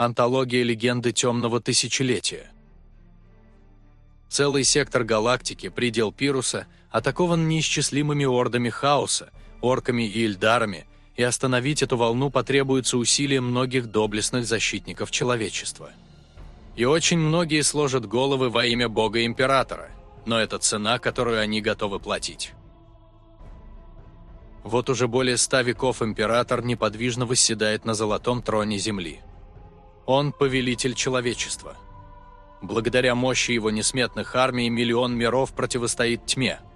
Антология легенды темного тысячелетия. Целый сектор галактики, предел Пируса, атакован неисчислимыми ордами хаоса, орками и эльдарами, и остановить эту волну потребуется усилия многих доблестных защитников человечества. И очень многие сложат головы во имя Бога-Императора, но это цена, которую они готовы платить. Вот уже более ста веков Император неподвижно восседает на золотом троне Земли. Он – повелитель человечества. Благодаря мощи его несметных армий миллион миров противостоит тьме –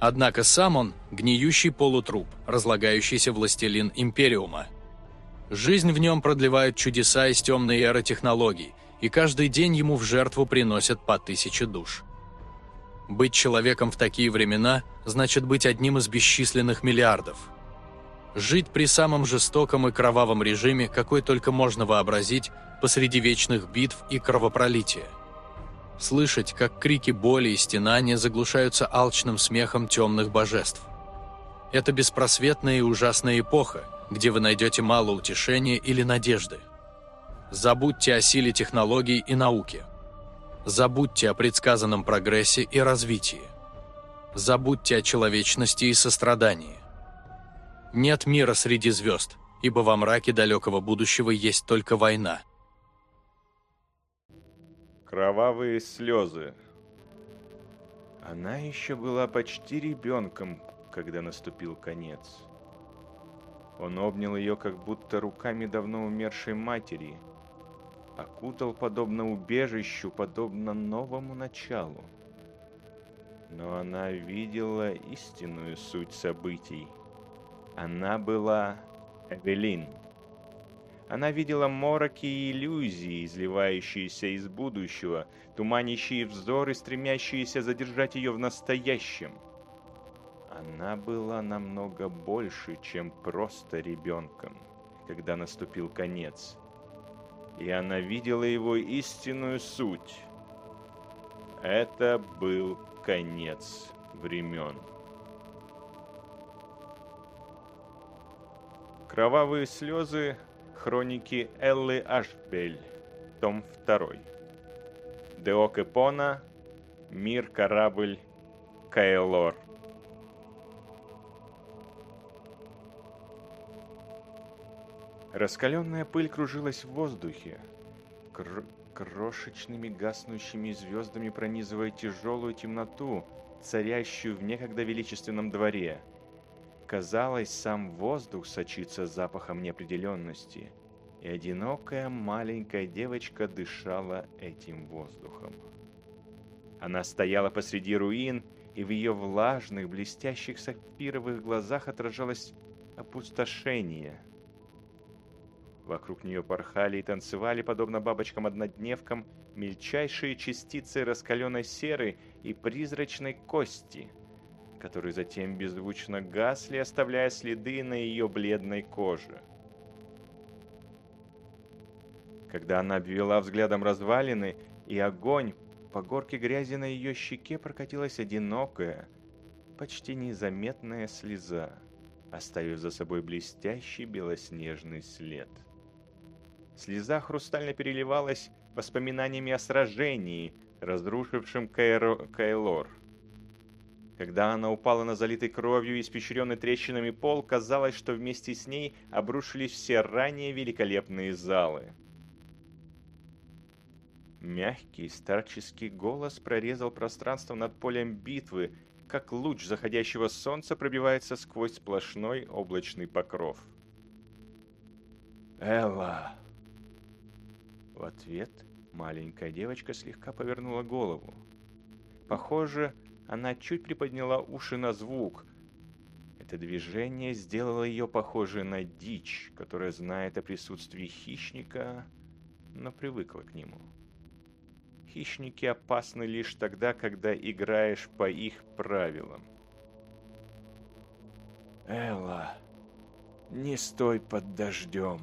Однако сам он – гниющий полутруп, разлагающийся властелин Империума. Жизнь в нем продлевает чудеса из темной эры технологий, и каждый день ему в жертву приносят по тысяче душ. Быть человеком в такие времена значит быть одним из бесчисленных миллиардов. Жить при самом жестоком и кровавом режиме, какой только можно вообразить, посреди вечных битв и кровопролития слышать, как крики боли и стенания заглушаются алчным смехом темных божеств. Это беспросветная и ужасная эпоха, где вы найдете мало утешения или надежды. Забудьте о силе технологий и науки. Забудьте о предсказанном прогрессе и развитии. Забудьте о человечности и сострадании. Нет мира среди звезд, ибо во мраке далекого будущего есть только война. Кровавые слезы. Она еще была почти ребенком, когда наступил конец. Он обнял ее, как будто руками давно умершей матери, окутал подобно убежищу, подобно новому началу. Но она видела истинную суть событий. Она была Эвелин. Она видела мороки и иллюзии, изливающиеся из будущего, туманящие взоры, стремящиеся задержать ее в настоящем. Она была намного больше, чем просто ребенком, когда наступил конец. И она видела его истинную суть. Это был конец времен. Кровавые слезы Хроники Эллы Ашбель, том 2. Деок Эпона, Мир, корабль, Каэлор. Раскаленная пыль кружилась в воздухе, кр крошечными гаснущими звездами пронизывая тяжелую темноту, царящую в некогда величественном дворе – Казалось, сам воздух сочится запахом неопределенности, и одинокая маленькая девочка дышала этим воздухом. Она стояла посреди руин, и в ее влажных, блестящих сапфировых глазах отражалось опустошение. Вокруг нее порхали и танцевали, подобно бабочкам-однодневкам, мельчайшие частицы раскаленной серы и призрачной кости — которые затем беззвучно гасли, оставляя следы на ее бледной коже. Когда она обвела взглядом развалины, и огонь по горке грязи на ее щеке прокатилась одинокая, почти незаметная слеза, оставив за собой блестящий белоснежный след. Слеза хрустально переливалась воспоминаниями о сражении, разрушившем Кайлор. Когда она упала на залитый кровью и испещренный трещинами пол, казалось, что вместе с ней обрушились все ранее великолепные залы. Мягкий старческий голос прорезал пространство над полем битвы, как луч заходящего солнца пробивается сквозь сплошной облачный покров. «Элла!» В ответ маленькая девочка слегка повернула голову. Похоже, она чуть приподняла уши на звук. Это движение сделало ее похожей на дичь, которая знает о присутствии хищника, но привыкла к нему. Хищники опасны лишь тогда, когда играешь по их правилам. Элла, не стой под дождем.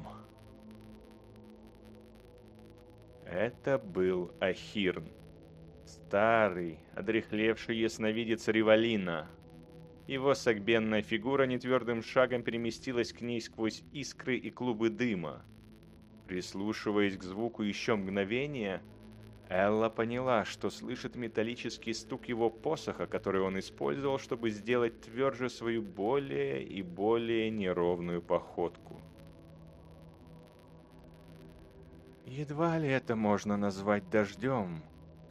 Это был Ахирн. Старый, одрехлевший ясновидец Ривалина. Его согбенная фигура нетвердым шагом переместилась к ней сквозь искры и клубы дыма. Прислушиваясь к звуку еще мгновения, Элла поняла, что слышит металлический стук его посоха, который он использовал, чтобы сделать тверже свою более и более неровную походку. «Едва ли это можно назвать дождем,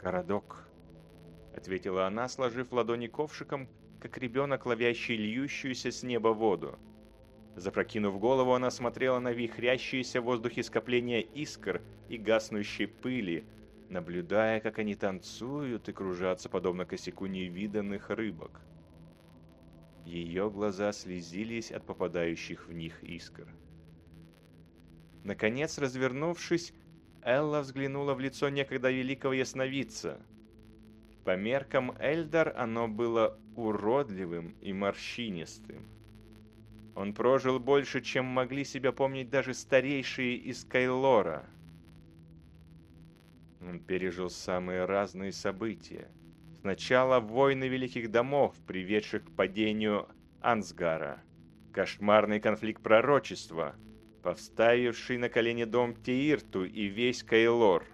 городок», — ответила она, сложив ладони ковшиком, как ребенок, ловящий льющуюся с неба воду. Запрокинув голову, она смотрела на вихрящиеся в воздухе скопления искр и гаснущей пыли, наблюдая, как они танцуют и кружатся, подобно косяку невиданных рыбок. Ее глаза слезились от попадающих в них искр. Наконец, развернувшись, Элла взглянула в лицо некогда великого ясновидца. По меркам Эльдар оно было уродливым и морщинистым. Он прожил больше, чем могли себя помнить даже старейшие из Кайлора. Он пережил самые разные события. Сначала войны Великих Домов, приведших к падению Ансгара. Кошмарный конфликт пророчества, повставивший на колени дом Теирту и весь Кайлор.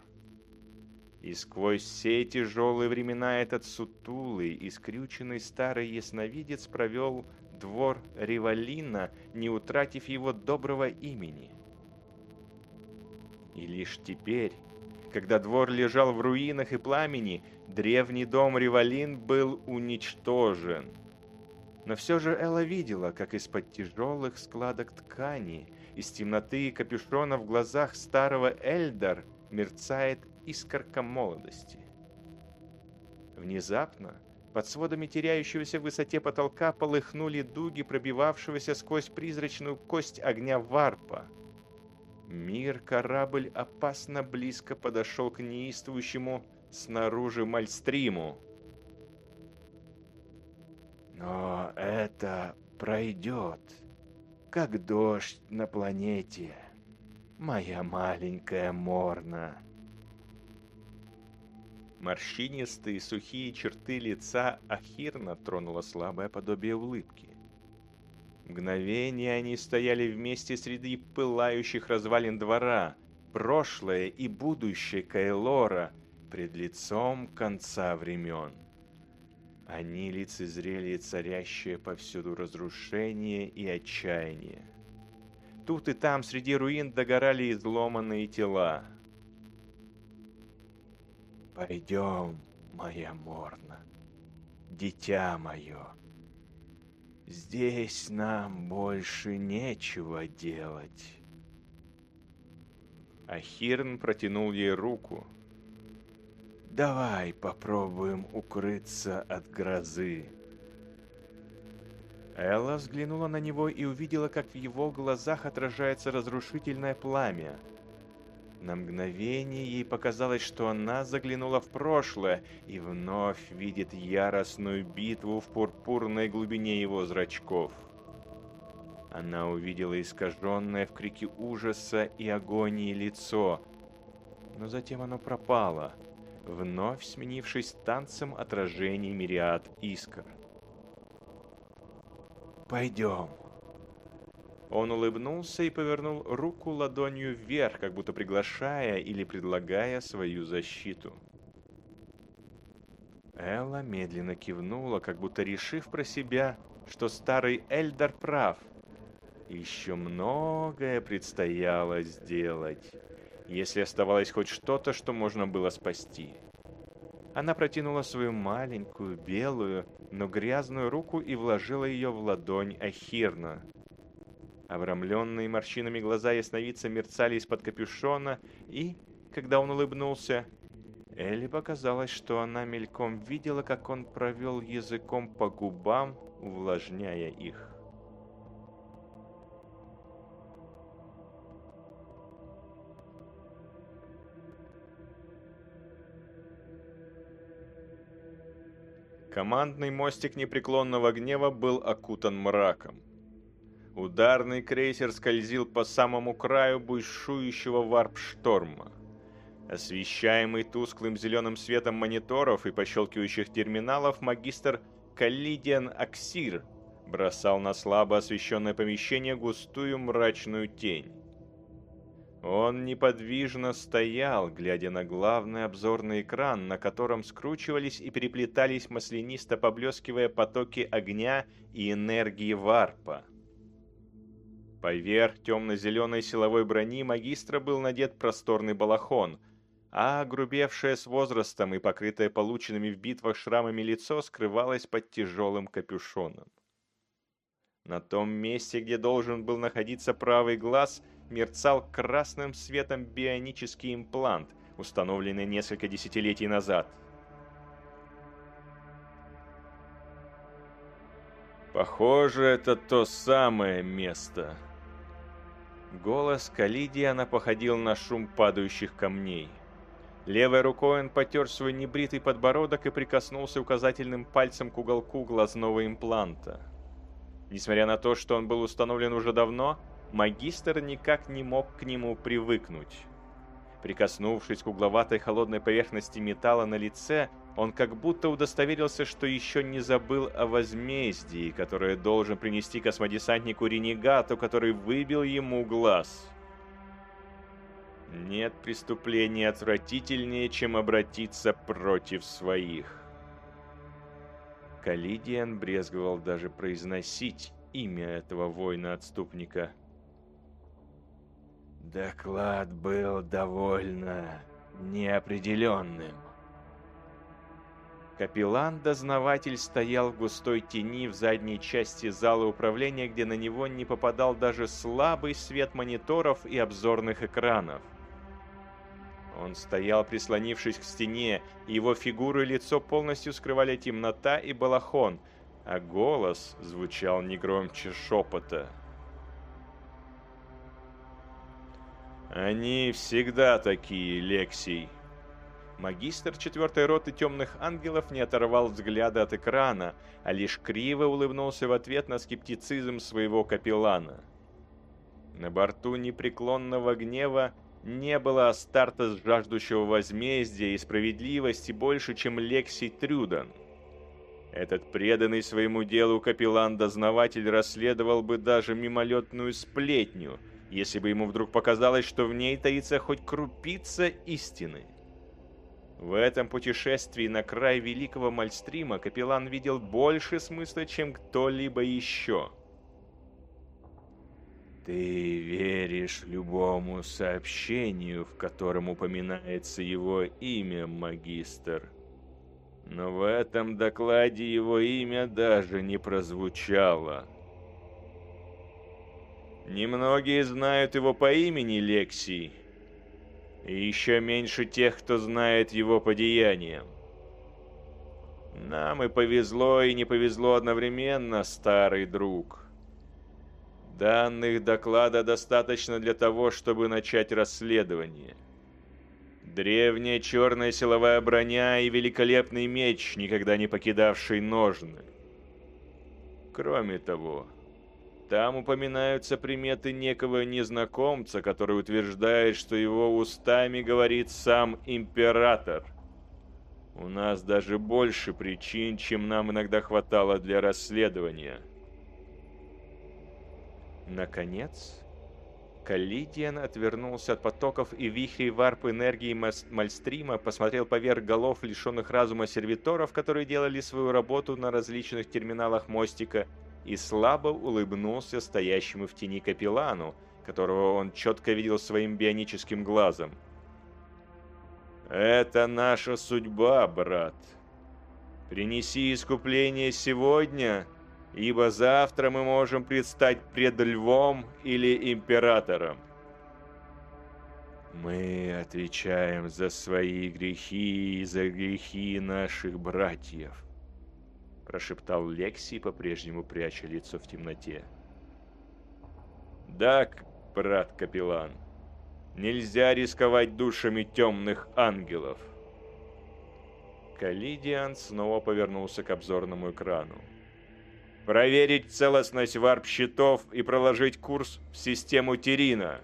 И сквозь все тяжелые времена этот сутулый и скрюченный старый ясновидец провел двор Ривалина, не утратив его доброго имени. И лишь теперь, когда двор лежал в руинах и пламени, древний дом Ривалин был уничтожен. Но все же Элла видела, как из-под тяжелых складок ткани, из темноты и капюшона в глазах старого Эльдар мерцает искорка молодости. Внезапно под сводами теряющегося в высоте потолка полыхнули дуги пробивавшегося сквозь призрачную кость огня варпа. Мир-корабль опасно близко подошел к неистующему снаружи мальстриму. Но это пройдет, как дождь на планете, моя маленькая Морна. Морщинистые сухие черты лица Ахирна тронуло слабое подобие улыбки. Мгновение они стояли вместе среди пылающих развалин двора, прошлое и будущее Кайлора пред лицом конца времен. Они лицезрели царящее повсюду разрушение и отчаяние. Тут и там среди руин догорали изломанные тела. Пойдем, моя Морна, дитя мое. Здесь нам больше нечего делать. Ахирн протянул ей руку. Давай попробуем укрыться от грозы. Элла взглянула на него и увидела, как в его глазах отражается разрушительное пламя – на мгновение ей показалось, что она заглянула в прошлое и вновь видит яростную битву в пурпурной глубине его зрачков. Она увидела искаженное в крике ужаса и агонии лицо, но затем оно пропало, вновь сменившись танцем отражений мириад искр. «Пойдем», он улыбнулся и повернул руку ладонью вверх, как будто приглашая или предлагая свою защиту. Элла медленно кивнула, как будто решив про себя, что старый Эльдар прав. Еще многое предстояло сделать, если оставалось хоть что-то, что можно было спасти. Она протянула свою маленькую, белую, но грязную руку и вложила ее в ладонь Ахирна. Обрамленные морщинами глаза ясновидца мерцали из-под капюшона, и, когда он улыбнулся, Элли показалось, что она мельком видела, как он провел языком по губам, увлажняя их. Командный мостик непреклонного гнева был окутан мраком. Ударный крейсер скользил по самому краю бушующего варп-шторма. Освещаемый тусклым зеленым светом мониторов и пощелкивающих терминалов, магистр Каллидиан Аксир бросал на слабо освещенное помещение густую мрачную тень. Он неподвижно стоял, глядя на главный обзорный экран, на котором скручивались и переплетались маслянисто поблескивая потоки огня и энергии варпа. Поверх темно-зеленой силовой брони магистра был надет просторный балахон, а грубевшее с возрастом и покрытое полученными в битвах шрамами лицо скрывалось под тяжелым капюшоном. На том месте, где должен был находиться правый глаз, мерцал красным светом бионический имплант, установленный несколько десятилетий назад. Похоже, это то самое место. Голос Калидиана походил на шум падающих камней. Левой рукой он потер свой небритый подбородок и прикоснулся указательным пальцем к уголку глазного импланта. Несмотря на то, что он был установлен уже давно, магистр никак не мог к нему привыкнуть. Прикоснувшись к угловатой холодной поверхности металла на лице, он как будто удостоверился, что еще не забыл о возмездии, которое должен принести космодесантнику Ренегату, который выбил ему глаз. Нет преступления отвратительнее, чем обратиться против своих. Калидиан брезговал даже произносить имя этого воина-отступника. Доклад был довольно неопределенным. Капеллан-дознаватель стоял в густой тени в задней части зала управления, где на него не попадал даже слабый свет мониторов и обзорных экранов. Он стоял, прислонившись к стене, его фигуру и лицо полностью скрывали темнота и балахон, а голос звучал не громче шепота. «Они всегда такие, Лексий!» Магистр четвертой роты темных ангелов не оторвал взгляда от экрана, а лишь криво улыбнулся в ответ на скептицизм своего капеллана. На борту непреклонного гнева не было старта жаждущего возмездия и справедливости больше, чем Лекси Трюдан. Этот преданный своему делу капеллан-дознаватель расследовал бы даже мимолетную сплетню, если бы ему вдруг показалось, что в ней таится хоть крупица истины. В этом путешествии на край Великого Мальстрима капеллан видел больше смысла, чем кто-либо еще – ты веришь любому сообщению, в котором упоминается его имя, магистр. Но в этом докладе его имя даже не прозвучало. Немногие знают его по имени Лексий. И еще меньше тех, кто знает его по деяниям. Нам и повезло, и не повезло одновременно, старый друг. Данных доклада достаточно для того, чтобы начать расследование. Древняя черная силовая броня и великолепный меч, никогда не покидавший ножны. Кроме того, там упоминаются приметы некого незнакомца, который утверждает, что его устами говорит сам император. У нас даже больше причин, чем нам иногда хватало для расследования. Наконец, Каллидиан отвернулся от потоков и вихрей варп энергии Мальстрима, посмотрел поверх голов лишенных разума сервиторов, которые делали свою работу на различных терминалах мостика, и слабо улыбнулся стоящему в тени капеллану, которого он четко видел своим бионическим глазом. «Это наша судьба, брат. Принеси искупление сегодня, ибо завтра мы можем предстать пред львом или императором. Мы отвечаем за свои грехи и за грехи наших братьев, прошептал Лекси, по-прежнему пряча лицо в темноте. Да, брат капеллан, нельзя рисковать душами темных ангелов. Калидиан снова повернулся к обзорному экрану проверить целостность варп-щитов и проложить курс в систему Терина.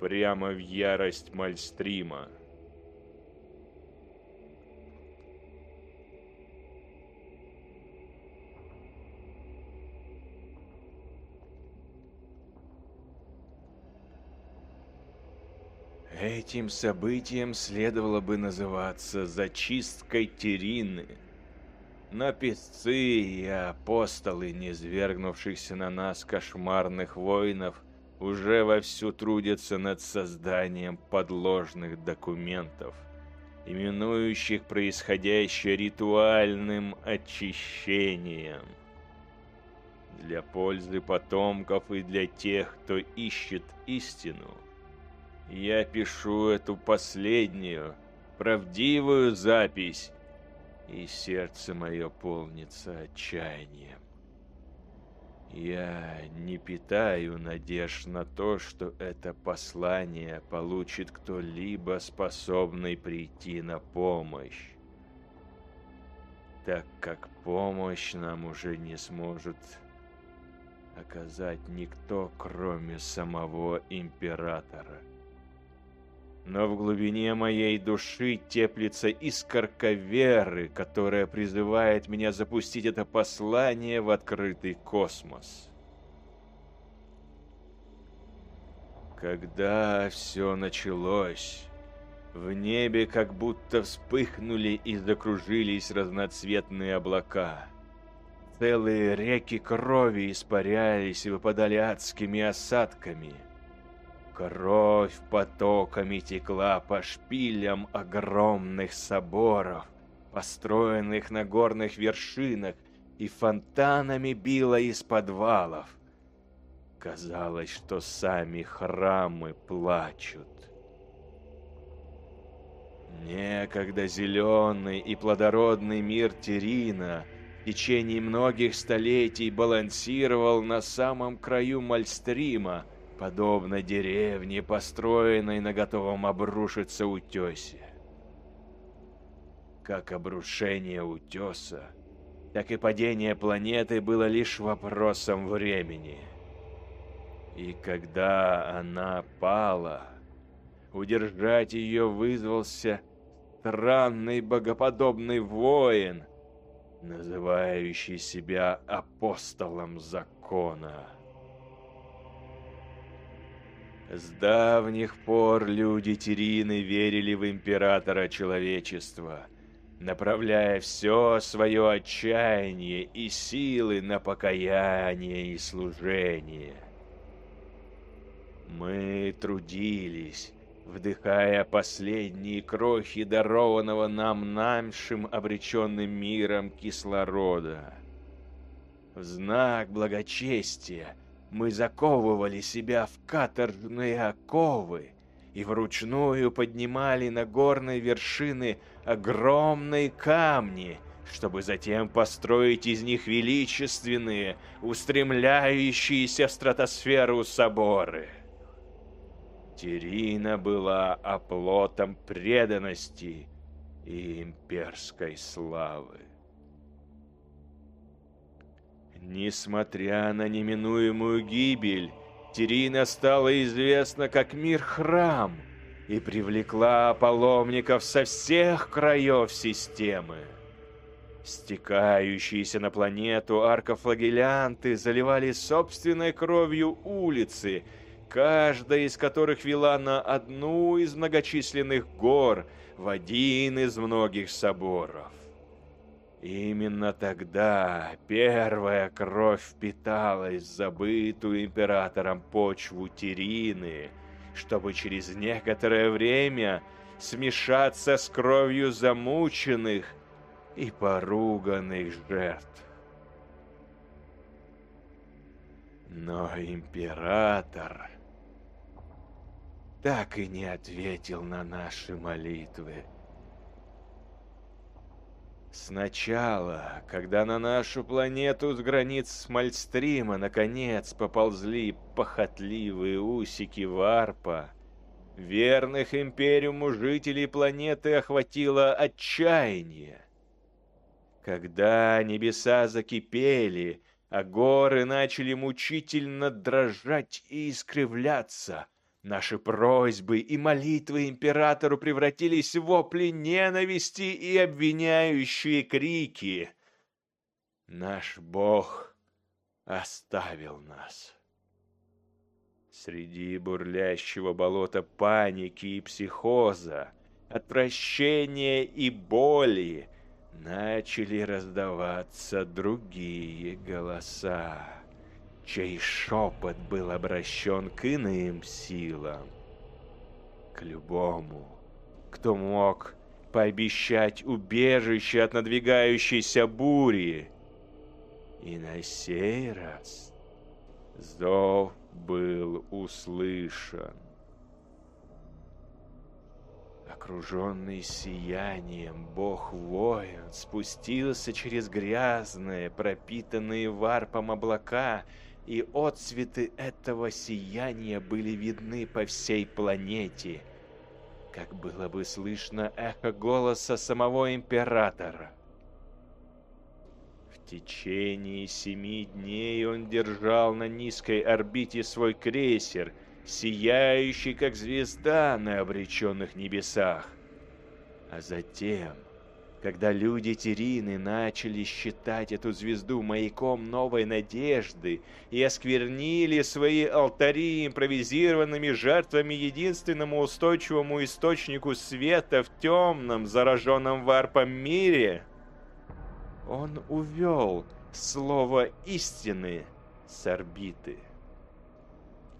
Прямо в ярость Мальстрима. Этим событием следовало бы называться «зачисткой Терины». Но песцы и апостолы, низвергнувшихся на нас кошмарных воинов, уже вовсю трудятся над созданием подложных документов, именующих происходящее ритуальным очищением. Для пользы потомков и для тех, кто ищет истину – я пишу эту последнюю, правдивую запись, и сердце мое полнится отчаянием. Я не питаю надежд на то, что это послание получит кто-либо, способный прийти на помощь, так как помощь нам уже не сможет оказать никто, кроме самого императора но в глубине моей души теплится искорка веры, которая призывает меня запустить это послание в открытый космос. Когда все началось, в небе как будто вспыхнули и закружились разноцветные облака. Целые реки крови испарялись и выпадали адскими осадками – Кровь потоками текла по шпилям огромных соборов, построенных на горных вершинах, и фонтанами била из подвалов. Казалось, что сами храмы плачут. Некогда зеленый и плодородный мир Терина в течение многих столетий балансировал на самом краю Мальстрима, подобно деревне, построенной на готовом обрушиться утесе. Как обрушение утеса, так и падение планеты было лишь вопросом времени. И когда она пала, удержать ее вызвался странный богоподобный воин, называющий себя апостолом закона. С давних пор люди Терины верили в императора человечества, направляя все свое отчаяние и силы на покаяние и служение. Мы трудились, вдыхая последние крохи дарованного нам нашим обреченным миром кислорода. В знак благочестия мы заковывали себя в каторжные оковы и вручную поднимали на горные вершины огромные камни, чтобы затем построить из них величественные, устремляющиеся в стратосферу соборы. Терина была оплотом преданности и имперской славы. Несмотря на неминуемую гибель, Терина стала известна как мир-храм и привлекла паломников со всех краев системы. Стекающиеся на планету аркофлагелянты заливали собственной кровью улицы, каждая из которых вела на одну из многочисленных гор в один из многих соборов. Именно тогда первая кровь впиталась в забытую императором почву Терины, чтобы через некоторое время смешаться с кровью замученных и поруганных жертв. Но император так и не ответил на наши молитвы. Сначала, когда на нашу планету с границ Мальстрима наконец поползли похотливые усики варпа, верных Империуму жителей планеты охватило отчаяние. Когда небеса закипели, а горы начали мучительно дрожать и искривляться — Наши просьбы и молитвы императору превратились в вопли ненависти и обвиняющие крики. Наш Бог оставил нас. Среди бурлящего болота паники и психоза, отвращения и боли начали раздаваться другие голоса, чей шепот был обращен к иным силам, к любому, кто мог пообещать убежище от надвигающейся бури. И на сей раз зов был услышан. Окруженный сиянием, бог-воин спустился через грязные, пропитанные варпом облака, и отцветы этого сияния были видны по всей планете, как было бы слышно эхо голоса самого императора. В течение семи дней он держал на низкой орбите свой крейсер, сияющий как звезда на обреченных небесах. А затем, когда люди Терины начали считать эту звезду маяком новой надежды и осквернили свои алтари импровизированными жертвами единственному устойчивому источнику света в темном, зараженном варпом мире, он увел слово истины с орбиты.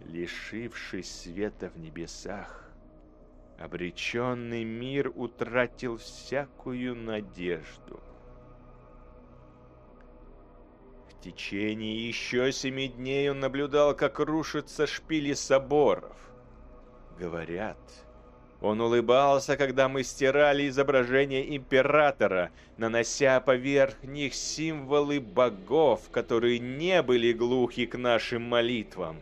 Лишившись света в небесах, обреченный мир утратил всякую надежду. В течение еще семи дней он наблюдал, как рушатся шпили соборов. Говорят, он улыбался, когда мы стирали изображение императора, нанося поверх них символы богов, которые не были глухи к нашим молитвам.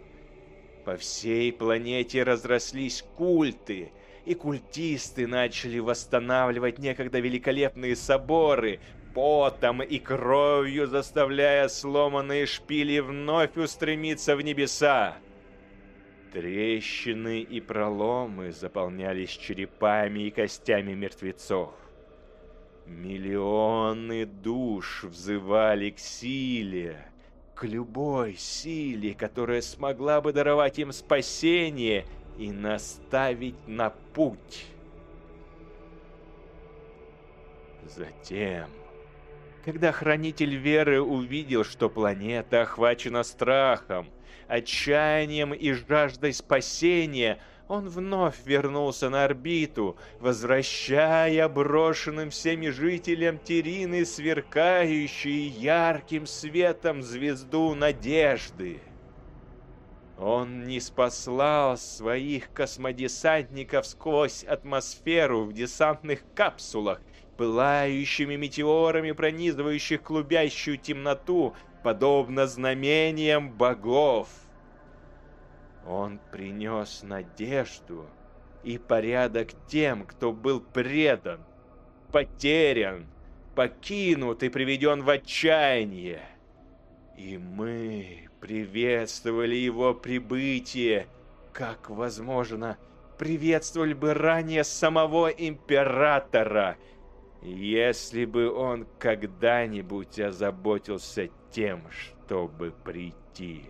По всей планете разрослись культы, и культисты начали восстанавливать некогда великолепные соборы, потом и кровью заставляя сломанные шпили вновь устремиться в небеса. Трещины и проломы заполнялись черепами и костями мертвецов. Миллионы душ взывали к силе, к любой силе, которая смогла бы даровать им спасение и наставить на путь. Затем, когда Хранитель Веры увидел, что планета охвачена страхом, отчаянием и жаждой спасения, он вновь вернулся на орбиту, возвращая брошенным всеми жителям Терины сверкающую ярким светом звезду надежды. Он не спаслал своих космодесантников сквозь атмосферу в десантных капсулах, пылающими метеорами, пронизывающих клубящую темноту, подобно знамениям богов. Он принес надежду и порядок тем, кто был предан, потерян, покинут и приведен в отчаяние. И мы приветствовали его прибытие, как, возможно, приветствовали бы ранее самого императора, если бы он когда-нибудь озаботился тем, чтобы прийти.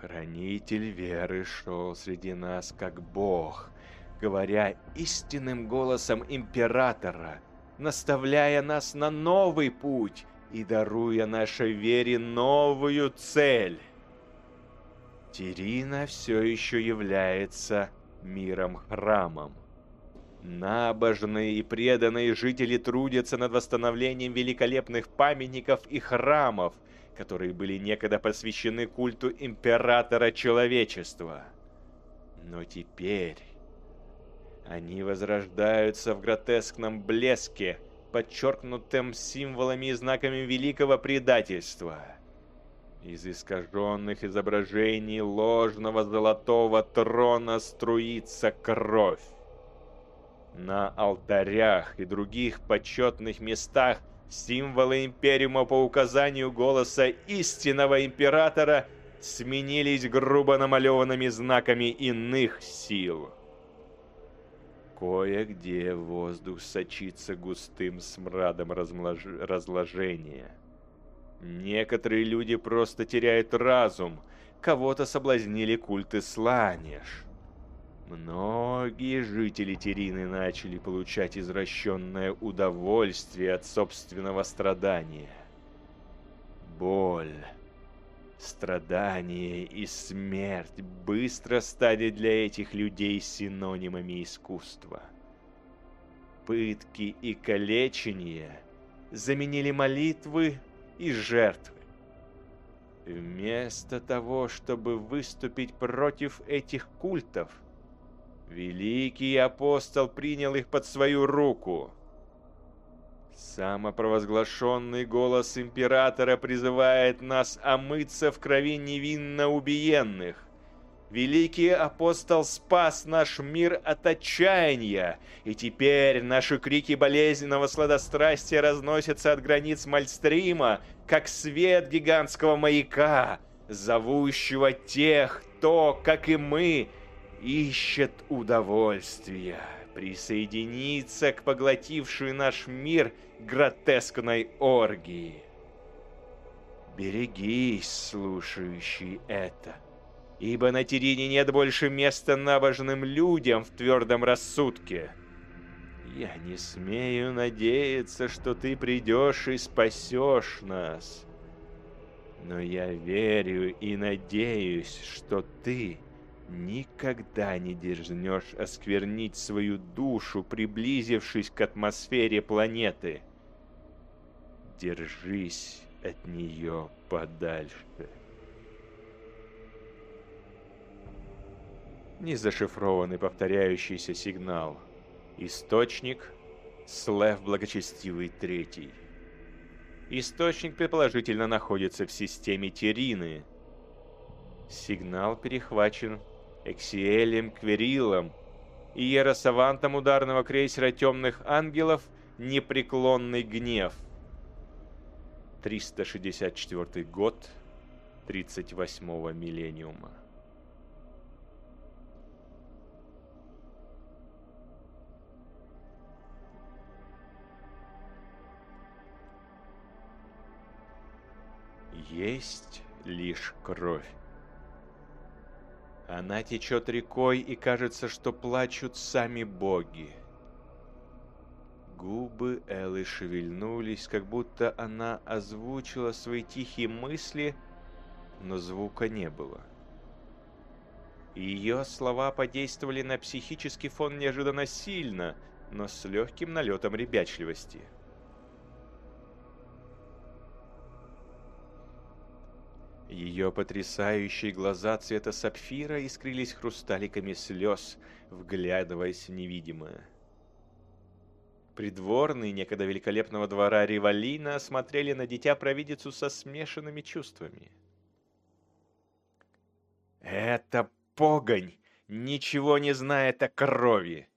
Хранитель веры шел среди нас как Бог, говоря истинным голосом императора, наставляя нас на новый путь и даруя нашей вере новую цель. Терина все еще является миром-храмом. Набожные и преданные жители трудятся над восстановлением великолепных памятников и храмов, которые были некогда посвящены культу императора человечества. Но теперь они возрождаются в гротескном блеске, подчеркнутым символами и знаками великого предательства. Из искаженных изображений ложного золотого трона струится кровь. На алтарях и других почетных местах символы Империума по указанию голоса истинного Императора сменились грубо намалеванными знаками иных сил. Кое-где воздух сочится густым смрадом размлож... разложения. Некоторые люди просто теряют разум. Кого-то соблазнили культы Сланеж. Многие жители Терины начали получать извращенное удовольствие от собственного страдания. Боль, страдание и смерть быстро стали для этих людей синонимами искусства. Пытки и калечение заменили молитвы и жертвы. Вместо того, чтобы выступить против этих культов – Великий апостол принял их под свою руку. Самопровозглашенный голос императора призывает нас омыться в крови невинно убиенных. Великий апостол спас наш мир от отчаяния, и теперь наши крики болезненного сладострастия разносятся от границ Мальстрима, как свет гигантского маяка, зовущего тех, кто, как и мы, ищет удовольствия, присоединиться к поглотившей наш мир гротескной оргии. Берегись, слушающий это, ибо на Терине нет больше места набожным людям в твердом рассудке. Я не смею надеяться, что ты придешь и спасешь нас. Но я верю и надеюсь, что ты Никогда не дерзнешь осквернить свою душу, приблизившись к атмосфере планеты. Держись от нее подальше. Незашифрованный повторяющийся сигнал. Источник — Слэв Благочестивый Третий. Источник предположительно находится в системе Терины. Сигнал перехвачен Эксиэлем Кверилом и Еросавантом ударного крейсера Темных Ангелов Непреклонный Гнев. 364 год 38-го миллениума. Есть лишь кровь. Она течет рекой, и кажется, что плачут сами боги. Губы Эллы шевельнулись, как будто она озвучила свои тихие мысли, но звука не было. Ее слова подействовали на психический фон неожиданно сильно, но с легким налетом ребячливости – Ее потрясающие глаза цвета сапфира искрились хрусталиками слез, вглядываясь в невидимое. Придворные некогда великолепного двора Ривалина смотрели на дитя-провидицу со смешанными чувствами. «Это погонь! Ничего не знает о крови!»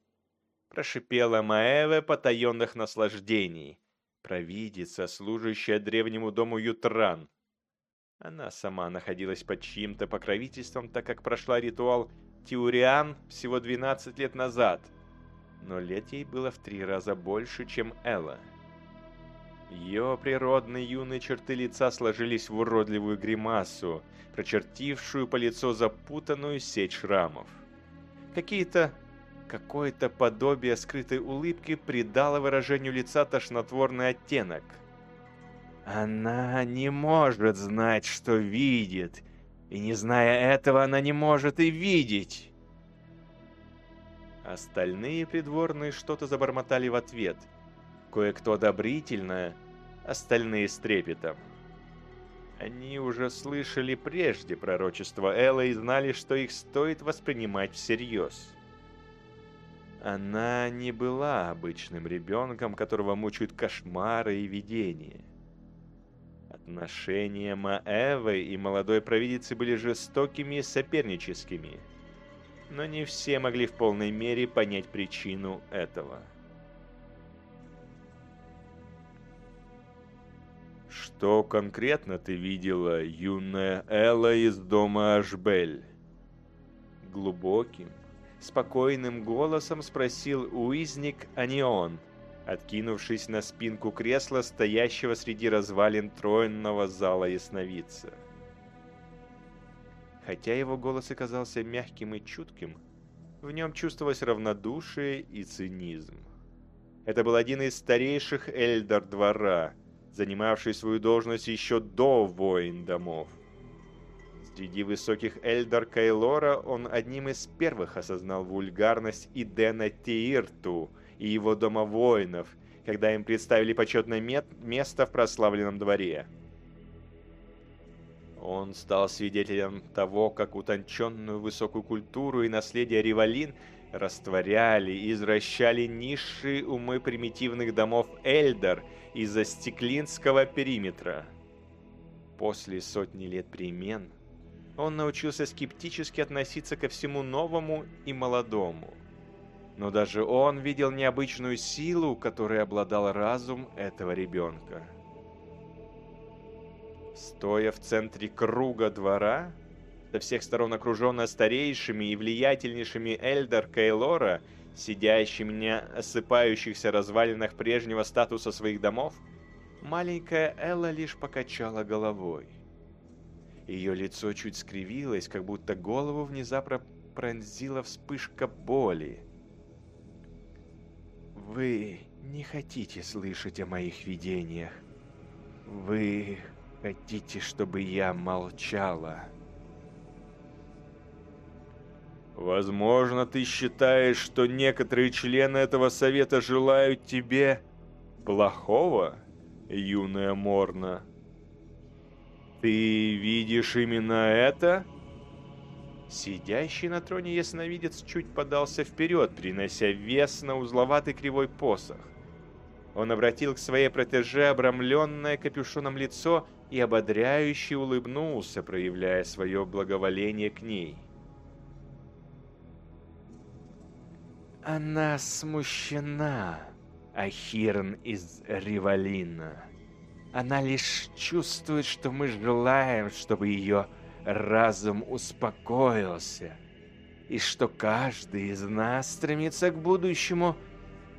Прошипела Маэве потаенных наслаждений. Провидица, служащая древнему дому Ютран, она сама находилась под чьим-то покровительством, так как прошла ритуал Тиуриан всего 12 лет назад. Но лет ей было в три раза больше, чем Элла. Ее природные юные черты лица сложились в уродливую гримасу, прочертившую по лицу запутанную сеть шрамов. Какие-то... Какое-то подобие скрытой улыбки придало выражению лица тошнотворный оттенок – она не может знать, что видит. И не зная этого, она не может и видеть. Остальные придворные что-то забормотали в ответ. Кое-кто одобрительно, остальные с трепетом. Они уже слышали прежде пророчество Элла и знали, что их стоит воспринимать всерьез. Она не была обычным ребенком, которого мучают кошмары и видения. Отношения Маэвы и молодой провидицы были жестокими и соперническими. Но не все могли в полной мере понять причину этого. «Что конкретно ты видела, юная Элла из дома Ашбель?» Глубоким, спокойным голосом спросил Уизник Анион, откинувшись на спинку кресла, стоящего среди развалин тронного зала ясновидца. Хотя его голос оказался мягким и чутким, в нем чувствовалось равнодушие и цинизм. Это был один из старейших эльдер двора, занимавший свою должность еще до войн домов. Среди высоких эльдер Кайлора он одним из первых осознал вульгарность Идена Тиирту и его дома воинов, когда им представили почетное место в прославленном дворе. Он стал свидетелем того, как утонченную высокую культуру и наследие Ривалин растворяли и извращали низшие умы примитивных домов Эльдер из-за стеклинского периметра. После сотни лет перемен – он научился скептически относиться ко всему новому и молодому. Но даже он видел необычную силу, которой обладал разум этого ребенка. Стоя в центре круга двора, со всех сторон окруженная старейшими и влиятельнейшими Эльдер Кейлора, сидящими на осыпающихся развалинах прежнего статуса своих домов, маленькая Элла лишь покачала головой. Ее лицо чуть скривилось, как будто голову внезапно пронзила вспышка боли. «Вы не хотите слышать о моих видениях. Вы хотите, чтобы я молчала». «Возможно, ты считаешь, что некоторые члены этого совета желают тебе плохого, юная Морна?» «Ты видишь именно это?» Сидящий на троне ясновидец чуть подался вперед, принося вес на узловатый кривой посох. Он обратил к своей протеже обрамленное капюшоном лицо и ободряюще улыбнулся, проявляя свое благоволение к ней. «Она смущена, Ахирн из Ривалина», она лишь чувствует, что мы желаем, чтобы ее разум успокоился, и что каждый из нас стремится к будущему,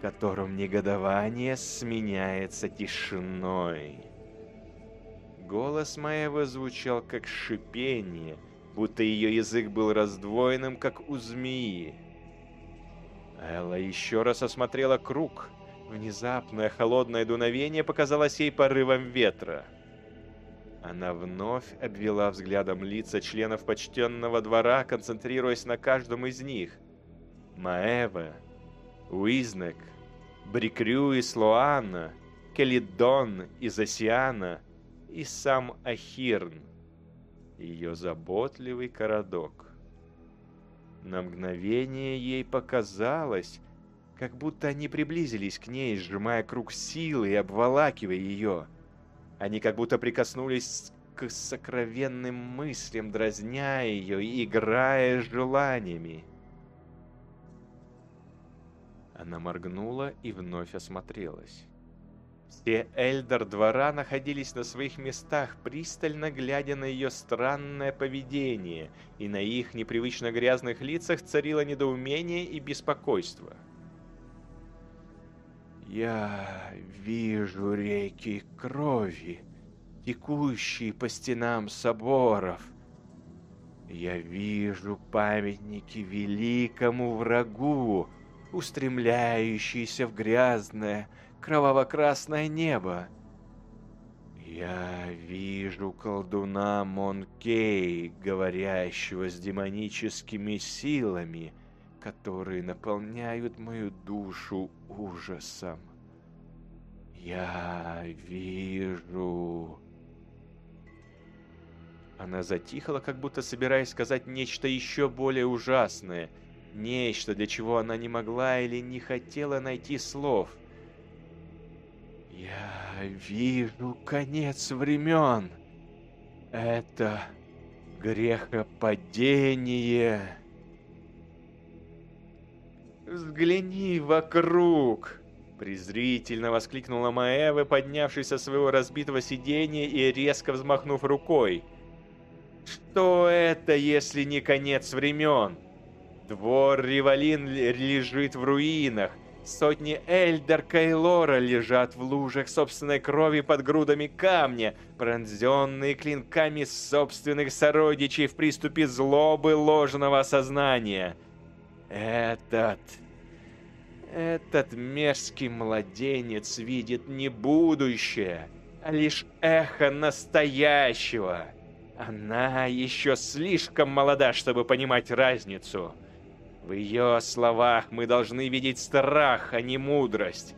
которым негодование сменяется тишиной. Голос Маева звучал как шипение, будто ее язык был раздвоенным, как у змеи. Элла еще раз осмотрела круг — Внезапное холодное дуновение показалось ей порывом ветра. Она вновь обвела взглядом лица членов почтенного двора, концентрируясь на каждом из них. Маева, Уизнек, Брикрю и Слоанна, Келидон и Засиана и сам Ахирн, ее заботливый городок. На мгновение ей показалось, как будто они приблизились к ней, сжимая круг силы и обволакивая ее. Они как будто прикоснулись к сокровенным мыслям, дразня ее и играя желаниями. Она моргнула и вновь осмотрелась. Все Эльдер двора находились на своих местах, пристально глядя на ее странное поведение, и на их непривычно грязных лицах царило недоумение и беспокойство. — я вижу реки крови, текущие по стенам соборов. Я вижу памятники великому врагу, устремляющиеся в грязное, кроваво-красное небо. Я вижу колдуна Монкей, говорящего с демоническими силами — которые наполняют мою душу ужасом. Я вижу... Она затихла, как будто собираясь сказать нечто еще более ужасное. Нечто, для чего она не могла или не хотела найти слов. Я вижу конец времен. Это грехопадение. «Взгляни вокруг!» Презрительно воскликнула Маэва, поднявшись со своего разбитого сиденья и резко взмахнув рукой. «Что это, если не конец времен? Двор Ривалин лежит в руинах, Сотни Эльдер Кайлора лежат в лужах собственной крови под грудами камня, пронзенные клинками собственных сородичей в приступе злобы ложного сознания. Этот... Этот мерзкий младенец видит не будущее, а лишь эхо настоящего. Она еще слишком молода, чтобы понимать разницу. В ее словах мы должны видеть страх, а не мудрость.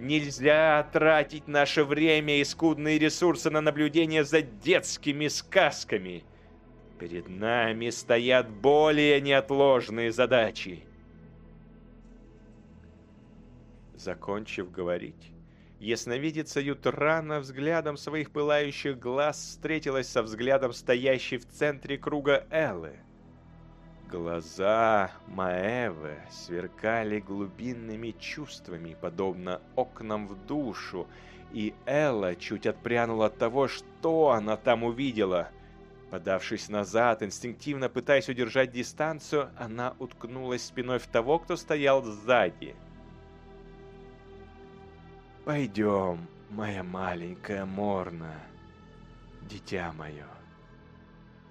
Нельзя тратить наше время и скудные ресурсы на наблюдение за детскими сказками. Перед нами стоят более неотложные задачи. Закончив говорить, ясновидица Ютрана взглядом своих пылающих глаз встретилась со взглядом стоящей в центре круга Эллы – Глаза Маэвы сверкали глубинными чувствами, подобно окнам в душу, и Элла чуть отпрянула от того, что она там увидела. Подавшись назад, инстинктивно пытаясь удержать дистанцию, она уткнулась спиной в того, кто стоял сзади. «Пойдем, моя маленькая Морна, дитя мое».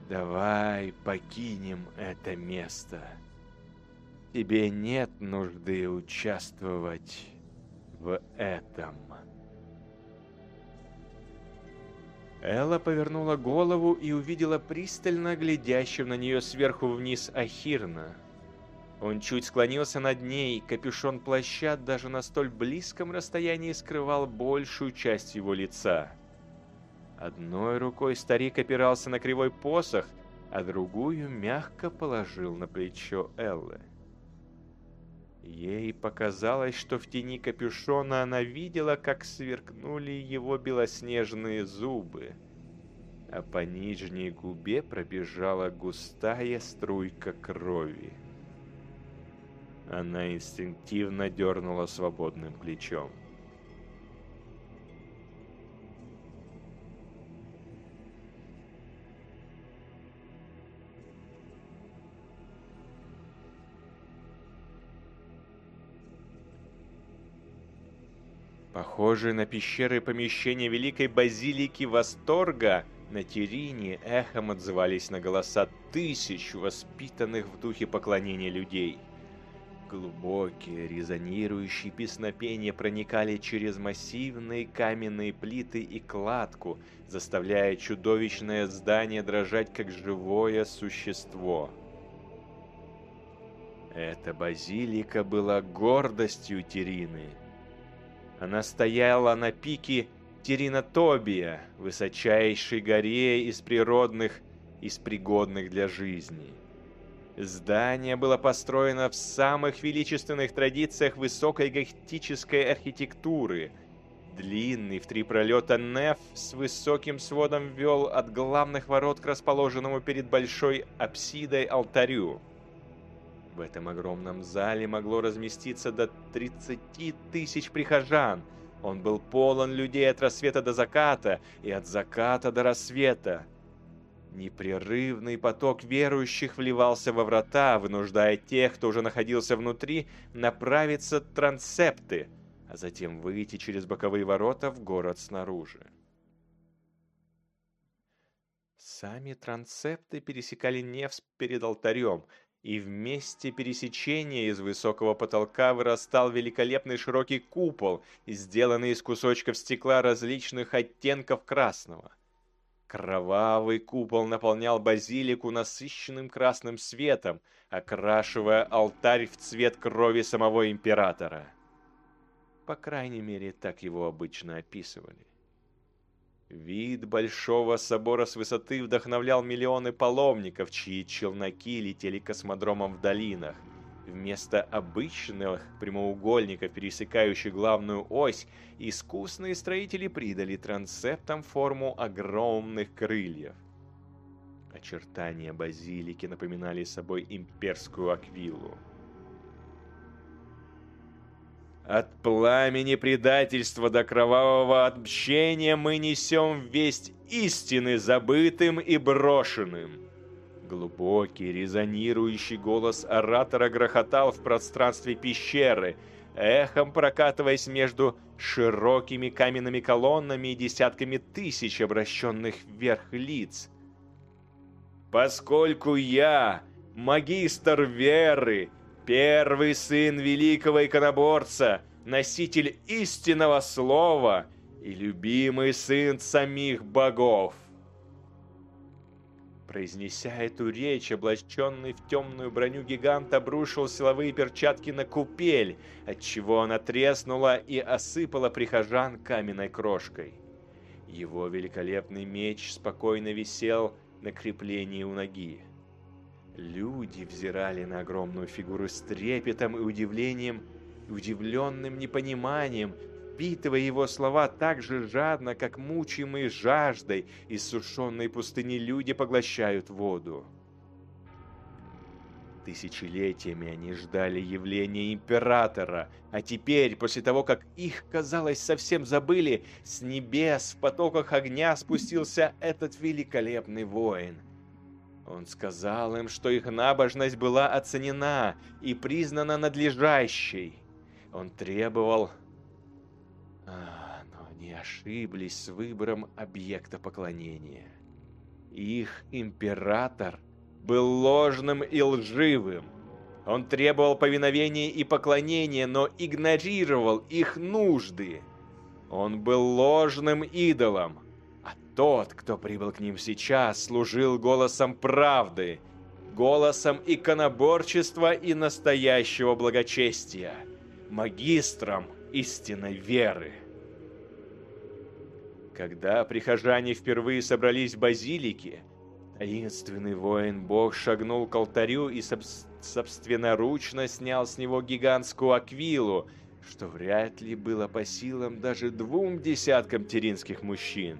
Давай покинем это место. Тебе нет нужды участвовать в этом. Элла повернула голову и увидела пристально глядящего на нее сверху вниз Ахирна. Он чуть склонился над ней, капюшон плаща даже на столь близком расстоянии скрывал большую часть его лица. Одной рукой старик опирался на кривой посох, а другую мягко положил на плечо Эллы. Ей показалось, что в тени капюшона она видела, как сверкнули его белоснежные зубы, а по нижней губе пробежала густая струйка крови. Она инстинктивно дернула свободным плечом. Похожие на пещеры помещения Великой Базилики Восторга на Тирине эхом отзывались на голоса тысяч воспитанных в духе поклонения людей. Глубокие, резонирующие песнопения проникали через массивные каменные плиты и кладку, заставляя чудовищное здание дрожать как живое существо. Эта базилика была гордостью Тирины – она стояла на пике Теринотобия, высочайшей горе из природных, из пригодных для жизни. Здание было построено в самых величественных традициях высокой готической архитектуры. Длинный в три пролета неф с высоким сводом вел от главных ворот к расположенному перед большой апсидой алтарю. В этом огромном зале могло разместиться до 30 тысяч прихожан. Он был полон людей от рассвета до заката и от заката до рассвета. Непрерывный поток верующих вливался во врата, вынуждая тех, кто уже находился внутри, направиться трансепты, а затем выйти через боковые ворота в город снаружи. Сами трансепты пересекали Невс перед алтарем – и в месте пересечения из высокого потолка вырастал великолепный широкий купол, сделанный из кусочков стекла различных оттенков красного. Кровавый купол наполнял базилику насыщенным красным светом, окрашивая алтарь в цвет крови самого императора. По крайней мере, так его обычно описывали. Вид большого собора с высоты вдохновлял миллионы паломников, чьи челноки летели космодромом в долинах. Вместо обычных прямоугольников, пересекающих главную ось, искусные строители придали трансептам форму огромных крыльев. Очертания базилики напоминали собой имперскую аквилу. От пламени предательства до кровавого отмщения мы несем весть истины забытым и брошенным. Глубокий, резонирующий голос оратора грохотал в пространстве пещеры. эхом прокатываясь между широкими каменными колоннами и десятками тысяч обращенных вверх лиц. «Поскольку я, магистр веры, первый сын великого иконоборца, носитель истинного слова и любимый сын самих богов, Произнеся эту речь, облаченный в темную броню гигант обрушил силовые перчатки на купель, отчего она треснула и осыпала прихожан каменной крошкой. Его великолепный меч спокойно висел на креплении у ноги. Люди взирали на огромную фигуру с трепетом и удивлением, удивленным непониманием, впитывая его слова так же жадно, как мучимые жаждой из сушеной пустыни люди поглощают воду. Тысячелетиями они ждали явления императора, а теперь, после того, как их, казалось, совсем забыли, с небес в потоках огня спустился этот великолепный воин. Он сказал им, что их набожность была оценена и признана надлежащей. Он требовал а, но они ошиблись с выбором объекта поклонения. Их император был ложным и лживым. Он требовал повиновения и поклонения, но игнорировал их нужды. Он был ложным идолом, тот, кто прибыл к ним сейчас, служил голосом правды, голосом иконоборчества и настоящего благочестия, магистром истинной веры. Когда прихожане впервые собрались в базилике, таинственный воин-бог шагнул к алтарю и соб собственноручно снял с него гигантскую аквилу, что вряд ли было по силам даже двум десяткам теринских мужчин.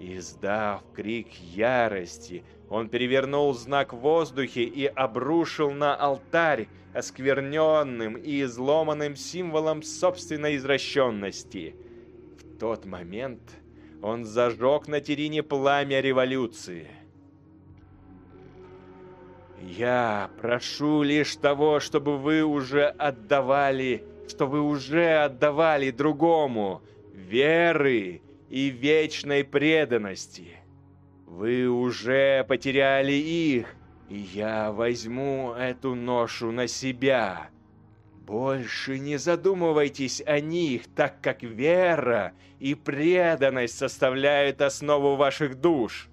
Издав крик ярости, он перевернул знак в воздухе и обрушил на алтарь оскверненным и изломанным символом собственной извращенности. В тот момент он зажег на Терине пламя революции. «Я прошу лишь того, чтобы вы уже отдавали, что вы уже отдавали другому, веры и вечной преданности». Вы уже потеряли их, и я возьму эту ношу на себя. Больше не задумывайтесь о них, так как вера и преданность составляют основу ваших душ.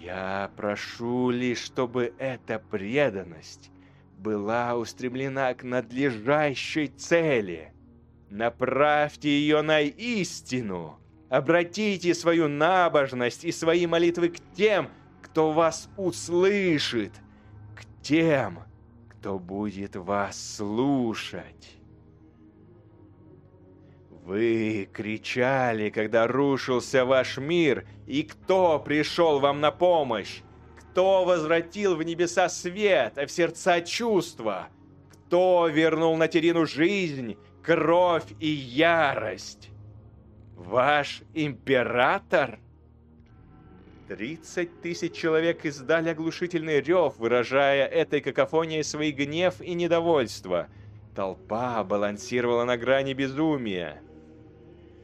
Я прошу лишь, чтобы эта преданность была устремлена к надлежащей цели. Направьте ее на истину. Обратите свою набожность и свои молитвы к тем, кто вас услышит, к тем, кто будет вас слушать. Вы кричали, когда рушился ваш мир, и кто пришел вам на помощь? Кто возвратил в небеса свет, а в сердца чувства? Кто вернул на Терину жизнь, кровь и ярость? Ваш император? Тридцать тысяч человек издали оглушительный рев, выражая этой какофонией свой гнев и недовольство. Толпа балансировала на грани безумия.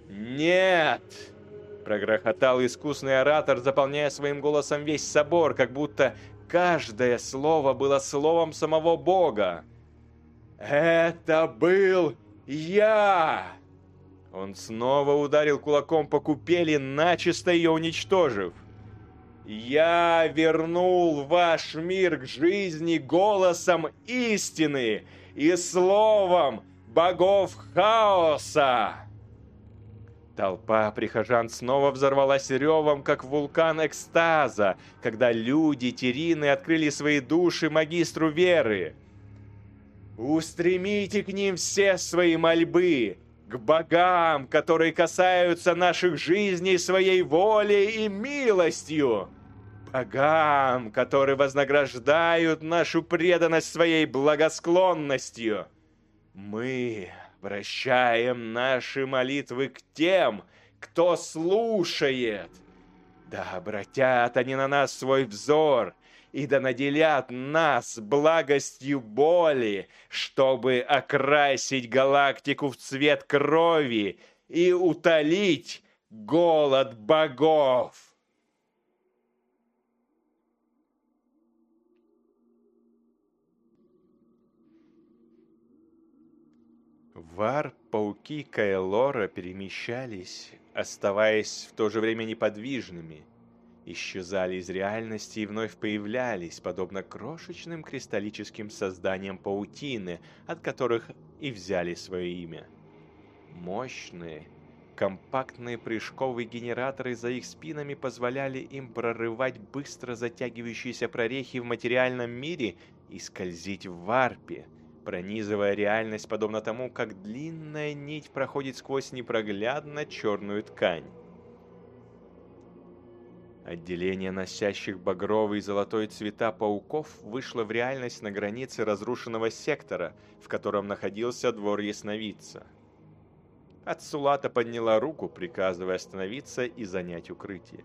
«Нет!» – прогрохотал искусный оратор, заполняя своим голосом весь собор, как будто каждое слово было словом самого Бога. «Это был я!» Он снова ударил кулаком по купели, начисто ее уничтожив. «Я вернул ваш мир к жизни голосом истины и словом богов хаоса!» Толпа прихожан снова взорвалась ревом, как вулкан экстаза, когда люди Терины открыли свои души магистру веры. «Устремите к ним все свои мольбы!» к богам, которые касаются наших жизней своей волей и милостью, богам, которые вознаграждают нашу преданность своей благосклонностью. Мы вращаем наши молитвы к тем, кто слушает. Да обратят они на нас свой взор и да наделят нас благостью боли, чтобы окрасить галактику в цвет крови и утолить голод богов. Вар-пауки Кайлора перемещались, оставаясь в то же время неподвижными, исчезали из реальности и вновь появлялись, подобно крошечным кристаллическим созданиям паутины, от которых и взяли свое имя. Мощные, компактные прыжковые генераторы за их спинами позволяли им прорывать быстро затягивающиеся прорехи в материальном мире и скользить в варпе – пронизывая реальность подобно тому, как длинная нить проходит сквозь непроглядно черную ткань. Отделение носящих багровый и золотой цвета пауков вышло в реальность на границе разрушенного сектора, в котором находился двор ясновидца. Ацулата подняла руку, приказывая остановиться и занять укрытие.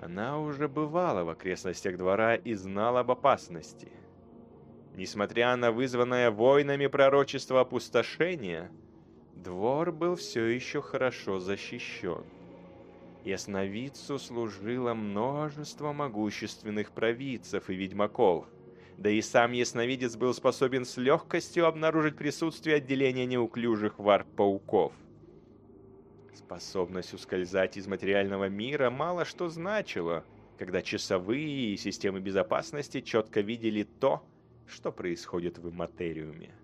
Она уже бывала в окрестностях двора и знала об опасности – Несмотря на вызванное войнами пророчество опустошения, двор был все еще хорошо защищен. Ясновидцу служило множество могущественных провидцев и ведьмаков, да и сам ясновидец был способен с легкостью обнаружить присутствие отделения неуклюжих варп-пауков. Способность ускользать из материального мира мало что значила, когда часовые и системы безопасности четко видели то, что происходит в материуме.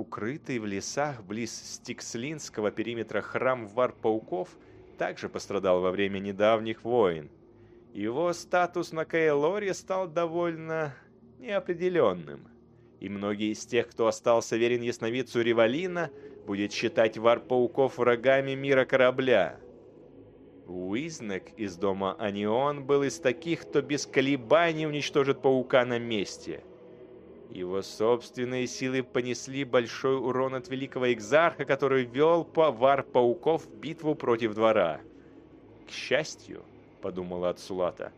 Укрытый в лесах близ Стикслинского периметра храм Вар-пауков также пострадал во время недавних войн. Его статус на Каэлоре стал довольно неопределенным, и многие из тех, кто остался верен ясновидцу Ревалина, будет считать Вар-пауков врагами мира корабля – Уизнек из дома Анион был из таких, кто без колебаний уничтожит паука на месте. Его собственные силы понесли большой урон от великого экзарха, который вел повар пауков в битву против двора. К счастью, подумала Ацулата,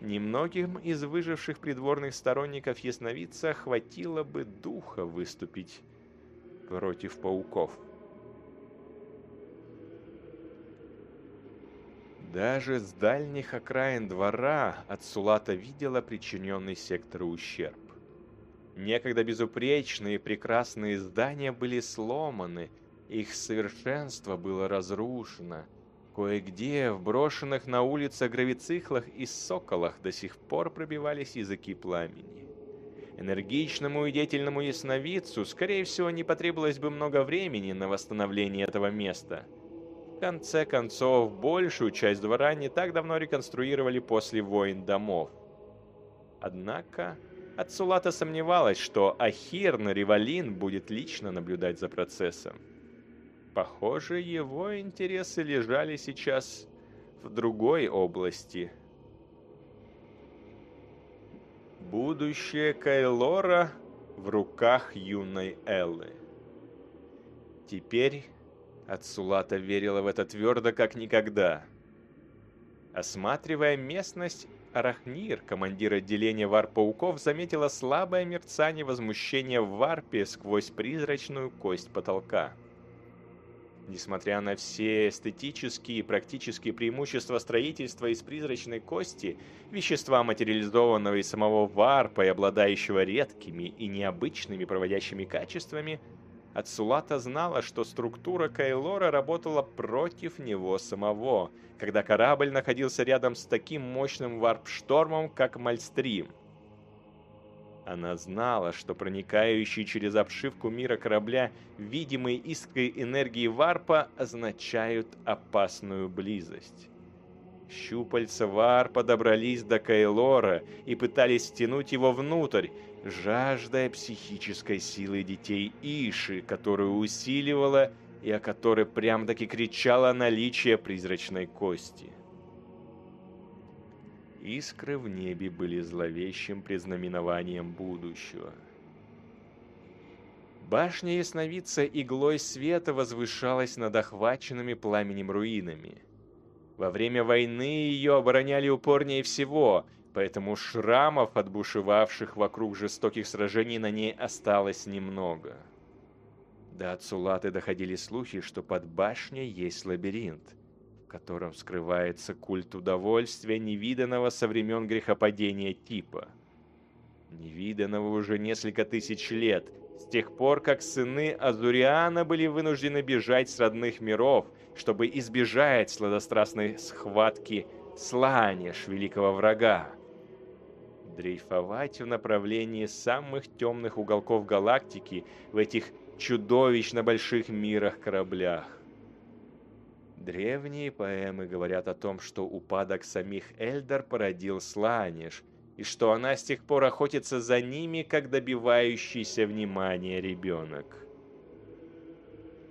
немногим из выживших придворных сторонников ясновидца хватило бы духа выступить против пауков. Даже с дальних окраин двора Ацулата видела причиненный сектору ущерб. Некогда безупречные и прекрасные здания были сломаны, их совершенство было разрушено. Кое-где в брошенных на улицах гравициклах и соколах до сих пор пробивались языки пламени. Энергичному и деятельному ясновидцу, скорее всего, не потребовалось бы много времени на восстановление этого места – конце концов, большую часть двора не так давно реконструировали после войн домов. Однако, Ацулата сомневалась, что Ахирн Ривалин будет лично наблюдать за процессом. Похоже, его интересы лежали сейчас в другой области. Будущее Кайлора в руках юной Эллы. Теперь Ацулата верила в это твердо, как никогда. Осматривая местность, Арахнир, командир отделения вар-пауков, заметила слабое мерцание возмущения в варпе сквозь призрачную кость потолка. Несмотря на все эстетические и практические преимущества строительства из призрачной кости, вещества материализованного из самого варпа и обладающего редкими и необычными проводящими качествами – Ацулата знала, что структура Кайлора работала против него самого, когда корабль находился рядом с таким мощным варп-штормом, как Мальстрим. Она знала, что проникающие через обшивку мира корабля видимые искры энергии варпа означают опасную близость. Щупальца варпа добрались до Кайлора и пытались стянуть его внутрь, жаждая психической силы детей Иши, которую усиливала и о которой прям-таки кричала наличие призрачной кости. Искры в небе были зловещим признаменованием будущего. Башня ясновидца иглой света возвышалась над охваченными пламенем руинами. Во время войны ее обороняли упорнее всего, поэтому шрамов от бушевавших вокруг жестоких сражений на ней осталось немного. До Ацулаты доходили слухи, что под башней есть лабиринт, в котором скрывается культ удовольствия, невиданного со времен грехопадения типа. Невиданного уже несколько тысяч лет, с тех пор, как сыны Азуриана были вынуждены бежать с родных миров, чтобы избежать сладострастной схватки с великого врага. Дрейфовать в направлении самых темных уголков галактики в этих чудовищно больших мирах-кораблях. Древние поэмы говорят о том, что упадок самих Эльдар породил Сланиш, и что она с тех пор охотится за ними, как добивающийся внимания ребенок.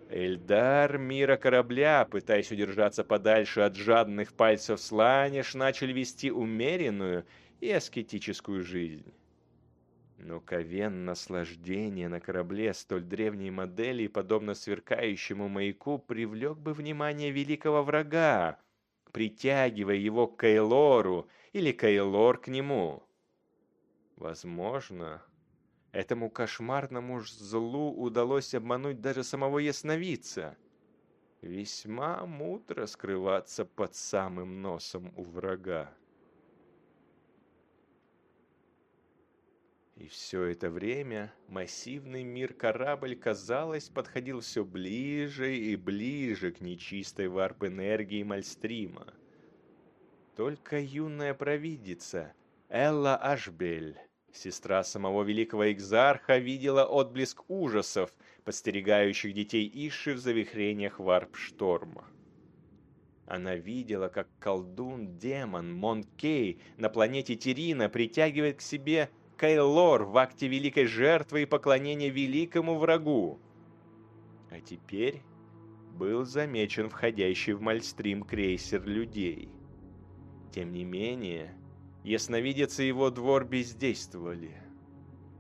Эльдар мира корабля, пытаясь удержаться подальше от жадных пальцев Сланиш, начали вести умеренную и аскетическую жизнь. Но ковен наслаждения на корабле столь древней модели, подобно сверкающему маяку, привлек бы внимание великого врага, притягивая его к Кайлору или Кайлор к нему. Возможно, этому кошмарному злу удалось обмануть даже самого ясновидца. Весьма мудро скрываться под самым носом у врага. И все это время массивный мир-корабль, казалось, подходил все ближе и ближе к нечистой варп-энергии Мальстрима. Только юная провидица, Элла Ашбель, сестра самого великого экзарха, видела отблеск ужасов, подстерегающих детей Иши в завихрениях варп-шторма. Она видела, как колдун-демон Монкей на планете Терина притягивает к себе Кайлор в акте великой жертвы и поклонения великому врагу. А теперь был замечен входящий в Мальстрим крейсер людей. Тем не менее, ясновидец и его двор бездействовали.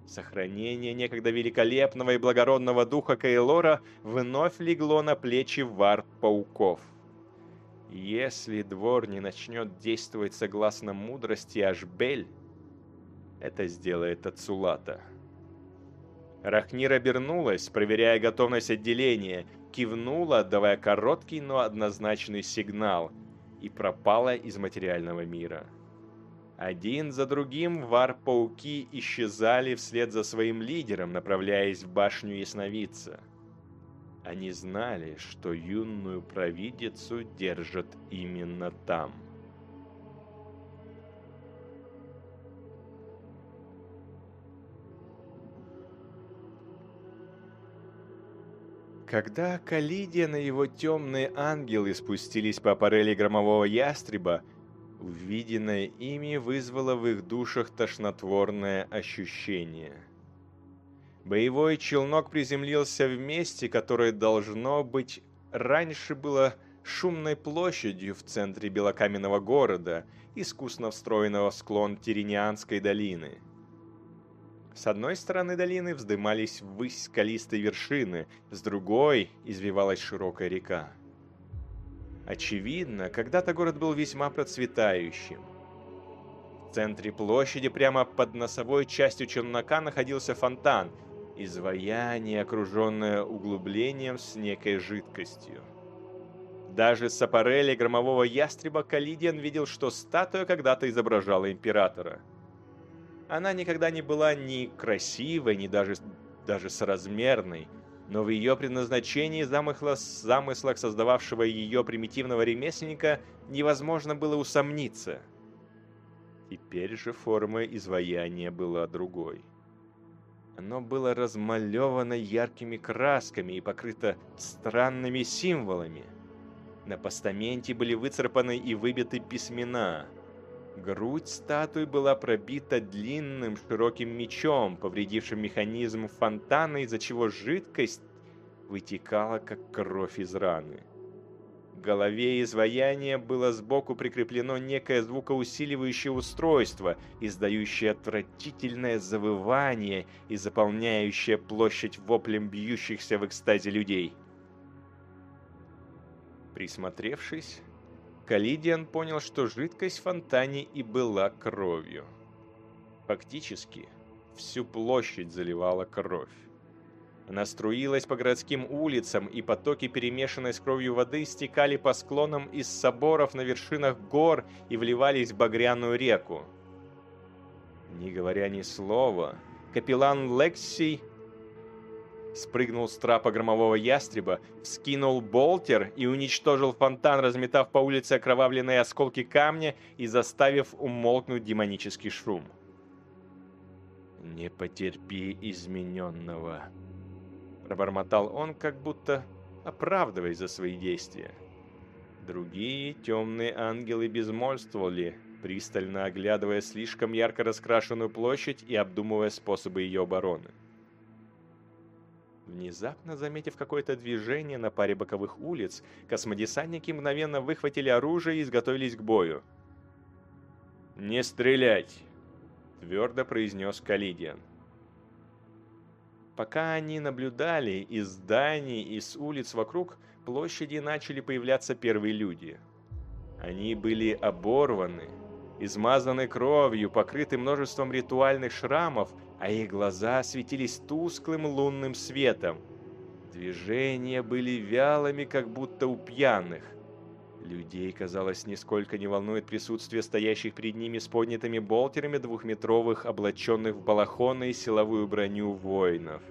Сохранение некогда великолепного и благородного духа Кайлора вновь легло на плечи варп-пауков. Если двор не начнет действовать согласно мудрости Ашбель, это сделает Ацулата. Рахнир обернулась, проверяя готовность отделения, кивнула, давая короткий, но однозначный сигнал, и пропала из материального мира. Один за другим вар-пауки исчезали вслед за своим лидером, направляясь в башню Ясновидца. Они знали, что юную провидицу держат именно там. Когда Калидиан и его темные ангелы спустились по парели громового ястреба, увиденное ими вызвало в их душах тошнотворное ощущение. Боевой челнок приземлился в месте, которое должно быть раньше было шумной площадью в центре белокаменного города, искусно встроенного в склон Тиринианской долины – с одной стороны долины вздымались ввысь скалистые вершины, с другой извивалась широкая река. Очевидно, когда-то город был весьма процветающим. В центре площади, прямо под носовой частью челнока, находился фонтан, изваяние, окруженное углублением с некой жидкостью. Даже с аппарели громового ястреба Калидиан видел, что статуя когда-то изображала императора – она никогда не была ни красивой, ни даже, даже соразмерной, но в ее предназначении замысла, замыслах создававшего ее примитивного ремесленника невозможно было усомниться. Теперь же форма изваяния была другой. Оно было размалевано яркими красками и покрыто странными символами. На постаменте были выцарапаны и выбиты письмена – Грудь статуи была пробита длинным широким мечом, повредившим механизм фонтана, из-за чего жидкость вытекала, как кровь из раны. К голове изваяния было сбоку прикреплено некое звукоусиливающее устройство, издающее отвратительное завывание и заполняющее площадь воплем бьющихся в экстазе людей. Присмотревшись, Калидиан понял, что жидкость в фонтане и была кровью. Фактически, всю площадь заливала кровь. Она струилась по городским улицам, и потоки, перемешанной с кровью воды, стекали по склонам из соборов на вершинах гор и вливались в багряную реку. Не говоря ни слова, капеллан Лексий спрыгнул с трапа громового ястреба, скинул болтер и уничтожил фонтан, разметав по улице окровавленные осколки камня и заставив умолкнуть демонический шум. «Не потерпи измененного», — пробормотал он, как будто оправдываясь за свои действия. Другие темные ангелы безмольствовали, пристально оглядывая слишком ярко раскрашенную площадь и обдумывая способы ее обороны. Внезапно заметив какое-то движение на паре боковых улиц, космодесантники мгновенно выхватили оружие и изготовились к бою. «Не стрелять!» – твердо произнес Калидиан. Пока они наблюдали, из зданий и с улиц вокруг площади начали появляться первые люди. Они были оборваны, измазаны кровью, покрыты множеством ритуальных шрамов а их глаза светились тусклым лунным светом. Движения были вялыми, как будто у пьяных. Людей, казалось, нисколько не волнует присутствие стоящих перед ними с поднятыми болтерами двухметровых, облаченных в балахоны и силовую броню воинов.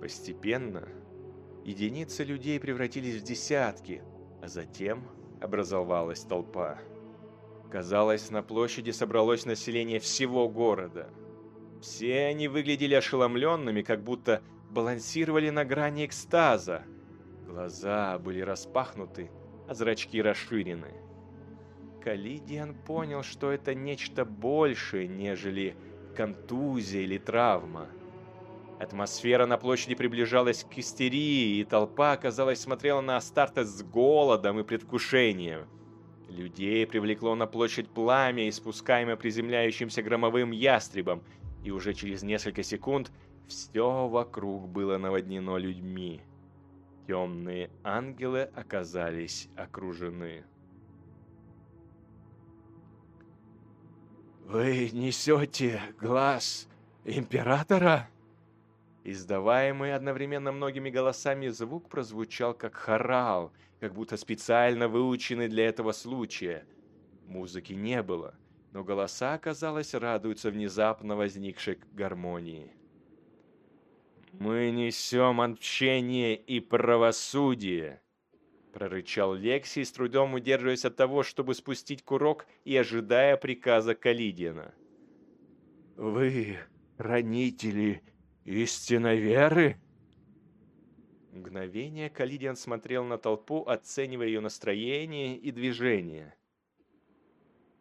Постепенно единицы людей превратились в десятки, а затем образовалась толпа. Казалось, на площади собралось население всего города. Все они выглядели ошеломленными, как будто балансировали на грани экстаза. Глаза были распахнуты, а зрачки расширены. Калидиан понял, что это нечто большее, нежели контузия или травма. Атмосфера на площади приближалась к истерии, и толпа, казалось, смотрела на Астартес с голодом и предвкушением. Людей привлекло на площадь пламя, испускаемое приземляющимся громовым ястребом, и уже через несколько секунд все вокруг было наводнено людьми. Темные ангелы оказались окружены. «Вы несете глаз императора?» Издаваемый одновременно многими голосами звук прозвучал как хорал, как будто специально выученный для этого случая. Музыки не было, но голоса, казалось, радуются внезапно возникшей гармонии. «Мы несем отмщение и правосудие!» прорычал Лекси, с трудом удерживаясь от того, чтобы спустить курок и ожидая приказа Калидина. «Вы хранители истинной веры?» Мгновение Калидиан смотрел на толпу, оценивая ее настроение и движение.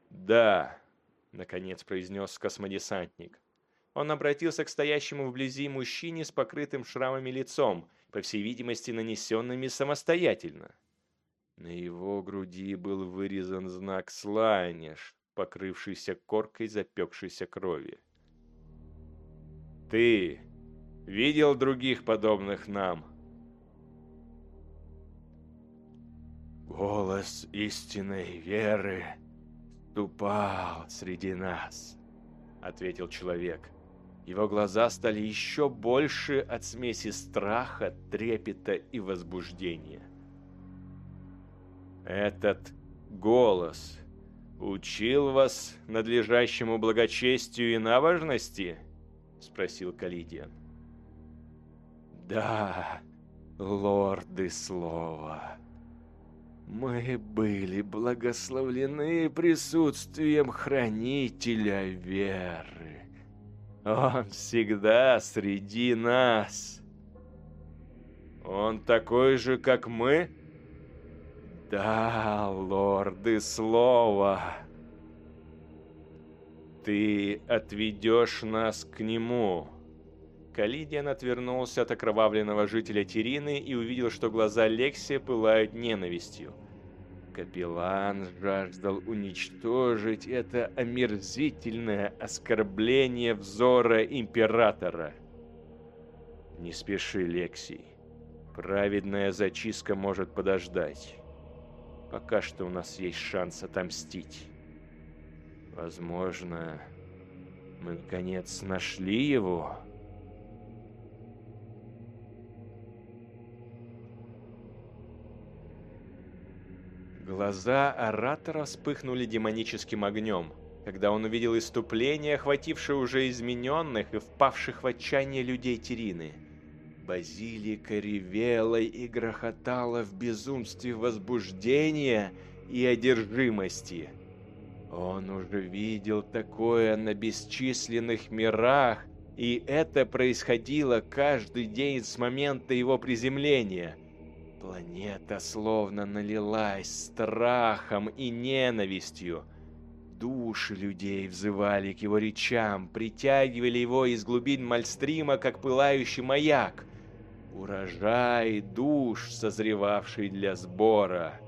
«Да», — наконец произнес космодесантник. Он обратился к стоящему вблизи мужчине с покрытым шрамами лицом, по всей видимости, нанесенными самостоятельно. На его груди был вырезан знак слайнеш, покрывшийся коркой запекшейся крови. «Ты видел других подобных нам?» Голос истинной веры ступал среди нас, ответил человек. Его глаза стали еще больше от смеси страха, трепета и возбуждения. Этот голос учил вас надлежащему благочестию и набожности? Спросил Калидиан. Да, лорды слова. Мы были благословлены присутствием Хранителя Веры. Он всегда среди нас. Он такой же, как мы? Да, лорды слова. Ты отведешь нас к нему. Калидиан отвернулся от окровавленного жителя Терины и увидел, что глаза Лексия пылают ненавистью. Капеллан жаждал уничтожить это омерзительное оскорбление взора императора. «Не спеши, Лексий. Праведная зачистка может подождать. Пока что у нас есть шанс отомстить. Возможно, мы наконец нашли его. Глаза оратора вспыхнули демоническим огнем, когда он увидел иступление, охватившее уже измененных и впавших в отчаяние людей Терины. Базилика ревела и грохотала в безумстве возбуждения и одержимости. Он уже видел такое на бесчисленных мирах, и это происходило каждый день с момента его приземления. Планета словно налилась страхом и ненавистью. Души людей взывали к его речам, притягивали его из глубин Мальстрима, как пылающий маяк. Урожай душ, созревавший для сбора.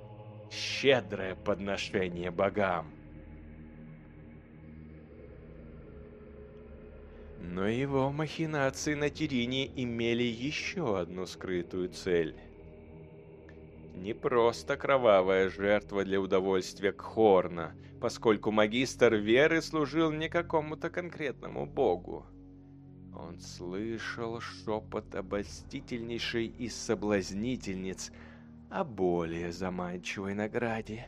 Щедрое подношение богам. Но его махинации на Тирине имели еще одну скрытую цель. Не просто кровавая жертва для удовольствия Кхорна, поскольку магистр веры служил не какому-то конкретному богу. Он слышал шепот обольстительнейшей из соблазнительниц о более заманчивой награде.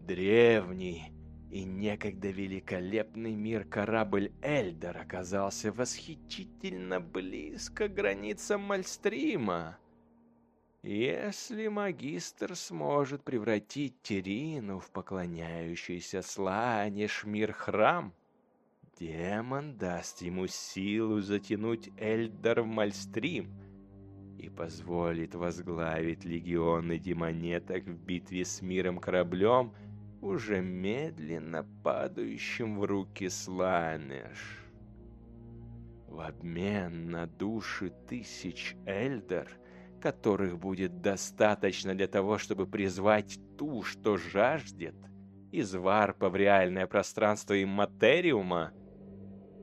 Древний и некогда великолепный мир корабль Эльдер оказался восхитительно близко к границам Мальстрима. Если магистр сможет превратить Терину в поклоняющийся слане Шмир-храм, демон даст ему силу затянуть Эльдар в Мальстрим и позволит возглавить легионы демонеток в битве с миром-кораблем, уже медленно падающим в руки Сланеш. В обмен на души тысяч Эльдар – которых будет достаточно для того, чтобы призвать ту, что жаждет, из варпа в реальное пространство имматериума,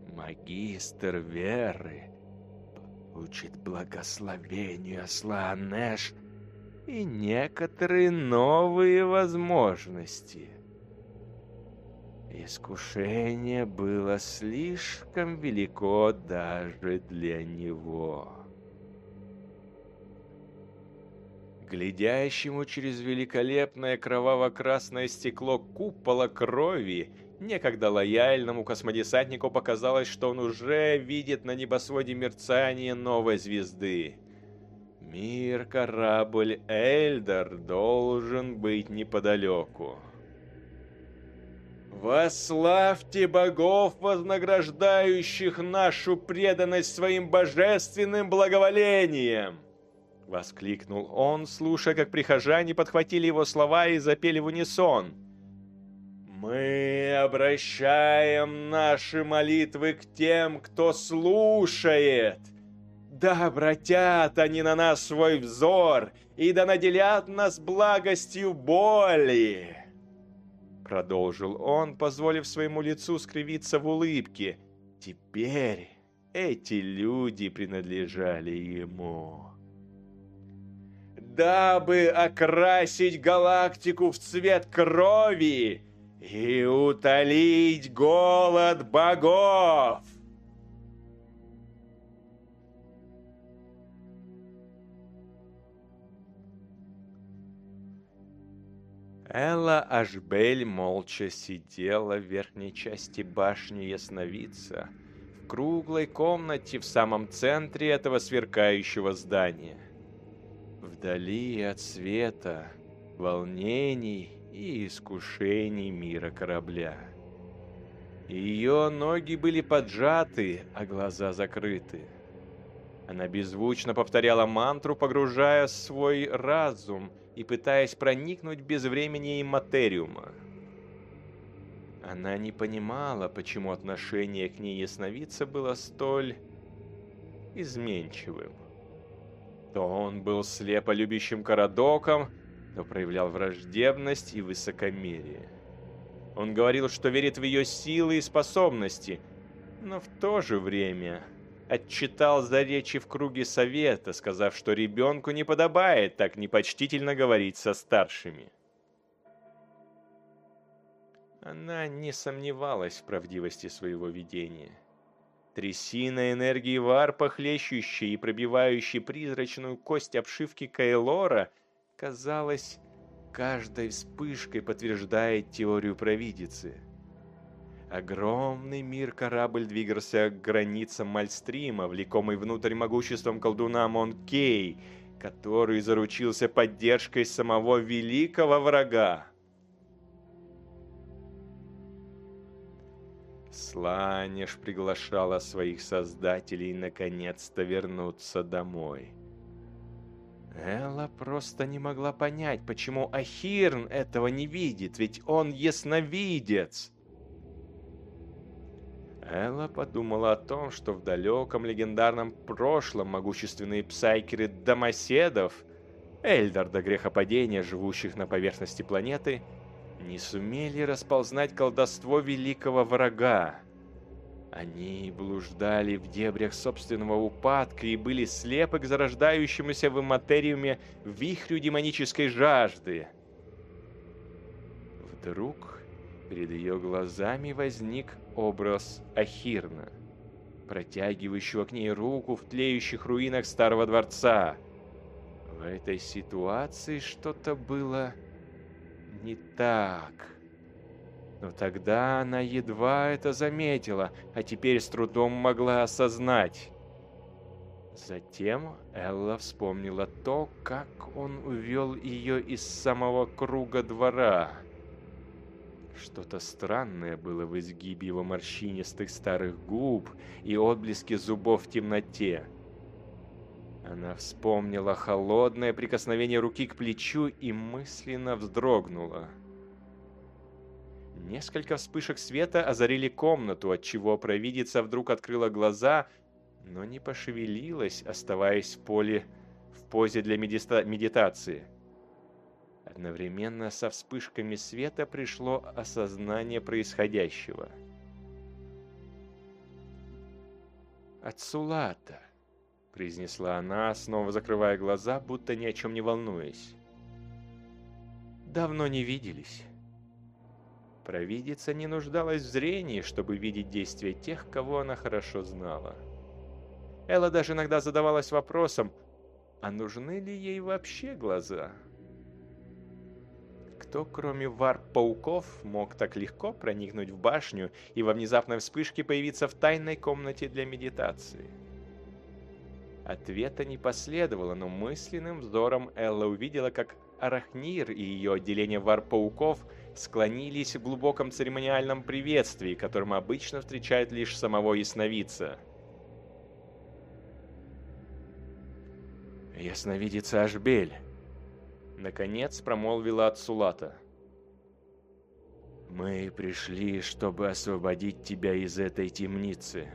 магистр веры получит благословение Сланеш и некоторые новые возможности. Искушение было слишком велико даже для него. Глядящему через великолепное кроваво-красное стекло купола крови, некогда лояльному космодесантнику показалось, что он уже видит на небосводе мерцание новой звезды. Мир-корабль Эльдер должен быть неподалеку. «Вославьте богов, вознаграждающих нашу преданность своим божественным благоволением!» Воскликнул он, слушая, как прихожане подхватили его слова и запели в унисон. «Мы обращаем наши молитвы к тем, кто слушает. Да обратят они на нас свой взор, и да наделят нас благостью боли!» Продолжил он, позволив своему лицу скривиться в улыбке. Теперь эти люди принадлежали ему дабы окрасить галактику в цвет крови и утолить голод богов. Элла Ашбель молча сидела в верхней части башни Ясновидца, в круглой комнате в самом центре этого сверкающего здания вдали от света, волнений и искушений мира корабля. Ее ноги были поджаты, а глаза закрыты. Она беззвучно повторяла мантру, погружая свой разум и пытаясь проникнуть без времени и материума. Она не понимала, почему отношение к ней ясновидца было столь изменчивым. То он был слепо любящим Карадоком, то проявлял враждебность и высокомерие. Он говорил, что верит в ее силы и способности, но в то же время отчитал за речи в круге совета, сказав, что ребенку не подобает так непочтительно говорить со старшими. Она не сомневалась в правдивости своего видения. Трясина энергии варпа, хлещущей и пробивающей призрачную кость обшивки Кайлора, казалось, каждой вспышкой подтверждает теорию провидицы. Огромный мир-корабль двигался к границам Мальстрима, влекомый внутрь могуществом колдуна Монкей, который заручился поддержкой самого великого врага. Сланеж приглашала своих создателей наконец-то вернуться домой. Элла просто не могла понять, почему Ахирн этого не видит, ведь он ясновидец. Элла подумала о том, что в далеком легендарном прошлом могущественные псайкеры домоседов, Эльдар до грехопадения, живущих на поверхности планеты, не сумели расползнать колдовство великого врага. Они блуждали в дебрях собственного упадка и были слепы к зарождающемуся в материуме вихрю демонической жажды. Вдруг перед ее глазами возник образ Ахирна, протягивающего к ней руку в тлеющих руинах старого дворца. В этой ситуации что-то было не так. Но тогда она едва это заметила, а теперь с трудом могла осознать. Затем Элла вспомнила то, как он увел ее из самого круга двора. Что-то странное было в изгибе его морщинистых старых губ и отблеске зубов в темноте. Она вспомнила холодное прикосновение руки к плечу и мысленно вздрогнула. Несколько вспышек света озарили комнату, отчего провидица вдруг открыла глаза, но не пошевелилась, оставаясь в поле в позе для медита медитации. Одновременно со вспышками света пришло осознание происходящего. Ацулата произнесла она, снова закрывая глаза, будто ни о чем не волнуясь. «Давно не виделись». Провидица не нуждалась в зрении, чтобы видеть действия тех, кого она хорошо знала. Элла даже иногда задавалась вопросом, а нужны ли ей вообще глаза? Кто, кроме варп-пауков, мог так легко проникнуть в башню и во внезапной вспышке появиться в тайной комнате для медитации? Ответа не последовало, но мысленным взором Элла увидела, как Арахнир и ее отделение вар-пауков склонились в глубоком церемониальном приветствии, которым обычно встречают лишь самого ясновидца. «Ясновидица Ашбель!» Наконец промолвила Ацулата. «Мы пришли, чтобы освободить тебя из этой темницы».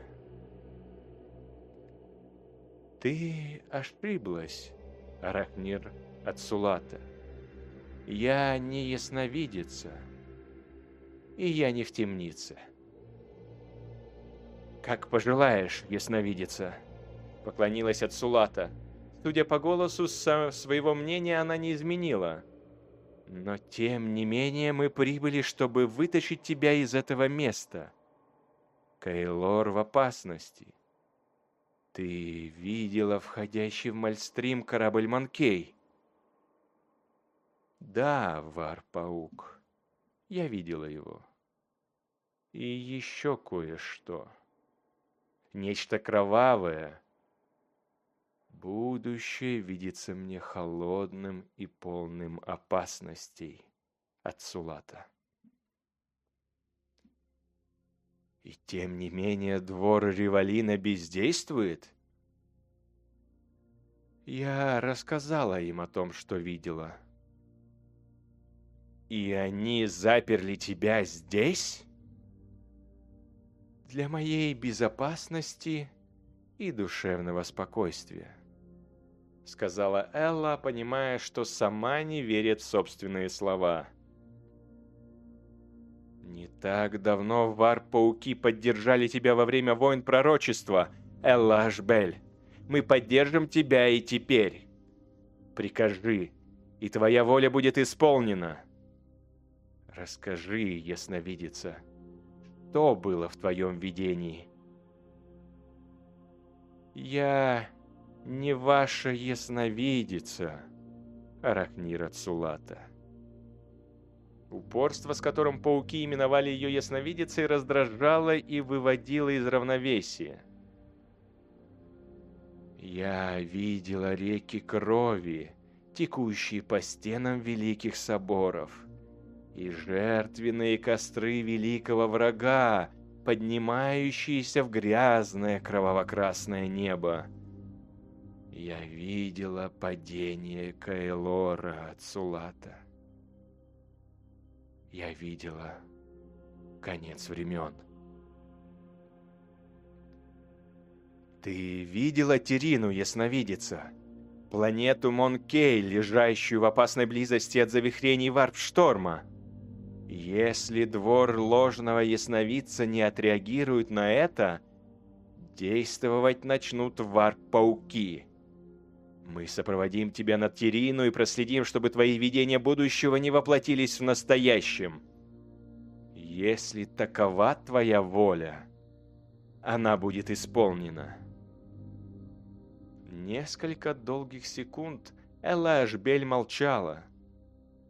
Ты ошиблась, Арахнир Ацулата. Я не ясновидица, и я не в темнице. Как пожелаешь, ясновидица, поклонилась Ацулата. Судя по голосу, своего мнения она не изменила. Но тем не менее мы прибыли, чтобы вытащить тебя из этого места. Кайлор в опасности. Ты видела входящий в Мальстрим корабль Манкей? Да, Вар-паук, я видела его. И еще кое-что. Нечто кровавое. Будущее видится мне холодным и полным опасностей от Сулата. И тем не менее двор Ривалина бездействует? Я рассказала им о том, что видела. И они заперли тебя здесь? Для моей безопасности и душевного спокойствия. Сказала Элла, понимая, что сама не верит в собственные слова. — не так давно вар-пауки поддержали тебя во время войн пророчества. Эллашбель, мы поддержим тебя и теперь. Прикажи, и твоя воля будет исполнена. Расскажи, ясновидица, что было в твоем видении? Я не ваша ясновидица, Арахнира Цулата. Упорство, с которым пауки именовали ее ясновидицей, раздражало и выводило из равновесия. Я видела реки крови, текущие по стенам великих соборов, и жертвенные костры великого врага, поднимающиеся в грязное кроваво-красное небо. Я видела падение Кайлора от Сулата. Я видела конец времен. Ты видела Терину, ясновидица? Планету Монкей, лежащую в опасной близости от завихрений варп-шторма? Если двор ложного ясновидца не отреагирует на это, действовать начнут варп-пауки. Мы сопроводим тебя над Терину и проследим, чтобы твои видения будущего не воплотились в настоящем. Если такова твоя воля, она будет исполнена. Несколько долгих секунд Элла Ашбель молчала.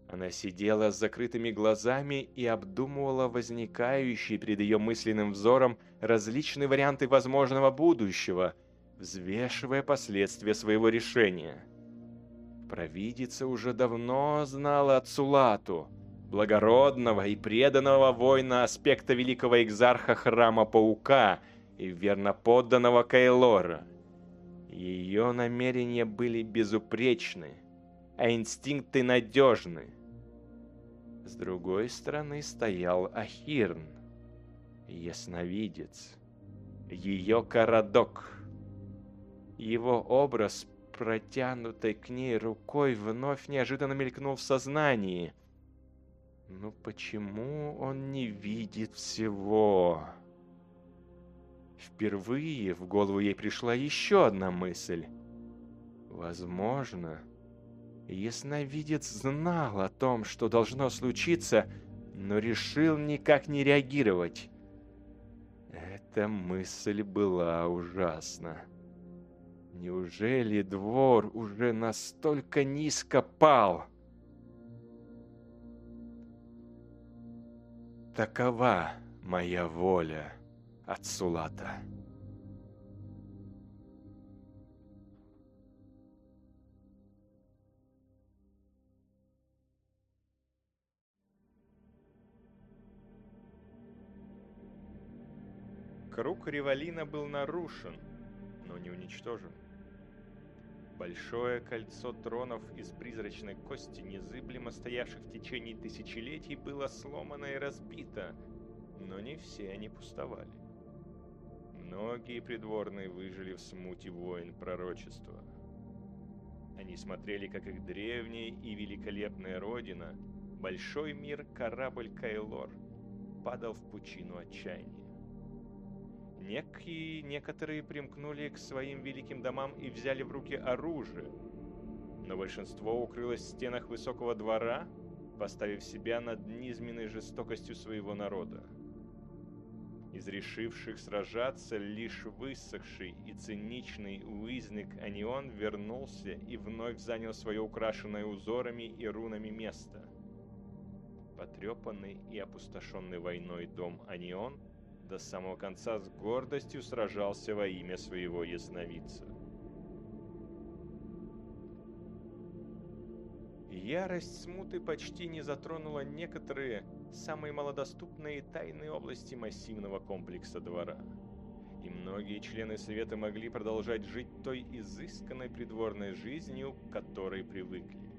Она сидела с закрытыми глазами и обдумывала возникающие перед ее мысленным взором различные варианты возможного будущего – взвешивая последствия своего решения. Провидица уже давно знала от Сулату, благородного и преданного воина аспекта великого экзарха храма Паука и верноподданного Кайлора. Ее намерения были безупречны, а инстинкты надежны. С другой стороны стоял Ахирн, ясновидец, ее Карадок — его образ, протянутой к ней рукой, вновь неожиданно мелькнул в сознании. Ну почему он не видит всего? Впервые в голову ей пришла еще одна мысль. Возможно, ясновидец знал о том, что должно случиться, но решил никак не реагировать. Эта мысль была ужасна. Неужели двор уже настолько низко пал? Такова моя воля, Ацулата. Круг Ревалина был нарушен, но не уничтожен. Большое кольцо тронов из призрачной кости, незыблемо стоявших в течение тысячелетий, было сломано и разбито, но не все они пустовали. Многие придворные выжили в смуте войн пророчества. Они смотрели, как их древняя и великолепная родина, большой мир корабль Кайлор, падал в пучину отчаяния. Некие, некоторые примкнули к своим великим домам и взяли в руки оружие, но большинство укрылось в стенах высокого двора, поставив себя над низменной жестокостью своего народа. Из решивших сражаться лишь высохший и циничный уизник Анион вернулся и вновь занял свое украшенное узорами и рунами место. Потрепанный и опустошенный войной дом Анион – до самого конца с гордостью сражался во имя своего ясновидца. Ярость смуты почти не затронула некоторые самые малодоступные тайные области массивного комплекса двора. И многие члены Совета могли продолжать жить той изысканной придворной жизнью, к которой привыкли.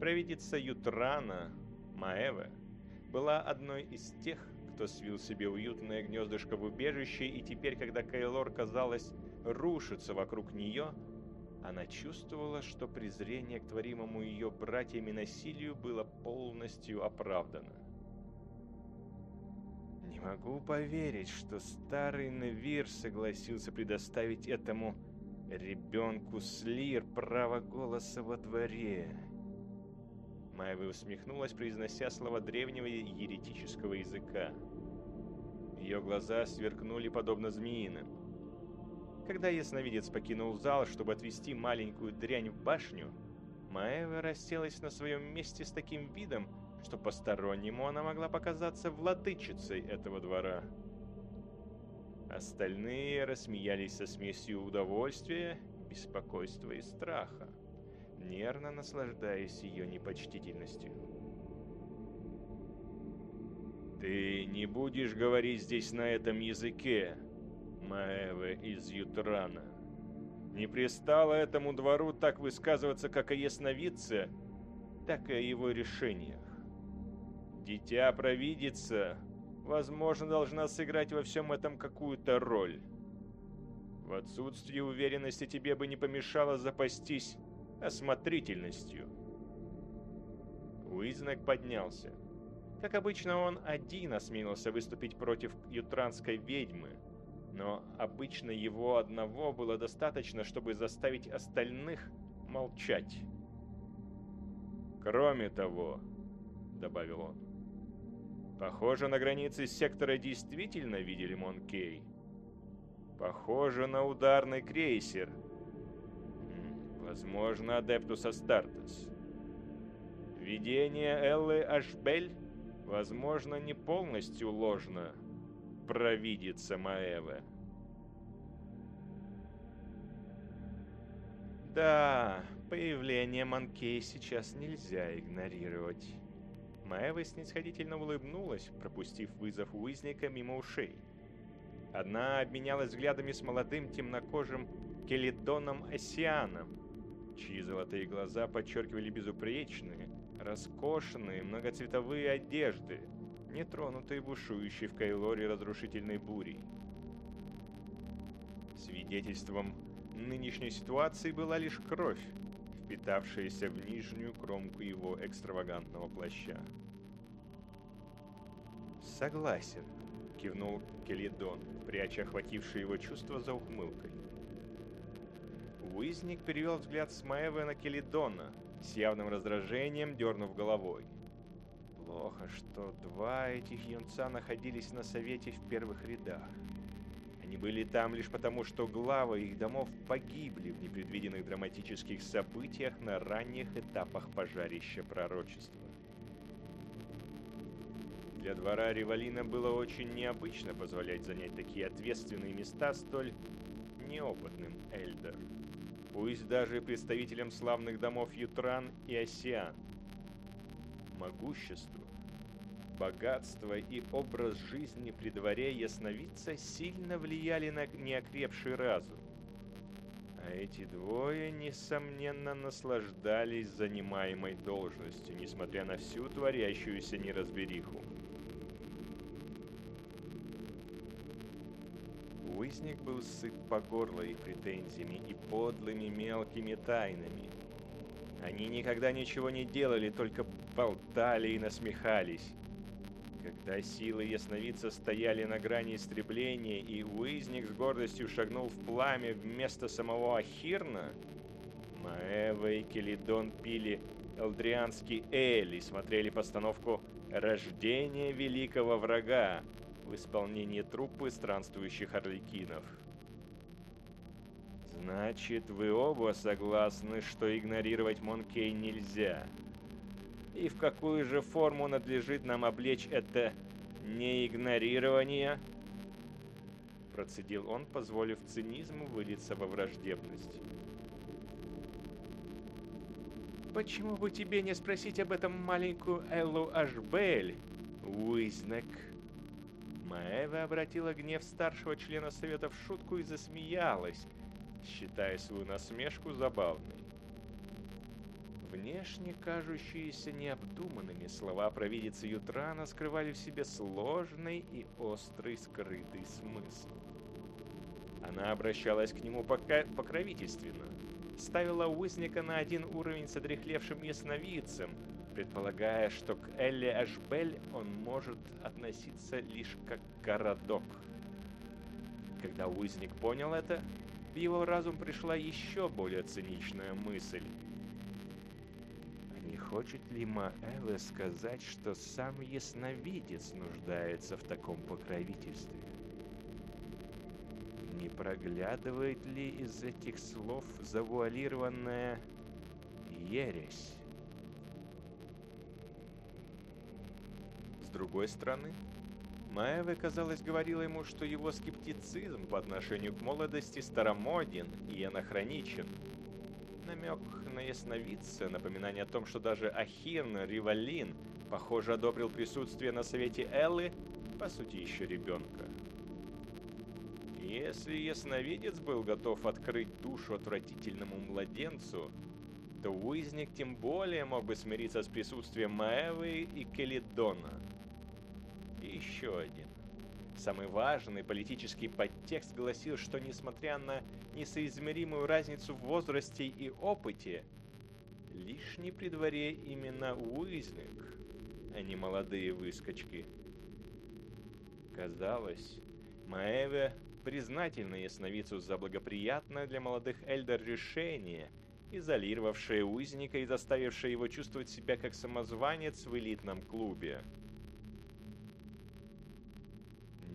Провидица Ютрана, Маэве, была одной из тех, кто свил себе уютное гнездышко в убежище, и теперь, когда Кайлор, казалось, рушится вокруг нее, она чувствовала, что презрение к творимому ее братьями насилию было полностью оправдано. могу поверить, что старый Невир согласился предоставить этому ребенку Слир право голоса во дворе. Майва усмехнулась, произнося слова древнего еретического языка. Ее глаза сверкнули подобно змеиным. Когда ясновидец покинул зал, чтобы отвести маленькую дрянь в башню, Маева расселась на своем месте с таким видом, что постороннему она могла показаться владычицей этого двора. Остальные рассмеялись со смесью удовольствия, беспокойства и страха, нервно наслаждаясь ее непочтительностью. «Ты не будешь говорить здесь на этом языке, Маэве из Ютрана. Не пристало этому двору так высказываться как о ясновидце, так и о его решениях. Дитя провидица, возможно, должна сыграть во всем этом какую-то роль. В отсутствии уверенности тебе бы не помешало запастись осмотрительностью. Уизнак поднялся. Как обычно, он один осмелился выступить против ютранской ведьмы, но обычно его одного было достаточно, чтобы заставить остальных молчать. «Кроме того», — добавил он, — «похоже, на границе сектора действительно видели Монкей. Похоже на ударный крейсер. Возможно, Адептус Астартес. Видение Эллы Ашбель возможно, не полностью ложно, провидица Маэва. Да, появление Манкей сейчас нельзя игнорировать. Маева снисходительно улыбнулась, пропустив вызов Уизника мимо ушей. Одна обменялась взглядами с молодым темнокожим Келидоном Осианом, чьи золотые глаза подчеркивали безупречные, роскошные многоцветовые одежды, не тронутые бушующей в Кайлоре разрушительной бурей. Свидетельством нынешней ситуации была лишь кровь, впитавшаяся в нижнюю кромку его экстравагантного плаща. «Согласен», — кивнул Келидон, пряча охватившее его чувство за ухмылкой. Уизник перевел взгляд с Маэвы на Келидона, с явным раздражением дернув головой. Плохо, что два этих юнца находились на совете в первых рядах. Они были там лишь потому, что главы их домов погибли в непредвиденных драматических событиях на ранних этапах пожарища пророчества. Для двора Ревалина было очень необычно позволять занять такие ответственные места столь неопытным Эльдер пусть даже представителям славных домов Ютран и Осиан. Могущество, богатство и образ жизни при дворе ясновидца сильно влияли на неокрепший разум. А эти двое, несомненно, наслаждались занимаемой должностью, несмотря на всю творящуюся неразбериху. Узник был сыт по горло их претензиями и подлыми мелкими тайнами. Они никогда ничего не делали, только болтали и насмехались. Когда силы ясновидца стояли на грани истребления, и Уизник с гордостью шагнул в пламя вместо самого Ахирна, Маэва и Келидон пили элдрианский эль и смотрели постановку «Рождение великого врага», в исполнении труппы странствующих орликинов. Значит, вы оба согласны, что игнорировать Монкей нельзя. И в какую же форму надлежит нам облечь это неигнорирование? Процедил он, позволив цинизму вылиться во враждебность. «Почему бы тебе не спросить об этом маленькую Эллу Ашбель, Уизнек?» Маэва обратила гнев старшего члена совета в шутку и засмеялась, считая свою насмешку забавной. Внешне кажущиеся необдуманными слова провидицы Ютрана скрывали в себе сложный и острый скрытый смысл. Она обращалась к нему пока покровительственно, ставила узника на один уровень с одрехлевшим ясновидцем, предполагая, что к Элли Ашбель он может относиться лишь как городок. Когда узник понял это, в его разум пришла еще более циничная мысль. А не хочет ли Маэве сказать, что сам ясновидец нуждается в таком покровительстве? Не проглядывает ли из этих слов завуалированная ересь? Другой стороны, Маэве, казалось, говорила ему, что его скептицизм по отношению к молодости старомоден и анахроничен. Намек на ясновидца, напоминание о том, что даже Ахин Ривалин, похоже, одобрил присутствие на совете Эллы, по сути, еще ребенка. Если ясновидец был готов открыть душу отвратительному младенцу, то Уизник тем более мог бы смириться с присутствием Маэвы и Келидона – еще один. Самый важный политический подтекст гласил, что несмотря на несоизмеримую разницу в возрасте и опыте, лишний при дворе именно Уизник, а не молодые выскочки. Казалось, Маэве признательна ясновицу за благоприятное для молодых Эльдер решение, изолировавшее узника и заставившее его чувствовать себя как самозванец в элитном клубе.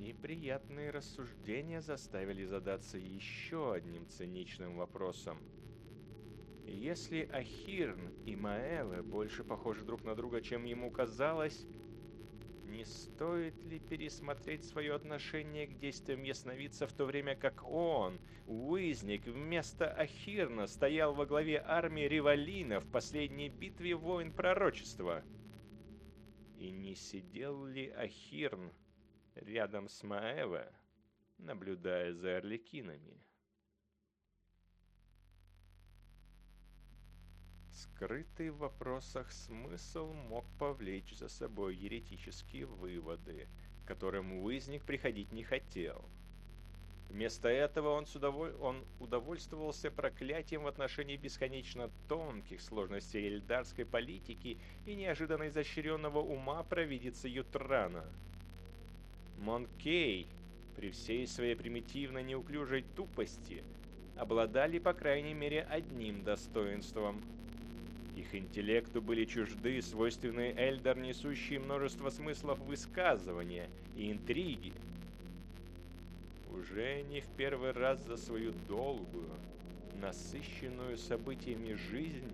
Неприятные рассуждения заставили задаться еще одним циничным вопросом. Если Ахирн и Маэве больше похожи друг на друга, чем ему казалось, не стоит ли пересмотреть свое отношение к действиям ясновидца в то время как он, Уизник, вместо Ахирна стоял во главе армии Ривалина в последней битве воин пророчества? И не сидел ли Ахирн рядом с Маэва, наблюдая за орликинами. Скрытый в вопросах смысл мог повлечь за собой еретические выводы, к которым Уизник приходить не хотел. Вместо этого он, с удоволь... он удовольствовался проклятием в отношении бесконечно тонких сложностей эльдарской политики и неожиданно изощренного ума провидицы Ютрана – Монкей, при всей своей примитивно неуклюжей тупости, обладали по крайней мере одним достоинством. Их интеллекту были чужды свойственные Эльдар, несущие множество смыслов высказывания и интриги. Уже не в первый раз за свою долгую, насыщенную событиями жизнь,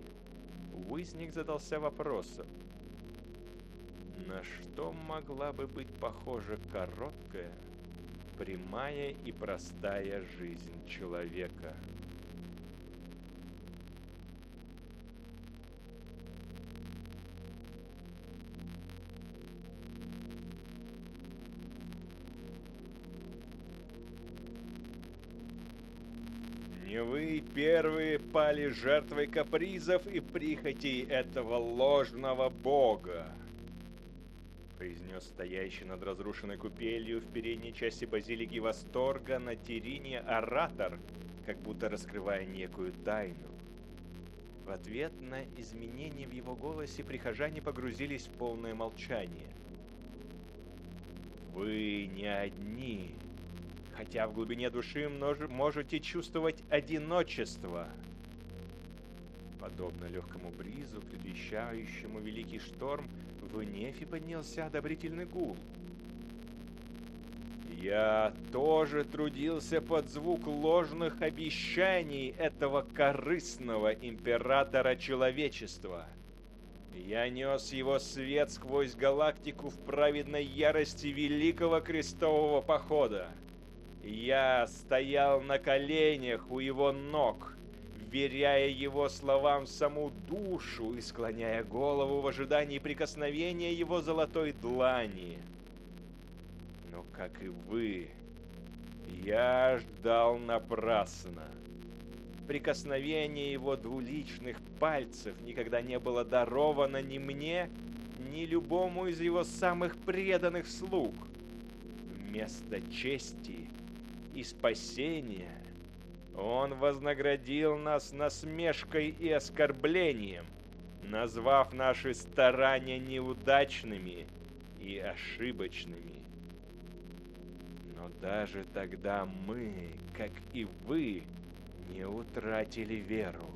Уизник задался вопросом, на что могла бы быть похожа короткая, прямая и простая жизнь человека? Не вы первые пали жертвой капризов и прихотей этого ложного бога произнес стоящий над разрушенной купелью в передней части базилики Восторга на Терине оратор, как будто раскрывая некую тайну. В ответ на изменения в его голосе прихожане погрузились в полное молчание. «Вы не одни, хотя в глубине души можете чувствовать одиночество», Подобно легкому бризу, предвещающему великий шторм, в нефе поднялся одобрительный гул. Я тоже трудился под звук ложных обещаний этого корыстного императора человечества. Я нес его свет сквозь галактику в праведной ярости великого крестового похода. Я стоял на коленях у его ног, вверяя его словам саму душу и склоняя голову в ожидании прикосновения его золотой длани. Но, как и вы, я ждал напрасно. Прикосновение его двуличных пальцев никогда не было даровано ни мне, ни любому из его самых преданных слуг. Вместо чести и спасения он вознаградил нас насмешкой и оскорблением. назвав наши старания неудачными и ошибочными. Но даже тогда мы, как и вы, не утратили веру.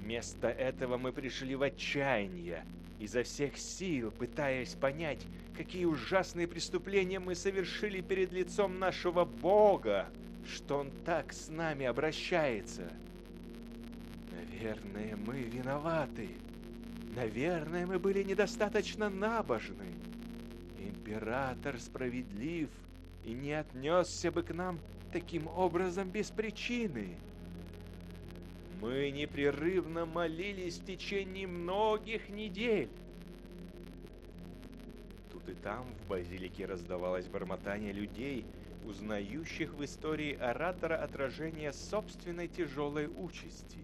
Вместо этого мы пришли в отчаяние, изо всех сил пытаясь понять, какие ужасные преступления мы совершили перед лицом нашего Бога, что Он так с нами обращается. Наверное, мы виноваты. Наверное, мы были недостаточно набожны. Император справедлив и не отнесся бы к нам таким образом без причины. Мы непрерывно молились в течение многих недель. Тут и там в базилике раздавалось бормотание людей, узнающих в истории оратора отражение собственной тяжелой участи.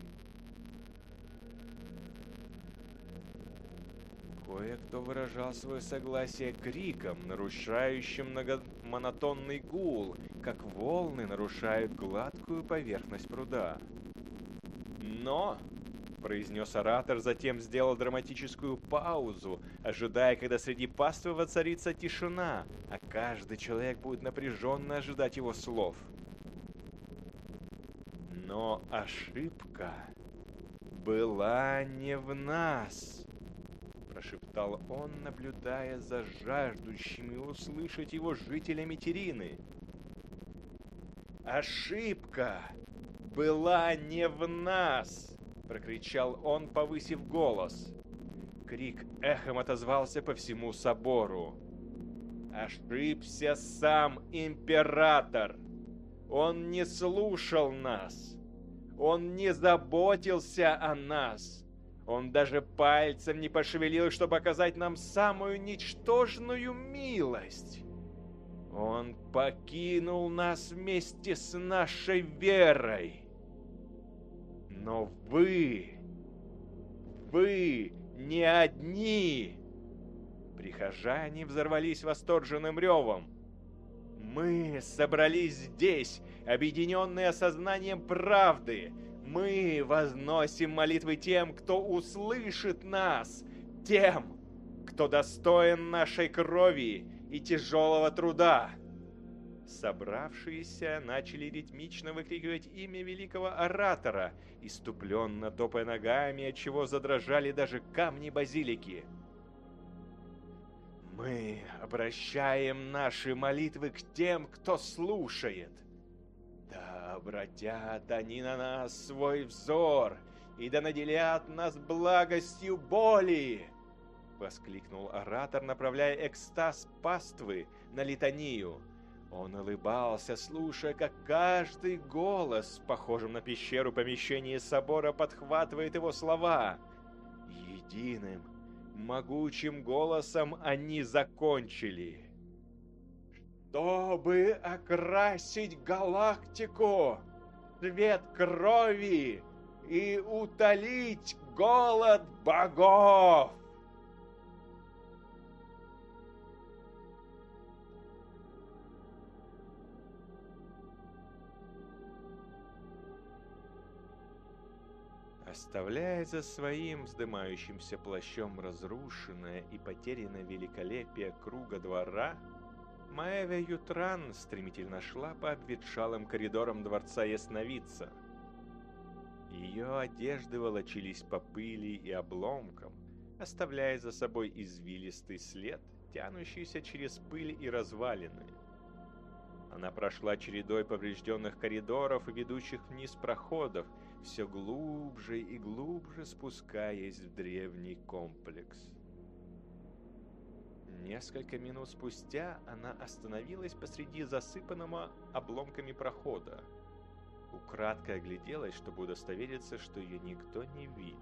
Кое-кто выражал свое согласие криком, нарушающим монотонный гул, как волны нарушают гладкую поверхность пруда. Но, произнес оратор, затем сделал драматическую паузу, ожидая, когда среди паствы воцарится тишина, а каждый человек будет напряженно ожидать его слов. Но ошибка была не в нас прошептал он, наблюдая за жаждущими услышать его жителями Терины. «Ошибка была не в нас!» — прокричал он, повысив голос. Крик эхом отозвался по всему собору. «Ошибся сам император! Он не слушал нас! Он не заботился о нас!» Он даже пальцем не пошевелил, чтобы оказать нам самую ничтожную милость. Он покинул нас вместе с нашей верой. Но вы, вы не одни. Прихожане взорвались восторженным ревом. Мы собрались здесь, объединенные осознанием правды, мы возносим молитвы тем, кто услышит нас, тем, кто достоин нашей крови и тяжелого труда. Собравшиеся начали ритмично выкрикивать имя великого оратора, иступленно топая ногами, от чего задрожали даже камни базилики. Мы обращаем наши молитвы к тем, кто слушает – обратят они на нас свой взор, и да наделят нас благостью боли!» Воскликнул оратор, направляя экстаз паствы на литанию. Он улыбался, слушая, как каждый голос, похожим на пещеру помещения собора, подхватывает его слова. Единым, могучим голосом они закончили чтобы окрасить галактику цвет крови и утолить голод богов. Оставляя за своим вздымающимся плащом разрушенное и потерянное великолепие круга двора, Маэве Ютран стремительно шла по обветшалым коридорам дворца Ясновидца. Ее одежды волочились по пыли и обломкам, оставляя за собой извилистый след, тянущийся через пыль и развалины. Она прошла чередой поврежденных коридоров и ведущих вниз проходов, все глубже и глубже спускаясь в древний комплекс. Несколько минут спустя она остановилась посреди засыпанного обломками прохода. Украдкой огляделась, чтобы удостовериться, что ее никто не видит.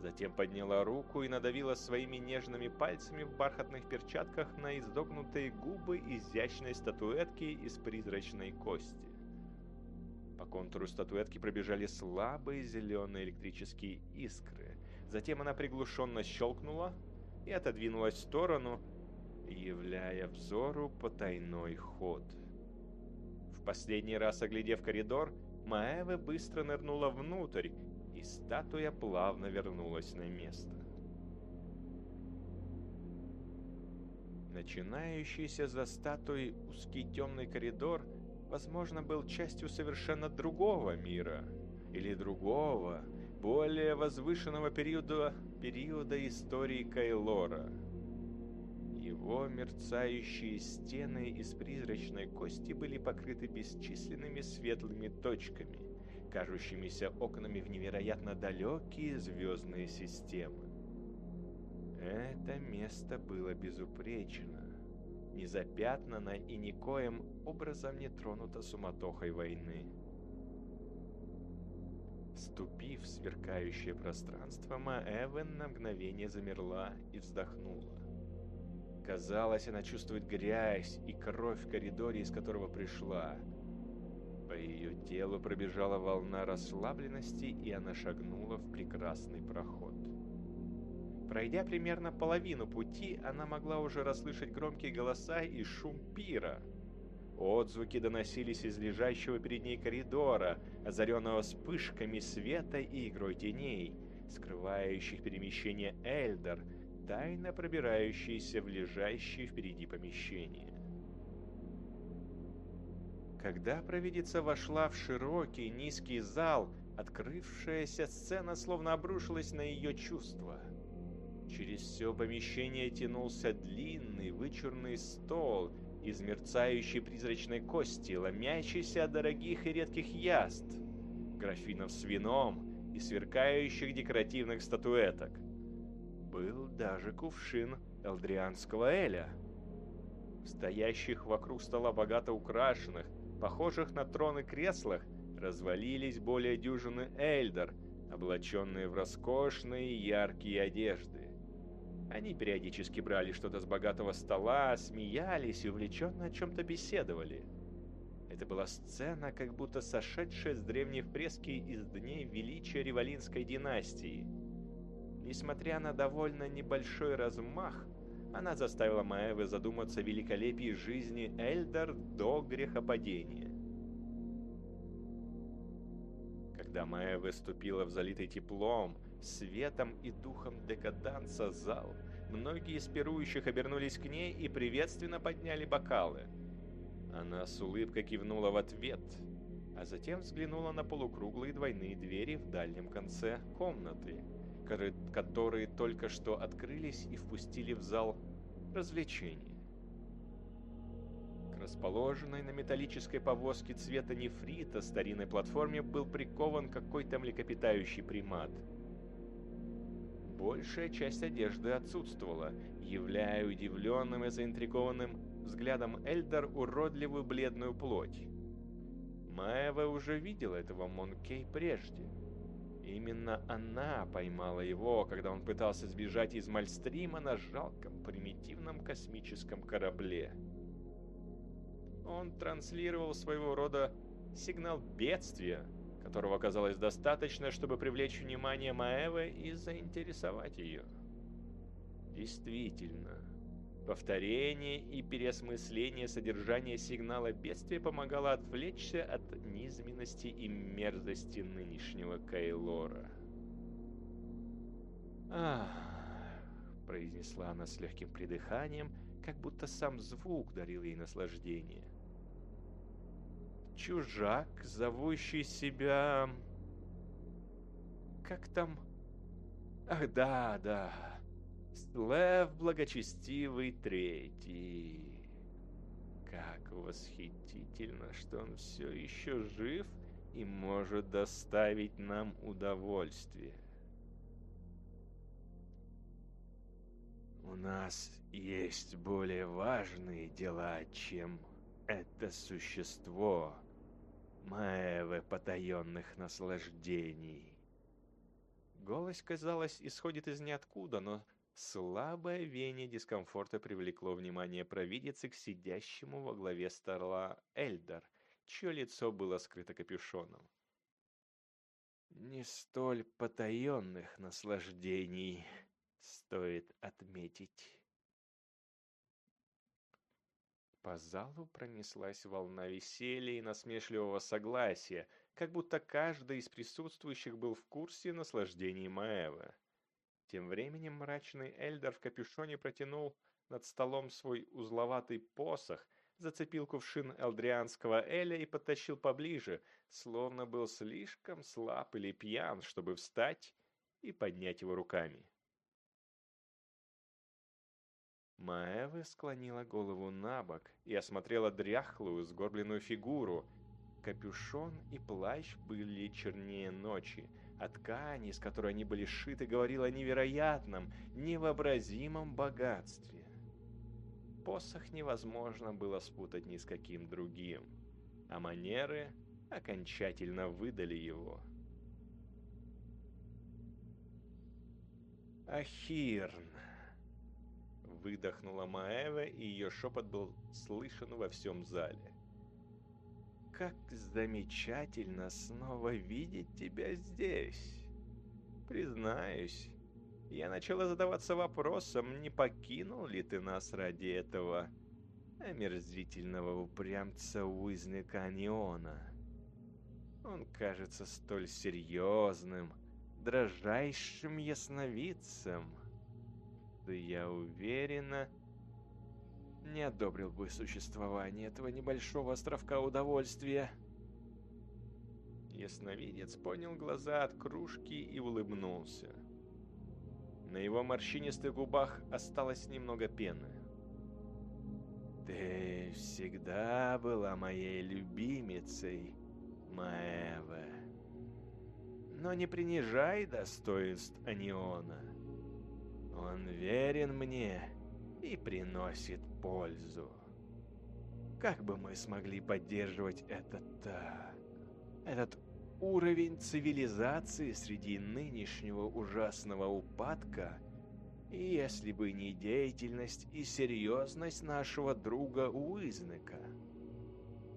Затем подняла руку и надавила своими нежными пальцами в бархатных перчатках на изогнутые губы изящной статуэтки из призрачной кости. Контуру статуэтки пробежали слабые зеленые электрические искры. Затем она приглушенно щелкнула, и отодвинулась в сторону, являя взору потайной ход. В последний раз оглядев коридор, Маэве быстро нырнула внутрь и статуя плавно вернулась на место. Начинающийся за статуей узкий темный коридор, возможно, был частью совершенно другого мира, или другого, более возвышенного периода, периода истории Кайлора. Его мерцающие стены из призрачной кости были покрыты бесчисленными светлыми точками, кажущимися окнами в невероятно далекие звездные системы. Это место было безупречно, не запятнано и никоим образом не тронуто суматохой войны. Вступив в сверкающее пространство, Маэвен на мгновение замерла и вздохнула. Казалось, она чувствует грязь и кровь в коридоре, из которого пришла. По ее телу пробежала волна расслабленности, и она шагнула в прекрасный проход. Пройдя примерно половину пути, она могла уже расслышать громкие голоса и шум пира. Отзвуки доносились из лежащего перед ней коридора, озаренного вспышками света и игрой теней, скрывающих перемещение Эльдер, тайно пробирающиеся в лежащие впереди помещения. Когда провидица вошла в широкий низкий зал, открывшаяся сцена словно обрушилась на ее чувства – Через все помещение тянулся длинный вычурный стол из мерцающей призрачной кости, ломящийся от дорогих и редких яств, графинов с вином и сверкающих декоративных статуэток. Был даже кувшин элдрианского эля. Стоящих вокруг стола богато украшенных, похожих на троны креслах, развалились более дюжины эльдер, облаченные в роскошные яркие одежды. Они периодически брали что-то с богатого стола, смеялись и увлеченно о чем-то беседовали. Это была сцена, как будто сошедшая с древней фрески из дней величия Револинской династии. Несмотря на довольно небольшой размах, она заставила Маэвы задуматься о великолепии жизни Эльдар до грехопадения. Когда Маэва ступила в залитый теплом, светом и духом декаданса зал, многие из пирующих обернулись к ней и приветственно подняли бокалы. Она с улыбкой кивнула в ответ, а затем взглянула на полукруглые двойные двери в дальнем конце комнаты, которые только что открылись и впустили в зал развлечений. К расположенной на металлической повозке цвета нефрита старинной платформе был прикован какой-то млекопитающий примат – Большая часть одежды отсутствовала, являя удивленным и заинтригованным взглядом Эльдар уродливую бледную плоть. Маева уже видела этого Монкей прежде. Именно она поймала его, когда он пытался сбежать из Мальстрима на жалком примитивном космическом корабле. Он транслировал своего рода сигнал бедствия, которого оказалось достаточно, чтобы привлечь внимание Маэвы и заинтересовать ее. Действительно, повторение и переосмысление содержания сигнала бедствия помогало отвлечься от низменности и мерзости нынешнего Кайлора. «Ах!» — произнесла она с легким придыханием, как будто сам звук дарил ей наслаждение — чужак, зовущий себя... Как там? Ах, да, да. Слев Благочестивый Третий. Как восхитительно, что он все еще жив и может доставить нам удовольствие. У нас есть более важные дела, чем это существо, Маэвы потаенных наслаждений. Голос, казалось, исходит из ниоткуда, но слабое веяние дискомфорта привлекло внимание провидицы к сидящему во главе стола Эльдар, чье лицо было скрыто капюшоном. Не столь потаенных наслаждений стоит отметить. По залу пронеслась волна веселья и насмешливого согласия, как будто каждый из присутствующих был в курсе наслаждений Маэвы. Тем временем мрачный Эльдер в капюшоне протянул над столом свой узловатый посох, зацепил кувшин элдрианского Эля и подтащил поближе, словно был слишком слаб или пьян, чтобы встать и поднять его руками. Маэва склонила голову на бок и осмотрела дряхлую, сгорбленную фигуру. Капюшон и плащ были чернее ночи, а ткань, из которой они были сшиты, говорила о невероятном, невообразимом богатстве. Посох невозможно было спутать ни с каким другим, а манеры окончательно выдали его. Ахирн Выдохнула Маэва, и ее шепот был слышен во всем зале. «Как замечательно снова видеть тебя здесь!» «Признаюсь, я начала задаваться вопросом, не покинул ли ты нас ради этого омерзительного упрямца Уизника Аниона. Он кажется столь серьезным, дрожайшим ясновидцем» что я уверенно не одобрил бы существование этого небольшого островка удовольствия. Ясновидец понял глаза от кружки и улыбнулся. На его морщинистых губах осталось немного пены. «Ты всегда была моей любимицей, Маэва. Но не принижай достоинств Аниона. Он верен мне и приносит пользу. Как бы мы смогли поддерживать этот, а, этот уровень цивилизации среди нынешнего ужасного упадка, если бы не деятельность и серьезность нашего друга Уизныка?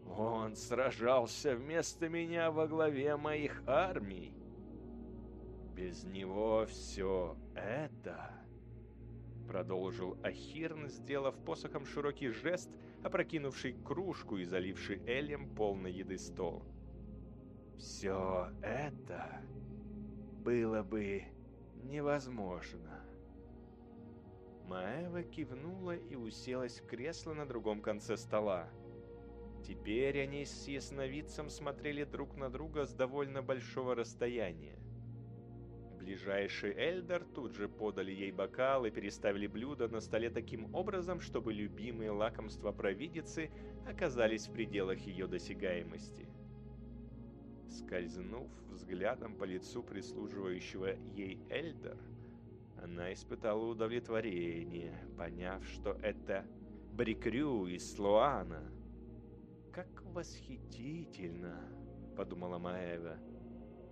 Он сражался вместо меня во главе моих армий. Без него все это Продолжил Ахирн, сделав посохом широкий жест, опрокинувший кружку и заливший Элем полной еды стол. «Все это было бы невозможно». Маева кивнула и уселась в кресло на другом конце стола. Теперь они с ясновидцем смотрели друг на друга с довольно большого расстояния. Ближайший Эльдар тут же подали ей бокал и переставили блюдо на столе таким образом, чтобы любимые лакомства провидицы оказались в пределах ее досягаемости. Скользнув взглядом по лицу прислуживающего ей Эльдар, она испытала удовлетворение, поняв, что это Брикрю из Слоана. «Как восхитительно!» — подумала Маэва —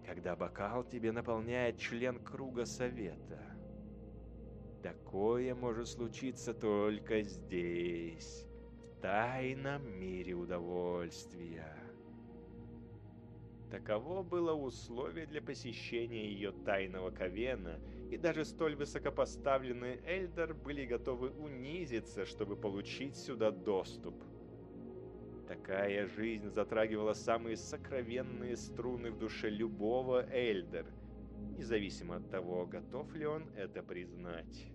когда бокал тебе наполняет член круга совета. Такое может случиться только здесь, в тайном мире удовольствия. Таково было условие для посещения ее тайного ковена, и даже столь высокопоставленные Эльдер были готовы унизиться, чтобы получить сюда доступ. Такая жизнь затрагивала самые сокровенные струны в душе любого Эльдер, независимо от того, готов ли он это признать.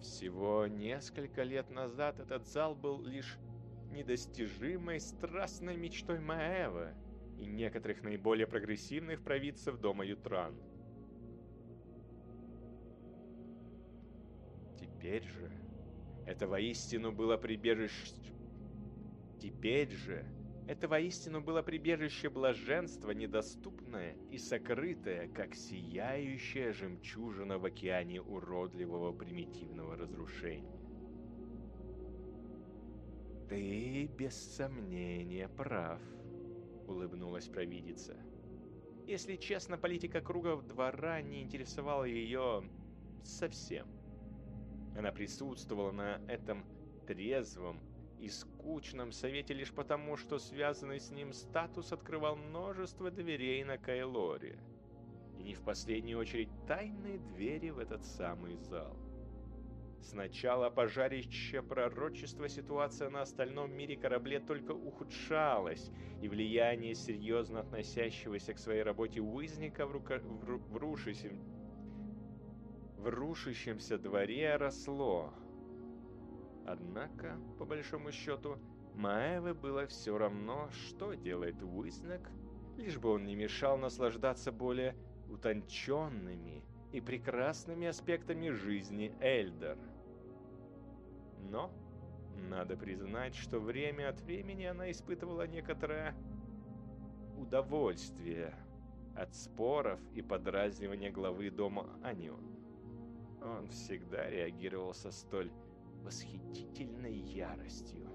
Всего несколько лет назад этот зал был лишь недостижимой страстной мечтой Маэва и некоторых наиболее прогрессивных провидцев дома Ютран. Теперь же это воистину было прибежище... Теперь же, это воистину было прибежище блаженства, недоступное и сокрытое, как сияющая жемчужина в океане уродливого примитивного разрушения. «Ты, без сомнения, прав», — улыбнулась провидица. Если честно, политика кругов двора не интересовала ее совсем. Она присутствовала на этом трезвом и скучном совете лишь потому, что связанный с ним статус открывал множество дверей на Кайлоре. И не в последнюю очередь тайные двери в этот самый зал. Сначала пожарище пророчества ситуация на остальном мире корабле только ухудшалась, и влияние серьезно относящегося к своей работе Уизника в, рука... в, в, рушащем... в рушащемся дворе росло. Однако, по большому счету, Маэве было все равно, что делает Уизнак, лишь бы он не мешал наслаждаться более утонченными и прекрасными аспектами жизни Эльдер. Но надо признать, что время от времени она испытывала некоторое удовольствие от споров и подразнивания главы дома Анион. Он всегда реагировал со столь восхитительной яростью.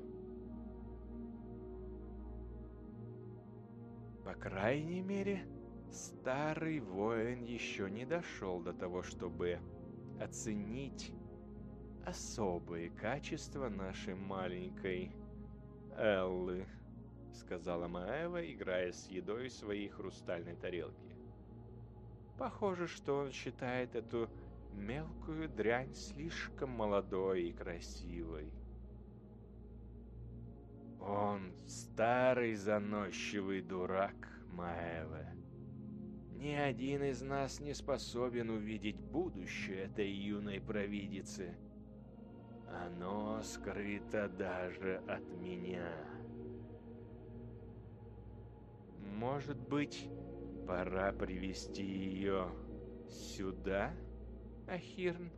По крайней мере, старый воин еще не дошел до того, чтобы оценить особые качества нашей маленькой Эллы, сказала Маева, играя с едой в своей хрустальной тарелке. Похоже, что он считает эту мелкую дрянь слишком молодой и красивой. Он старый заносчивый дурак, Маэве. Ни один из нас не способен увидеть будущее этой юной провидицы. Оно скрыто даже от меня. Может быть, пора привести ее сюда, Ахирн?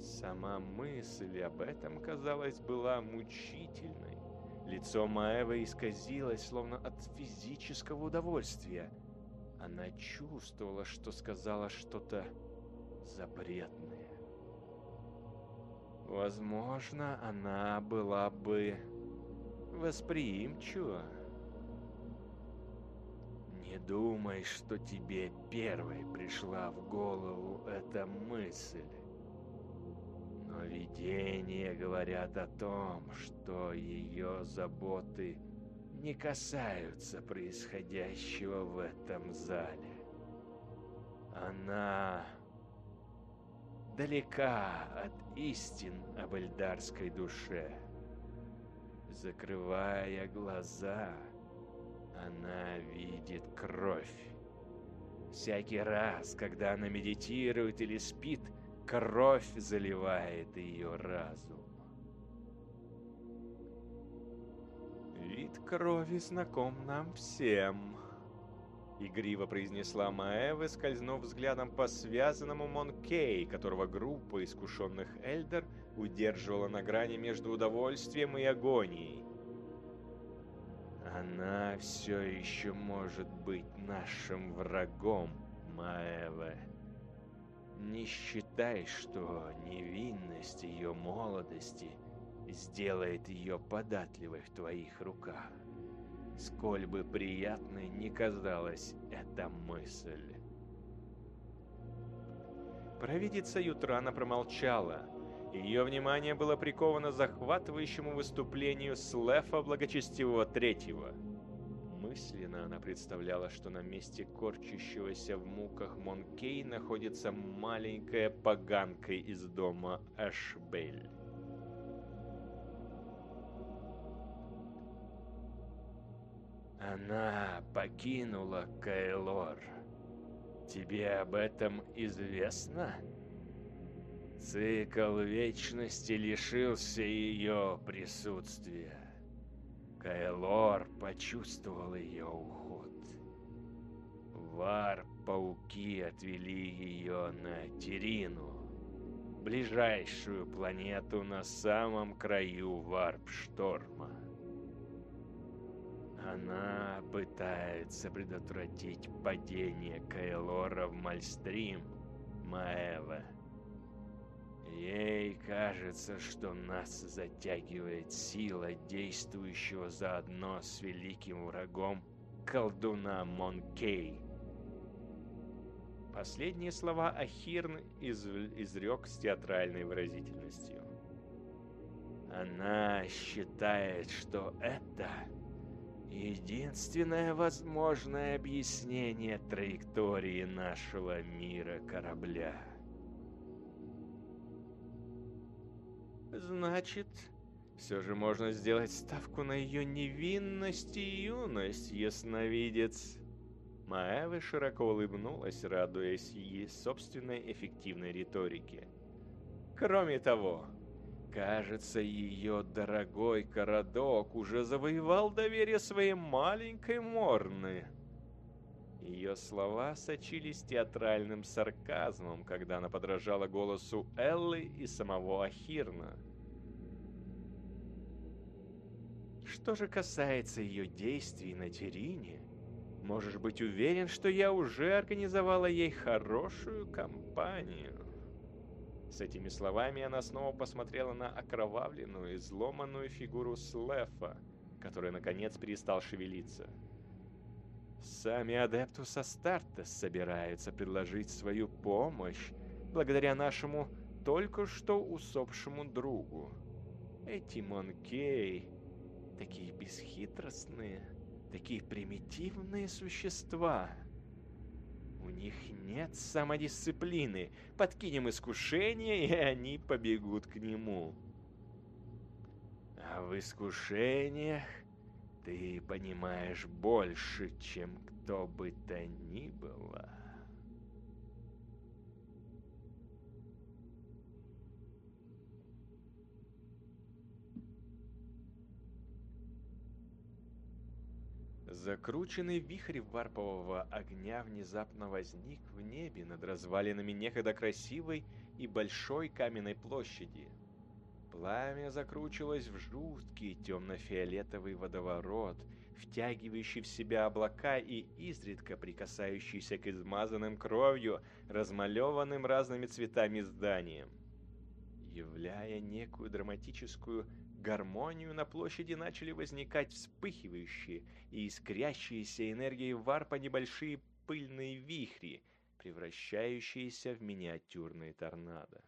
Сама мысль об этом, казалось, была мучительной. Лицо Маэвы исказилось, словно от физического удовольствия. Она чувствовала, что сказала что-то запретное. Возможно, она была бы восприимчива. Не думай, что тебе первой пришла в голову эта мысль. Но видения говорят о том, что ее заботы не касаются происходящего в этом зале. Она далека от истин об эльдарской душе. Закрывая глаза, она видит кровь. Всякий раз, когда она медитирует или спит – Кровь заливает ее разум. «Вид крови знаком нам всем», — игриво произнесла Маэва, скользнув взглядом по связанному Монкей, которого группа искушенных Эльдер удерживала на грани между удовольствием и агонией. «Она все еще может быть нашим врагом, Маэва». Не считай, что невинность ее молодости сделает ее податливой в твоих руках. Сколь бы приятной не казалась эта мысль. Провидица Ютрана промолчала. Ее внимание было приковано захватывающему выступлению Слефа Благочестивого Третьего – Мысленно она представляла, что на месте корчащегося в муках Монкей находится маленькая поганка из дома Ашбель. Она покинула Кайлор. Тебе об этом известно? Цикл вечности лишился ее присутствия. Кайлор почувствовал ее уход. Вар-пауки отвели ее на Терину, ближайшую планету на самом краю варп-шторма. Она пытается предотвратить падение Кайлора в Мальстрим, Маэва. Ей кажется, что нас затягивает сила, действующего заодно с великим врагом колдуна Монкей. Последние слова Ахирн из изрек с театральной выразительностью. Она считает, что это единственное возможное объяснение траектории нашего мира корабля. Значит, все же можно сделать ставку на ее невинность и юность, ясновидец. Маэва широко улыбнулась, радуясь ей собственной эффективной риторике. Кроме того, кажется, ее дорогой Карадок уже завоевал доверие своей маленькой Морны. Ее слова сочились театральным сарказмом, когда она подражала голосу Эллы и самого Ахирна. Что же касается ее действий на Терине, можешь быть уверен, что я уже организовала ей хорошую компанию. С этими словами она снова посмотрела на окровавленную, изломанную фигуру Слефа, который наконец перестал шевелиться. Сами Адептус Астартес собираются предложить свою помощь благодаря нашему только что усопшему другу. Эти Монкей такие бесхитростные, такие примитивные существа. У них нет самодисциплины. Подкинем искушение, и они побегут к нему. А в искушениях ты понимаешь больше, чем кто бы то ни было. Закрученный вихрь варпового огня внезапно возник в небе над развалинами некогда красивой и большой каменной площади – Пламя закручивалось в жуткий темно-фиолетовый водоворот, втягивающий в себя облака и изредка прикасающийся к измазанным кровью, размалеванным разными цветами зданиям. Являя некую драматическую гармонию, на площади начали возникать вспыхивающие и искрящиеся энергией варпа небольшие пыльные вихри, превращающиеся в миниатюрные торнадо.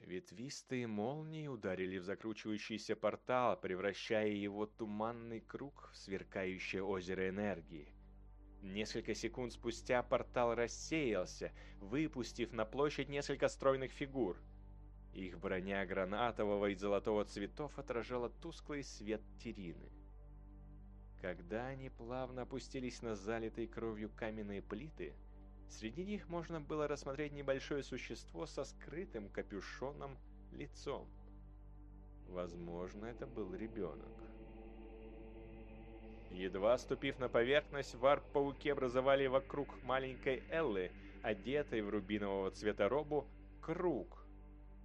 Ветвистые молнии ударили в закручивающийся портал, превращая его туманный круг в сверкающее озеро энергии. Несколько секунд спустя портал рассеялся, выпустив на площадь несколько стройных фигур. Их броня гранатового и золотого цветов отражала тусклый свет терины. Когда они плавно опустились на залитые кровью каменные плиты, Среди них можно было рассмотреть небольшое существо со скрытым капюшоном лицом. Возможно, это был ребенок. Едва ступив на поверхность, варп-пауки образовали вокруг маленькой Эллы, одетой в рубинового цвета робу, круг,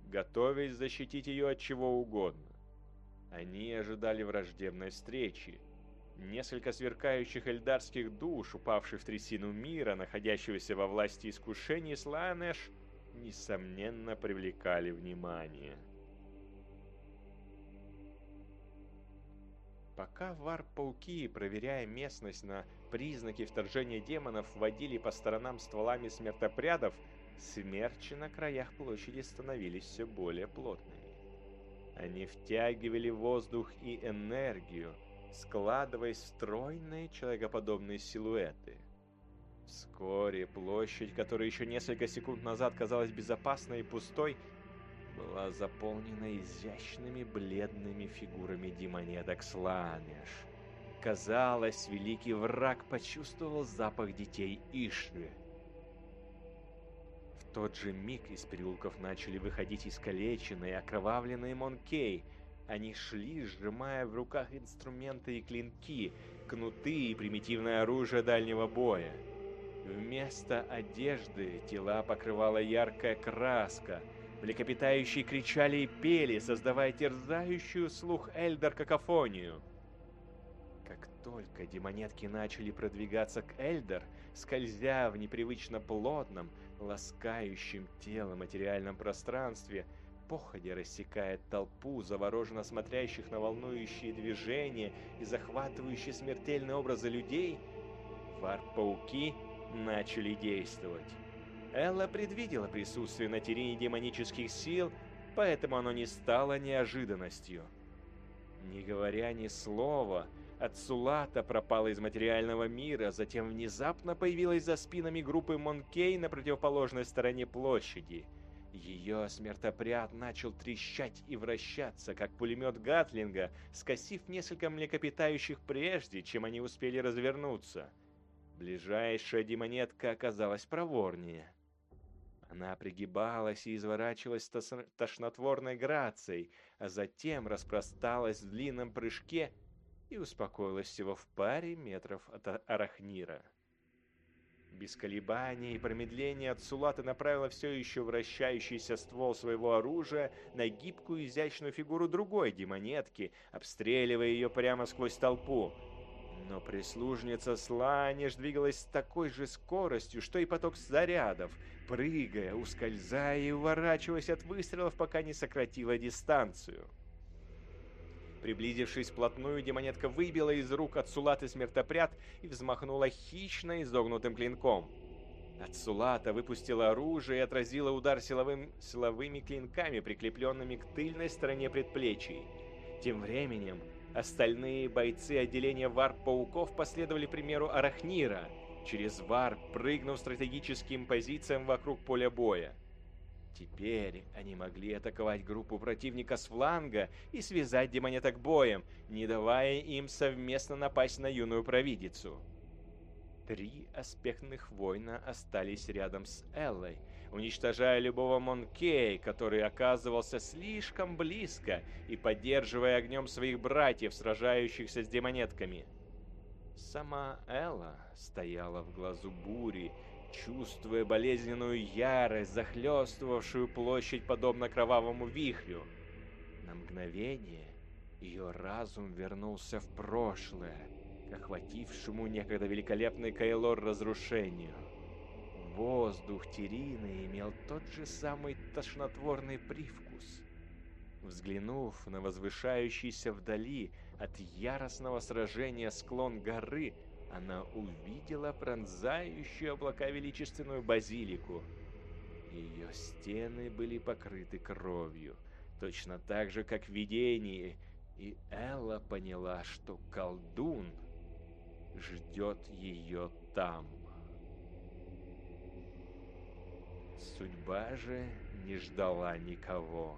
готовясь защитить ее от чего угодно. Они ожидали враждебной встречи, Несколько сверкающих эльдарских душ, упавших в трясину мира, находящегося во власти искушений Сланеш, несомненно привлекали внимание. Пока варп-пауки, проверяя местность на признаки вторжения демонов, водили по сторонам стволами смертопрядов, смерчи на краях площади становились все более плотными. Они втягивали воздух и энергию, складываясь в стройные человекоподобные силуэты. Вскоре площадь, которая еще несколько секунд назад казалась безопасной и пустой, была заполнена изящными бледными фигурами демонеток Сланеш. Казалось, великий враг почувствовал запах детей Ишви. В тот же миг из переулков начали выходить искалеченные, окровавленные Монкей – они шли, сжимая в руках инструменты и клинки, кнуты и примитивное оружие дальнего боя. Вместо одежды тела покрывала яркая краска. Млекопитающие кричали и пели, создавая терзающую слух Эльдер какофонию. Как только демонетки начали продвигаться к Эльдер, скользя в непривычно плотном, ласкающем тело материальном пространстве, походя рассекает толпу, завороженно смотрящих на волнующие движения и захватывающие смертельные образы людей, варп-пауки начали действовать. Элла предвидела присутствие на Терине демонических сил, поэтому оно не стало неожиданностью. Не говоря ни слова, Ацулата пропала из материального мира, затем внезапно появилась за спинами группы Монкей на противоположной стороне площади. Ее смертопряд начал трещать и вращаться, как пулемет Гатлинга, скосив несколько млекопитающих прежде, чем они успели развернуться. Ближайшая демонетка оказалась проворнее. Она пригибалась и изворачивалась тошнотворной грацией, а затем распросталась в длинном прыжке и успокоилась всего в паре метров от Арахнира. Без колебаний и промедления Ацулата направила все еще вращающийся ствол своего оружия на гибкую изящную фигуру другой демонетки, обстреливая ее прямо сквозь толпу. Но прислужница Сланиш двигалась с такой же скоростью, что и поток зарядов, прыгая, ускользая и уворачиваясь от выстрелов, пока не сократила дистанцию. Приблизившись вплотную, демонетка выбила из рук Ацулаты смертопряд и взмахнула хищно изогнутым клинком. Ацулата выпустила оружие и отразила удар силовым, силовыми клинками, прикрепленными к тыльной стороне предплечий. Тем временем, остальные бойцы отделения варп-пауков последовали примеру Арахнира, через варп прыгнув стратегическим позициям вокруг поля боя. Теперь они могли атаковать группу противника с фланга и связать демонеток боем, не давая им совместно напасть на юную провидицу. Три аспектных воина остались рядом с Эллой, уничтожая любого Монкей, который оказывался слишком близко и поддерживая огнем своих братьев, сражающихся с демонетками. Сама Элла стояла в глазу бури, чувствуя болезненную ярость, захлестывавшую площадь подобно кровавому вихрю. На мгновение ее разум вернулся в прошлое, к охватившему некогда великолепный Кайлор разрушению. Воздух Терины имел тот же самый тошнотворный привкус. Взглянув на возвышающийся вдали от яростного сражения склон горы, она увидела пронзающую облака величественную базилику. Ее стены были покрыты кровью, точно так же, как в видении, и Элла поняла, что колдун ждет ее там. Судьба же не ждала никого.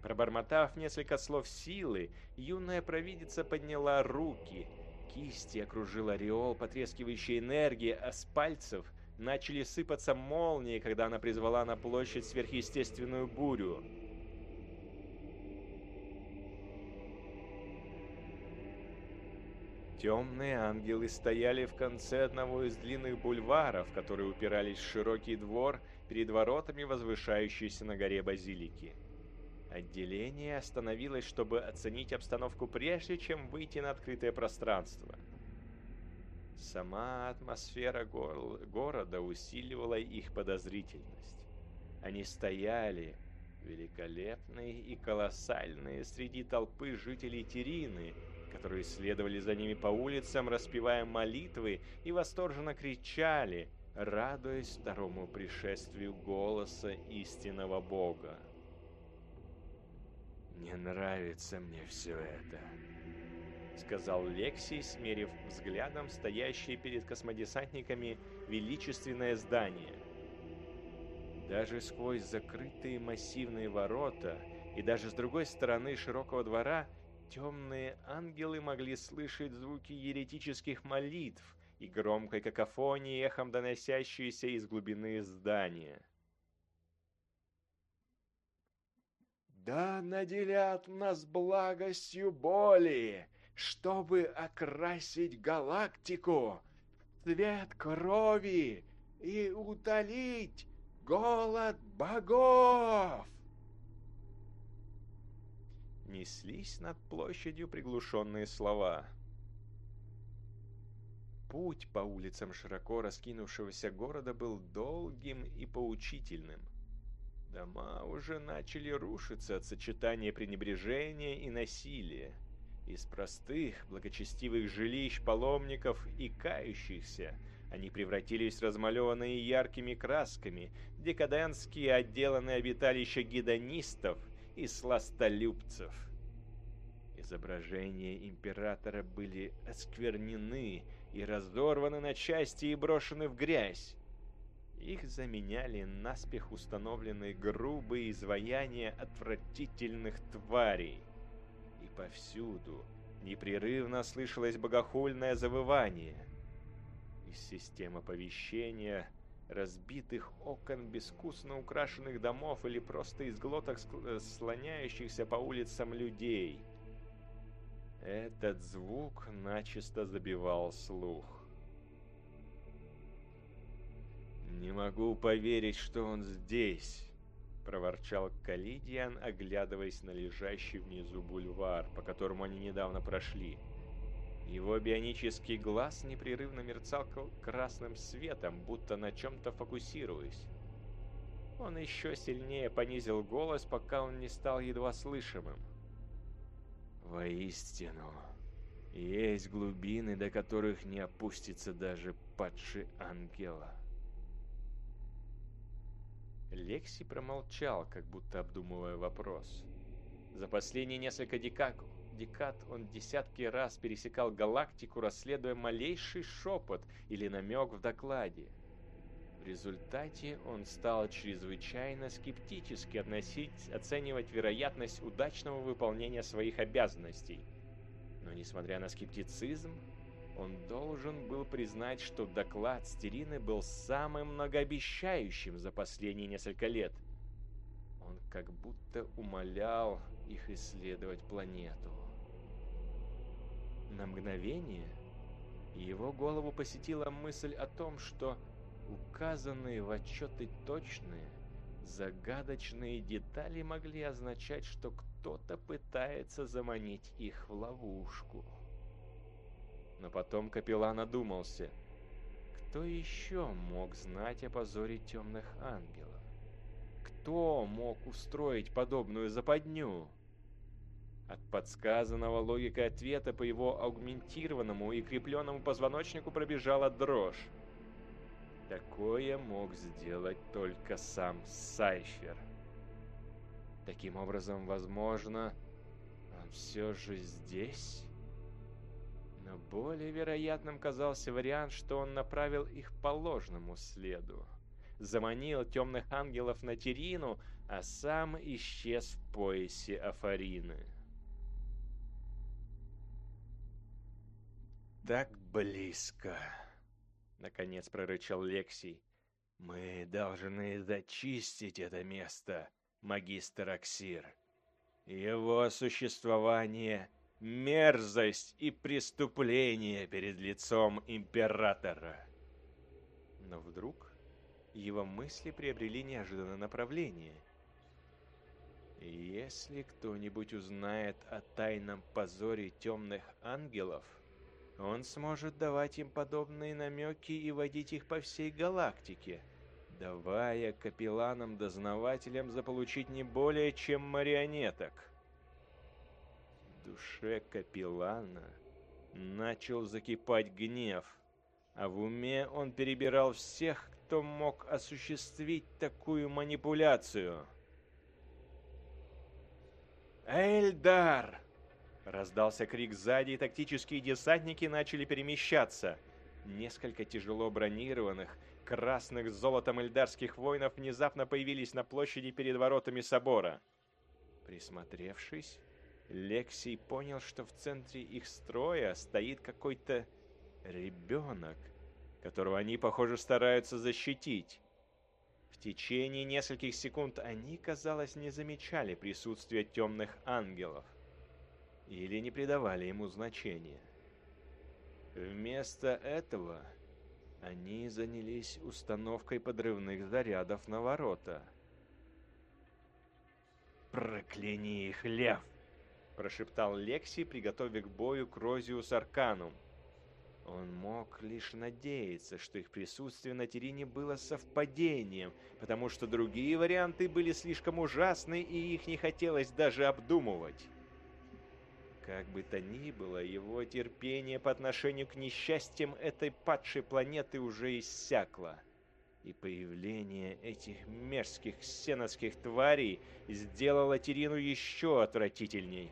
Пробормотав несколько слов силы, юная провидица подняла руки — кисти окружил ореол потрескивающей энергии, а с пальцев начали сыпаться молнии, когда она призвала на площадь сверхъестественную бурю. Темные ангелы стояли в конце одного из длинных бульваров, которые упирались в широкий двор перед воротами, возвышающейся на горе Базилики. Отделение остановилось, чтобы оценить обстановку прежде, чем выйти на открытое пространство. Сама атмосфера гор города усиливала их подозрительность. Они стояли, великолепные и колоссальные, среди толпы жителей Терины, которые следовали за ними по улицам, распевая молитвы и восторженно кричали, радуясь второму пришествию голоса истинного Бога. «Не нравится мне все это», — сказал Лексий, смерив взглядом стоящее перед космодесантниками величественное здание. Даже сквозь закрытые массивные ворота и даже с другой стороны широкого двора темные ангелы могли слышать звуки еретических молитв и громкой какофонии, эхом доносящиеся из глубины здания. Да наделят нас благостью боли, чтобы окрасить галактику цвет крови и утолить голод богов. Неслись над площадью приглушенные слова. Путь по улицам широко раскинувшегося города был долгим и поучительным – Дома уже начали рушиться от сочетания пренебрежения и насилия. Из простых, благочестивых жилищ паломников и кающихся они превратились в размалеванные яркими красками, декадентские отделанные обиталища гедонистов и сластолюбцев. Изображения императора были осквернены и разорваны на части и брошены в грязь. Их заменяли наспех установленные грубые изваяния отвратительных тварей. И повсюду непрерывно слышалось богохульное завывание. Из системы оповещения разбитых окон безвкусно украшенных домов или просто из глоток э, слоняющихся по улицам людей. Этот звук начисто забивал слух. «Не могу поверить, что он здесь!» — проворчал Калидиан, оглядываясь на лежащий внизу бульвар, по которому они недавно прошли. Его бионический глаз непрерывно мерцал красным светом, будто на чем-то фокусируясь. Он еще сильнее понизил голос, пока он не стал едва слышимым. «Воистину, есть глубины, до которых не опустится даже падший ангела». Лекси промолчал, как будто обдумывая вопрос. За последние несколько декад декад он десятки раз пересекал галактику, расследуя малейший шепот или намек в докладе. В результате он стал чрезвычайно скептически относить, оценивать вероятность удачного выполнения своих обязанностей. Но несмотря на скептицизм, он должен был признать, что доклад Стерины был самым многообещающим за последние несколько лет. Он как будто умолял их исследовать планету. На мгновение его голову посетила мысль о том, что указанные в отчеты точные, загадочные детали могли означать, что кто-то пытается заманить их в ловушку. Но потом капеллан одумался. Кто еще мог знать о позоре темных ангелов? Кто мог устроить подобную западню? От подсказанного логикой ответа по его аугментированному и крепленному позвоночнику пробежала дрожь. Такое мог сделать только сам Сайфер. Таким образом, возможно, он все же здесь? Но более вероятным казался вариант, что он направил их по ложному следу. Заманил темных ангелов на Терину, а сам исчез в поясе Афарины. так близко!» Наконец прорычал Лексий. «Мы должны зачистить это место, магистр Аксир. Его существование — мерзость и преступление перед лицом Императора». Но вдруг его мысли приобрели неожиданное направление. «Если кто-нибудь узнает о тайном позоре темных ангелов...» Он сможет давать им подобные намеки и водить их по всей галактике, давая капелланам-дознавателям заполучить не более чем марионеток. Душе капеллана начал закипать гнев, а в уме он перебирал всех, кто мог осуществить такую манипуляцию. «Эльдар!» Раздался крик сзади, и тактические десантники начали перемещаться. Несколько тяжело бронированных, красных с золотом эльдарских воинов внезапно появились на площади перед воротами собора. Присмотревшись, Лексий понял, что в центре их строя стоит какой-то ребенок, которого они, похоже, стараются защитить. В течение нескольких секунд они, казалось, не замечали присутствия темных ангелов или не придавали ему значения. Вместо этого они занялись установкой подрывных зарядов на ворота. «Прокляни их, лев!» – прошептал Лекси, приготовив к бою Крозиус Арканум. Он мог лишь надеяться, что их присутствие на Терине было совпадением, потому что другие варианты были слишком ужасны, и их не хотелось даже обдумывать. Как бы то ни было, его терпение по отношению к несчастьям этой падшей планеты уже иссякло. И появление этих мерзких ксеновских тварей сделало Терину еще отвратительней.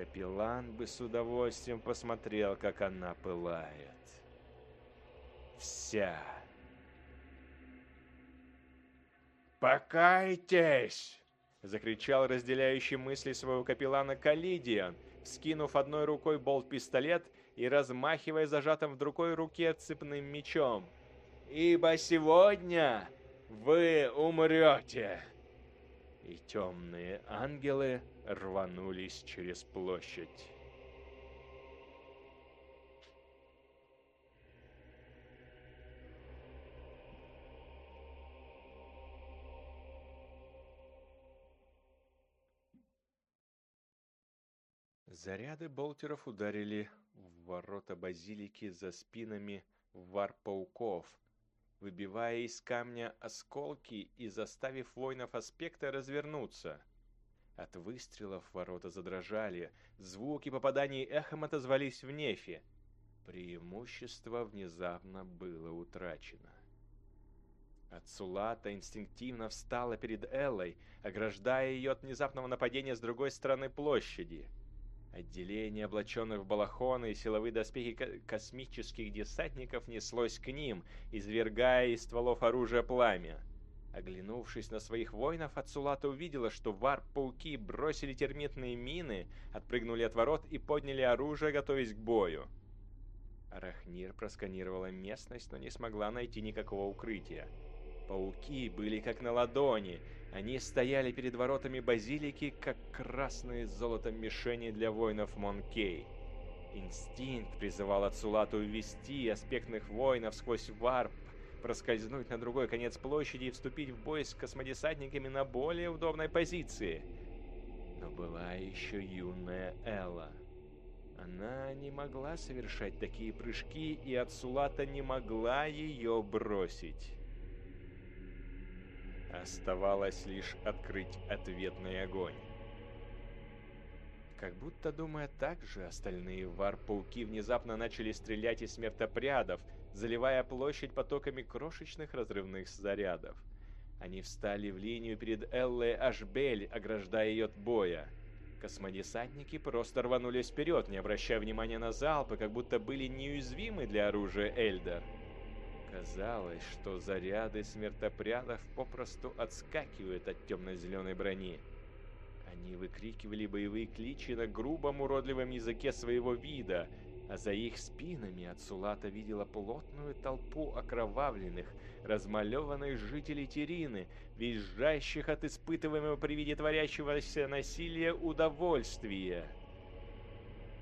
Капеллан бы с удовольствием посмотрел, как она пылает. Вся. «Покайтесь!» — закричал разделяющий мысли своего капеллана Калидиан, скинув одной рукой болт-пистолет и размахивая зажатым в другой руке цепным мечом. «Ибо сегодня вы умрете!» И темные ангелы рванулись через площадь. Заряды болтеров ударили в ворота базилики за спинами вар-пауков, выбивая из камня осколки и заставив воинов аспекта развернуться. От выстрелов ворота задрожали, звуки попаданий эхом отозвались в нефе. Преимущество внезапно было утрачено. Ацулата инстинктивно встала перед Эллой, ограждая ее от внезапного нападения с другой стороны площади — Отделение облаченных в балахоны и силовые доспехи космических десантников неслось к ним, извергая из стволов оружия пламя. Оглянувшись на своих воинов, Ацулата увидела, что варп-пауки бросили термитные мины, отпрыгнули от ворот и подняли оружие, готовясь к бою. Арахнир просканировала местность, но не смогла найти никакого укрытия. Пауки были как на ладони, они стояли перед воротами базилики, как красные золотом мишени для воинов Монкей. Инстинкт призывал Ацулату увести аспектных воинов сквозь варп, проскользнуть на другой конец площади и вступить в бой с космодесантниками на более удобной позиции. Но была еще юная Элла. Она не могла совершать такие прыжки, и Ацулата не могла ее бросить. Оставалось лишь открыть ответный огонь. Как будто думая так же, остальные вар-пауки внезапно начали стрелять из смертопрядов, заливая площадь потоками крошечных разрывных зарядов. Они встали в линию перед Эллой Ашбель, ограждая ее от боя. Космодесантники просто рванулись вперед, не обращая внимания на залпы, как будто были неуязвимы для оружия Эльдер. Казалось, что заряды смертопрядов попросту отскакивают от темно-зеленой брони. Они выкрикивали боевые кличи на грубом уродливом языке своего вида, а за их спинами Ацулата видела плотную толпу окровавленных, размалеванных жителей Терины, визжащих от испытываемого при виде творящегося насилия удовольствия.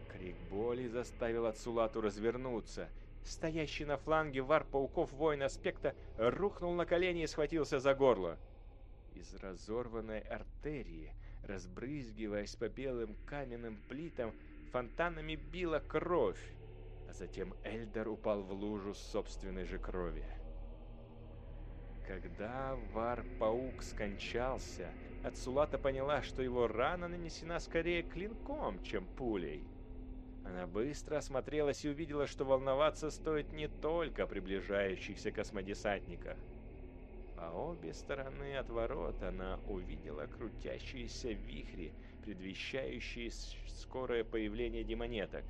Крик боли заставил Ацулату развернуться — Стоящий на фланге вар пауков воин аспекта рухнул на колени и схватился за горло. Из разорванной артерии, разбрызгиваясь по белым каменным плитам, фонтанами била кровь, а затем Эльдар упал в лужу собственной же крови. Когда вар-паук скончался, Ацулата поняла, что его рана нанесена скорее клинком, чем пулей. Она быстро осмотрелась и увидела, что волноваться стоит не только приближающихся космодесантниках. По обе стороны от ворот она увидела крутящиеся вихри, предвещающие скорое появление демонеток.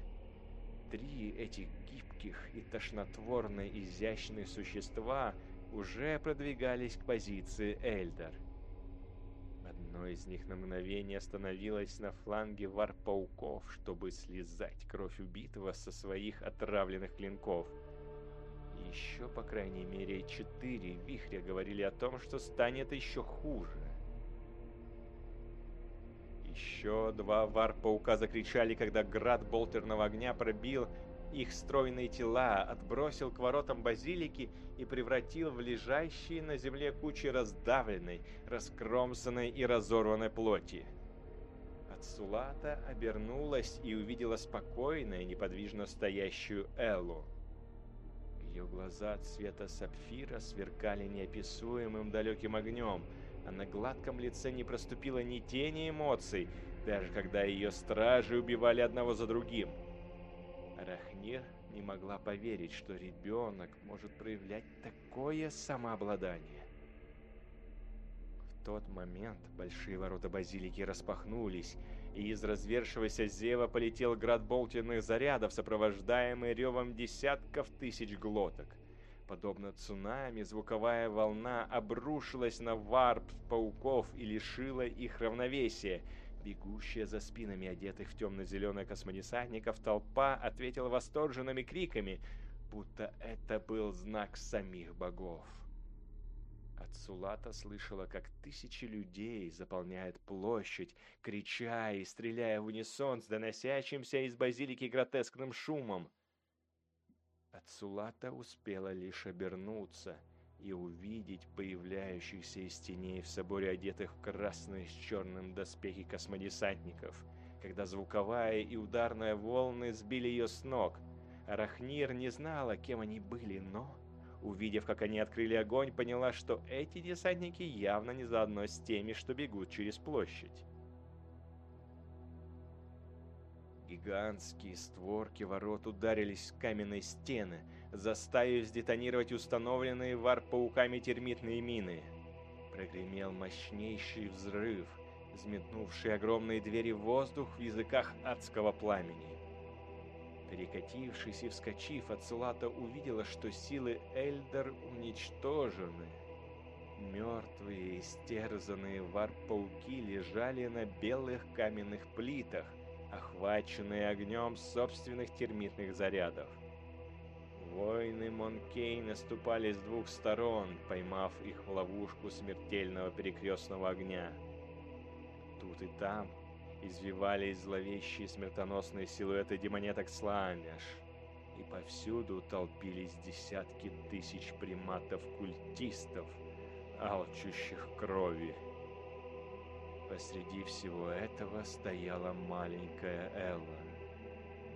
Три этих гибких и тошнотворно изящные существа уже продвигались к позиции Эльдар — Одно из них на мгновение остановилось на фланге вар-пауков, чтобы слезать кровь убитого со своих отравленных клинков. еще, по крайней мере, четыре вихря говорили о том, что станет еще хуже. Еще два вар-паука закричали, когда град болтерного огня пробил их стройные тела, отбросил к воротам базилики и превратил в лежащие на земле кучи раздавленной, раскромсанной и разорванной плоти. Ацулата обернулась и увидела спокойно и неподвижно стоящую Эллу. Ее глаза цвета сапфира сверкали неописуемым далеким огнем, а на гладком лице не проступило ни тени эмоций, даже когда ее стражи убивали одного за другим — Рахнир не могла поверить, что ребенок может проявлять такое самообладание. В тот момент большие ворота базилики распахнулись, и из развершегося зева полетел град болтенных зарядов, сопровождаемый ревом десятков тысяч глоток. Подобно цунами, звуковая волна обрушилась на варп пауков и лишила их равновесия. Бегущая за спинами одетых в темно-зеленое космодесантников толпа ответила восторженными криками, будто это был знак самих богов. Ацулата слышала, как тысячи людей заполняют площадь, крича и стреляя в унисон с доносящимся из базилики гротескным шумом. Ацулата успела лишь обернуться и увидеть появляющихся из теней в соборе одетых в красные с черным доспехи космодесантников, когда звуковая и ударная волны сбили ее с ног. Арахнир не знала, кем они были, но Увидев, как они открыли огонь, поняла, что эти десантники явно не заодно с теми, что бегут через площадь. Гигантские створки ворот ударились в каменные стены, заставив сдетонировать установленные варп-пауками термитные мины. Прогремел мощнейший взрыв, взметнувший огромные двери в воздух в языках адского пламени. Перекатившись и вскочив, Ацелата увидела, что силы Эльдер уничтожены. Мертвые, истерзанные варп-пауки лежали на белых каменных плитах, охваченные огнем собственных термитных зарядов. Воины Монкей наступали с двух сторон, поймав их в ловушку смертельного перекрестного огня. Тут и там извивались зловещие смертоносные силуэты демонеток Слаамеш, и повсюду толпились десятки тысяч приматов-культистов, алчущих крови. Посреди всего этого стояла маленькая Элла.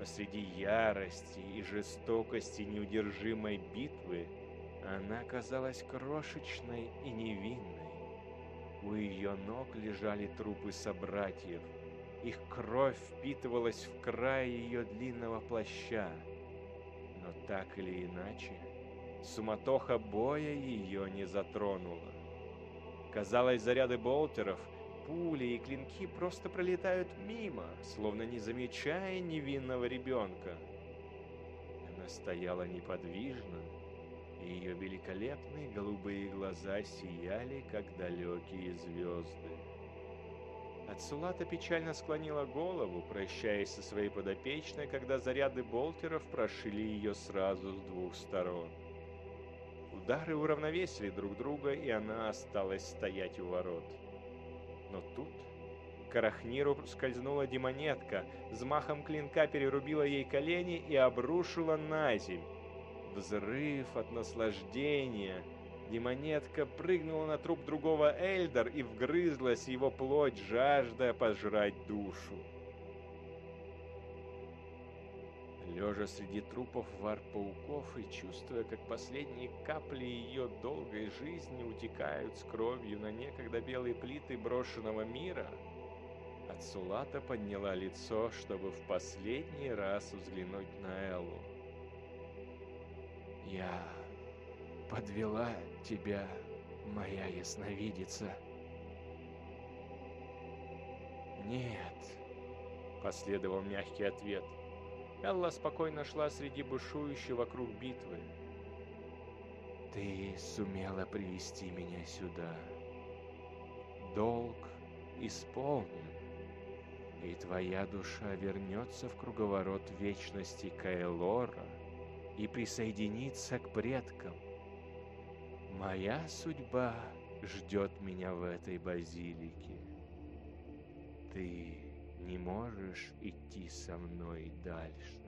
Посреди ярости и жестокости неудержимой битвы она казалась крошечной и невинной. У ее ног лежали трупы собратьев — их кровь впитывалась в край ее длинного плаща. Но так или иначе, суматоха боя ее не затронула. Казалось, заряды болтеров, пули и клинки просто пролетают мимо, словно не замечая невинного ребенка. Она стояла неподвижно, и ее великолепные голубые глаза сияли, как далекие звезды. Ацулата печально склонила голову, прощаясь со своей подопечной, когда заряды болтеров прошили ее сразу с двух сторон. Удары уравновесили друг друга, и она осталась стоять у ворот. Но тут к скользнула демонетка, взмахом клинка перерубила ей колени и обрушила на земь. Взрыв от наслаждения — Демонетка прыгнула на труп другого Эльдер и вгрызлась в его плоть, жаждая пожрать душу. Лежа среди трупов вар-пауков и чувствуя, как последние капли ее долгой жизни утекают с кровью на некогда белые плиты брошенного мира, Ацулата подняла лицо, чтобы в последний раз взглянуть на Эллу. «Я подвела тебя, моя ясновидица? Нет, последовал мягкий ответ. Элла спокойно шла среди бушующей вокруг битвы. Ты сумела привести меня сюда. Долг исполнен, и твоя душа вернется в круговорот вечности Каэлора и присоединится к предкам. Моя судьба ждет меня в этой базилике. Ты не можешь идти со мной дальше.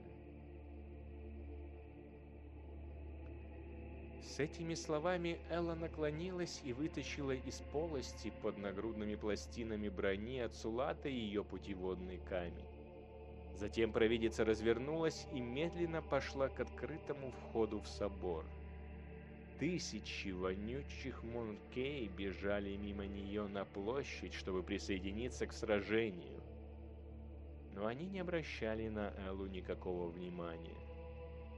С этими словами Элла наклонилась и вытащила из полости под нагрудными пластинами брони от Сулата ее путеводный камень. Затем провидица развернулась и медленно пошла к открытому входу в собор. Тысячи вонючих Монкей бежали мимо нее на площадь, чтобы присоединиться к сражению. Но они не обращали на Эллу никакого внимания.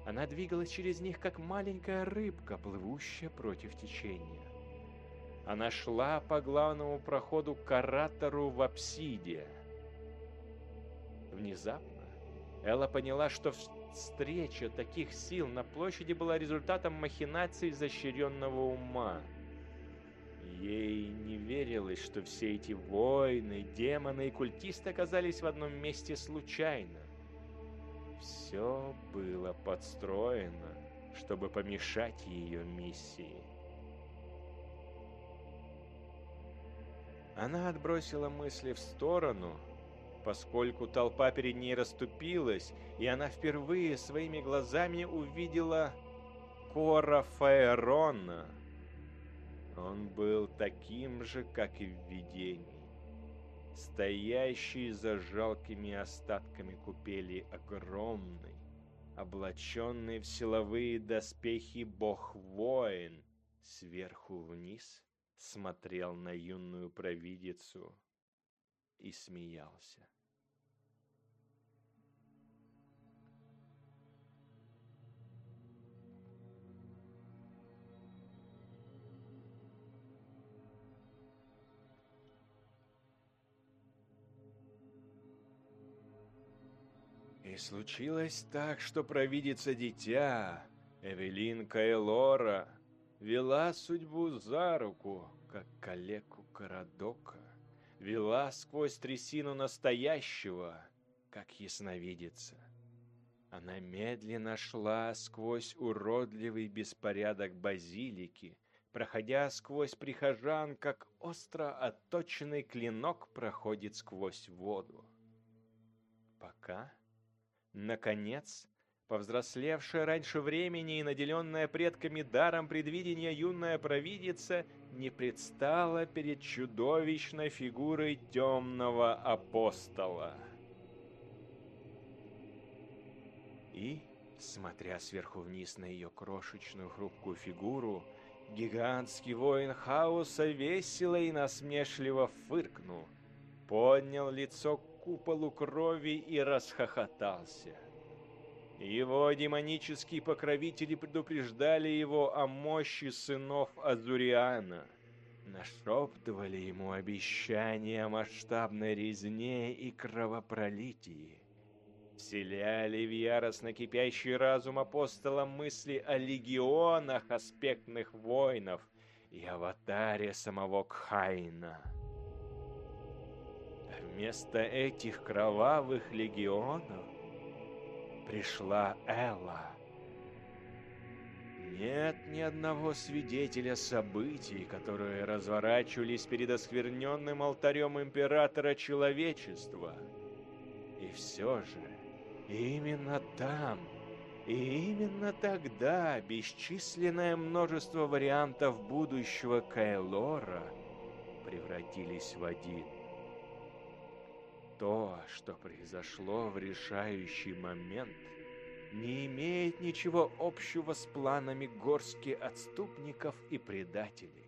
Она двигалась через них, как маленькая рыбка, плывущая против течения. Она шла по главному проходу к каратору в апсиде. Внезапно Элла поняла, что встреча таких сил на площади была результатом махинаций изощренного ума. Ей верилось, что все эти воины, демоны и культисты оказались в одном месте случайно. Все было подстроено, чтобы помешать ее миссии. Она отбросила мысли в сторону, поскольку толпа перед ней расступилась, и она впервые своими глазами увидела Кора Фаэрона. Он был таким же, как и в видении. Стоящий за жалкими остатками купели огромный, облаченный в силовые доспехи бог-воин, сверху вниз смотрел на юную провидицу и смеялся. Случилось так, что провидица дитя, Эвелин Кайлора, вела судьбу за руку, как калеку Карадока, вела сквозь трясину настоящего, как ясновидица. Она медленно шла сквозь уродливый беспорядок базилики, проходя сквозь прихожан, как остро отточенный клинок проходит сквозь воду. Пока Наконец, повзрослевшая раньше времени и наделенная предками даром предвидения юная провидица не предстала перед чудовищной фигурой темного апостола. И, смотря сверху вниз на ее крошечную хрупкую фигуру, гигантский воин хаоса весело и насмешливо фыркнул, поднял лицо куполу крови и расхохотался. Его демонические покровители предупреждали его о мощи сынов Азуриана, нашептывали ему обещания о масштабной резне и кровопролитии, вселяли в яростно кипящий разум апостола мысли о легионах аспектных воинов и аватаре самого Кхайна. Вместо этих кровавых легионов пришла Элла. Нет ни одного свидетеля событий, которые разворачивались перед оскверненным алтарем императора человечества. И все же, именно там, и именно тогда бесчисленное множество вариантов будущего Кайлора превратились в один – то, что произошло в решающий момент, не имеет ничего общего с планами горски отступников и предателей.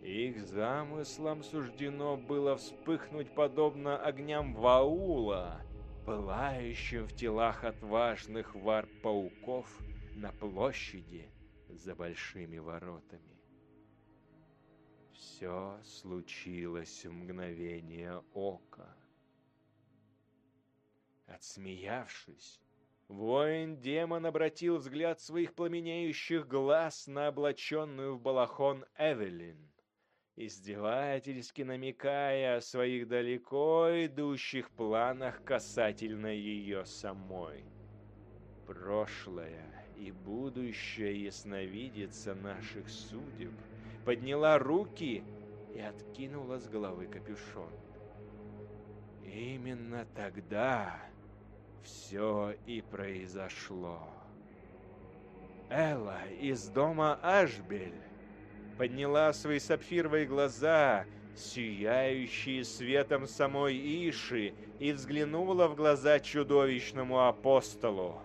Их замыслом суждено было вспыхнуть подобно огням Ваула, пылающим в телах отважных вар-пауков на площади за большими воротами. Все случилось в мгновение ока. Отсмеявшись, воин-демон обратил взгляд своих пламенеющих глаз на облаченную в балахон Эвелин, издевательски намекая о своих далеко идущих планах касательно ее самой. Прошлое и будущее ясновидица наших судеб подняла руки и откинула с головы капюшон. Именно тогда все и произошло. Элла из дома Ашбель подняла свои сапфировые глаза, сияющие светом самой Иши, и взглянула в глаза чудовищному апостолу.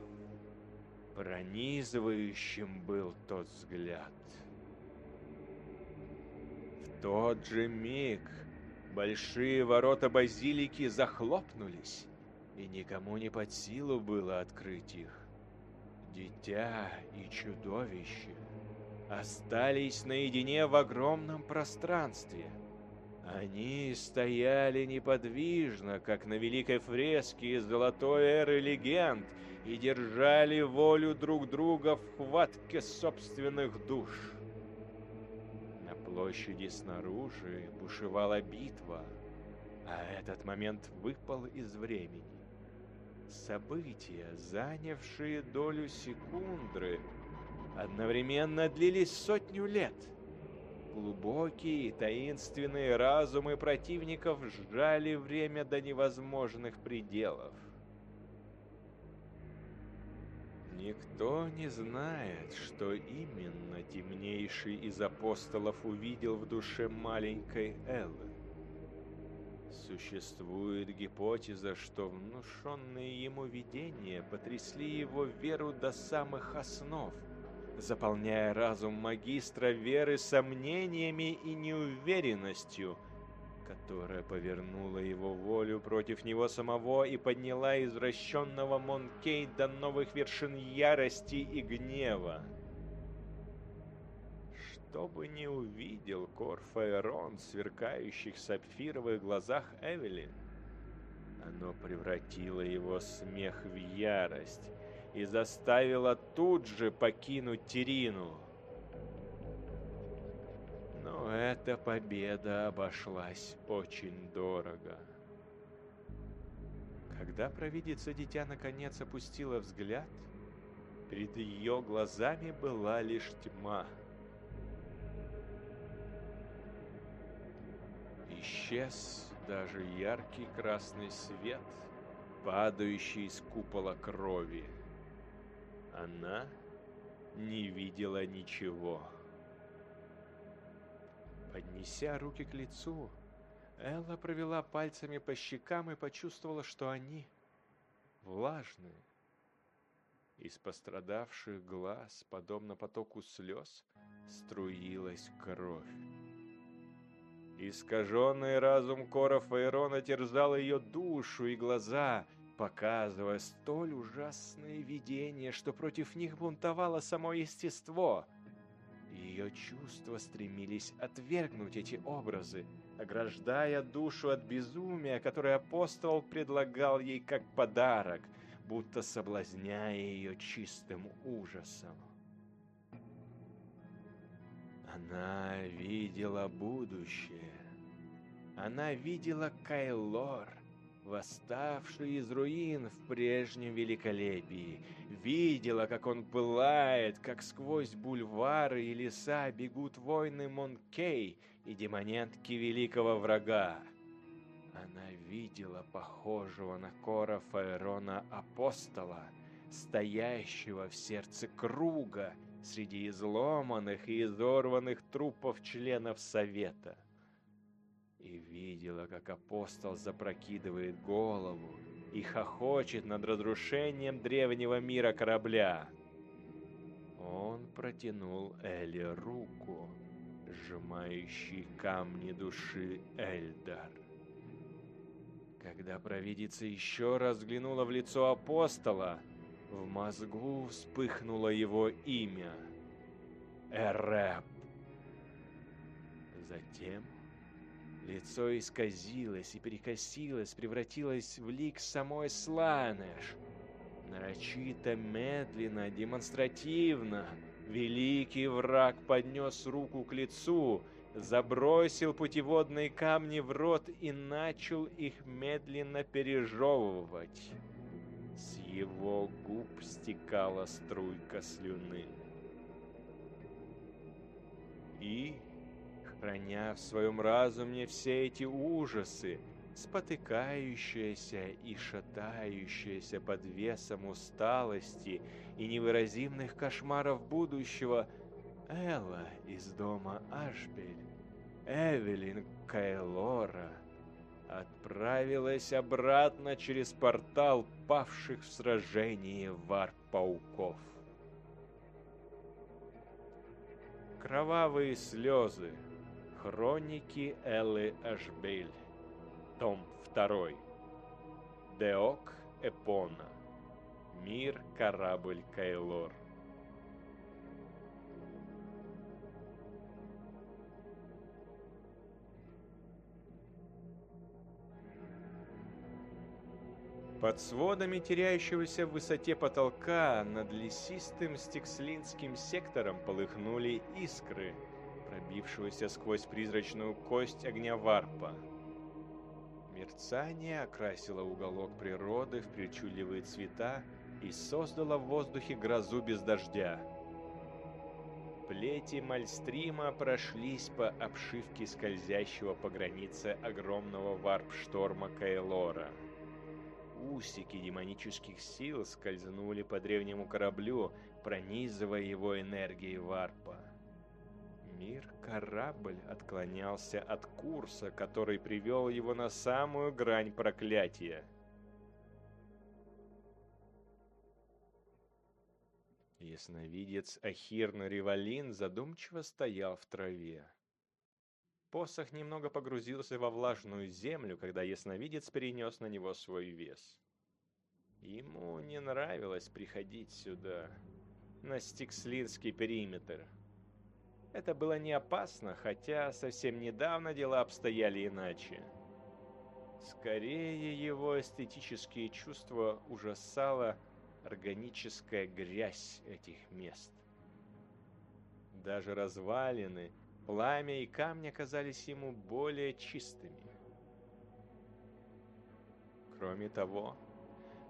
Пронизывающим был тот взгляд. В тот же миг большие ворота базилики захлопнулись, и никому не под силу было открыть их. Дитя и чудовище остались наедине в огромном пространстве. Они стояли неподвижно, как на великой фреске из золотой эры легенд, и держали волю друг друга в хватке собственных душ. На площади снаружи бушевала битва, а этот момент выпал из времени. События, занявшие долю секунды, одновременно длились сотню лет. Глубокие, таинственные разумы противников сжали время до невозможных пределов. Никто не знает, что именно темнейший из апостолов увидел в душе маленькой Эллы. Существует гипотеза, что внушенные ему видения потрясли его веру до самых основ, заполняя разум магистра веры сомнениями и неуверенностью, которая повернула его волю против него самого и подняла извращенного Монкей до новых вершин ярости и гнева. Что бы ни увидел Корфаэрон в сверкающих сапфировых глазах Эвелин, оно превратило его смех в ярость и заставило тут же покинуть Терину. Но эта победа обошлась очень дорого. Когда провидица дитя наконец опустила взгляд, перед ее глазами была лишь тьма — Исчез даже яркий красный свет, падающий из купола крови. Она не видела ничего. Поднеся руки к лицу, Элла провела пальцами по щекам и почувствовала, что они влажные. Из пострадавших глаз, подобно потоку слез, струилась кровь. Искаженный разум Кора Фейрона терзал ее душу и глаза, показывая столь ужасные видения, что против них бунтовало само естество. Ее чувства стремились отвергнуть эти образы, ограждая душу от безумия, которое апостол предлагал ей как подарок, будто соблазняя ее чистым ужасом. Она видела будущее. Она видела Кайлор, восставший из руин в прежнем великолепии. Видела, как он пылает, как сквозь бульвары и леса бегут войны Монкей и демонентки великого врага. Она видела похожего на Кора Фаэрона апостола, стоящего в сердце круга, среди изломанных и изорванных трупов членов Совета. И видела, как апостол запрокидывает голову и хохочет над разрушением древнего мира корабля. Он протянул Элли руку, сжимающий камни души Эльдар. Когда провидица еще раз взглянула в лицо апостола, в мозгу вспыхнуло его имя. Эреп. Затем лицо исказилось и перекосилось, превратилось в лик самой Сланеш. Нарочито, медленно, демонстративно, великий враг поднес руку к лицу, забросил путеводные камни в рот и начал их медленно пережевывать. С его губ стекала струйка слюны. И, храня в своем разуме все эти ужасы, спотыкающаяся и шатающаяся под весом усталости и невыразимых кошмаров будущего, Элла из дома Ашбель, Эвелин Кайлора — отправилась обратно через портал павших в сражении вар-пауков. Кровавые слезы. Хроники Эллы Ашбель, том 2. Деок Эпона. Мир корабль Кайлор. Под сводами теряющегося в высоте потолка над лесистым стекслинским сектором полыхнули искры – пробившегося сквозь призрачную кость огня варпа. Мерцание окрасило уголок природы в причудливые цвета и создало в воздухе грозу без дождя. Плети Мальстрима прошлись по обшивке скользящего по границе огромного варп-шторма Кайлора — Усики демонических сил скользнули по древнему кораблю, пронизывая его энергией варпа. Мир-корабль отклонялся от курса, который привел его на самую грань проклятия. Ясновидец Ахирн Ривалин задумчиво стоял в траве. Посох немного погрузился во влажную землю, когда ясновидец перенес на него свой вес. Ему не нравилось приходить сюда, на Стикслинский периметр. Это было не опасно, хотя совсем недавно дела обстояли иначе. Скорее его эстетические чувства ужасала органическая грязь этих мест. Даже развалины Пламя и камни казались ему более чистыми. Кроме того,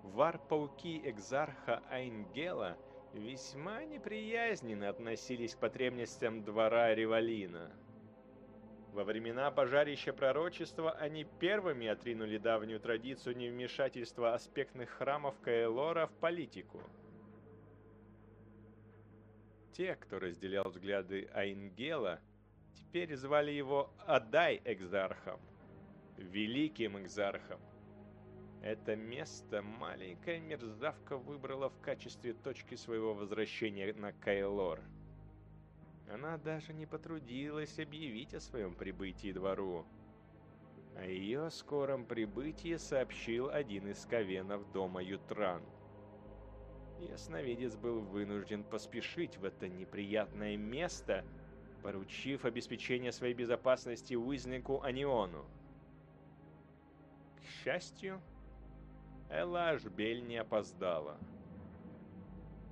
вар-пауки экзарха Айнгела весьма неприязненно относились к потребностям двора Ревалина. Во времена пожарища пророчества они первыми отринули давнюю традицию невмешательства аспектных храмов Каэлора в политику. Те, кто разделял взгляды Айнгела, Теперь звали его Адай Экзархом, Великим Экзархом. Это место маленькая мерзавка выбрала в качестве точки своего возвращения на Кайлор. Она даже не потрудилась объявить о своем прибытии двору. О ее скором прибытии сообщил один из ковенов дома Ютран. Ясновидец был вынужден поспешить в это неприятное место – поручив обеспечение своей безопасности узнику Аниону. К счастью, Элла Ашбель не опоздала.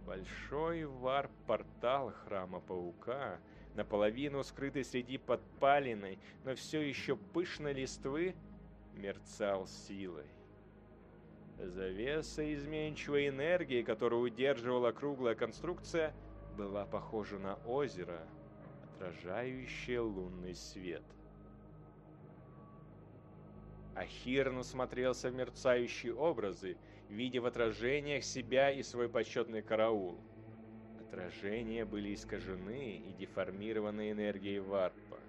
Большой вар-портал Храма Паука, наполовину скрытый среди подпаленной, но все еще пышной листвы, мерцал силой. Завеса изменчивой энергии, которую удерживала круглая конструкция, была похожа на озеро — отражающее лунный свет. Ахирн смотрелся в мерцающие образы, видя в отражениях себя и свой почетный караул. Отражения были искажены и деформированы энергией варпа.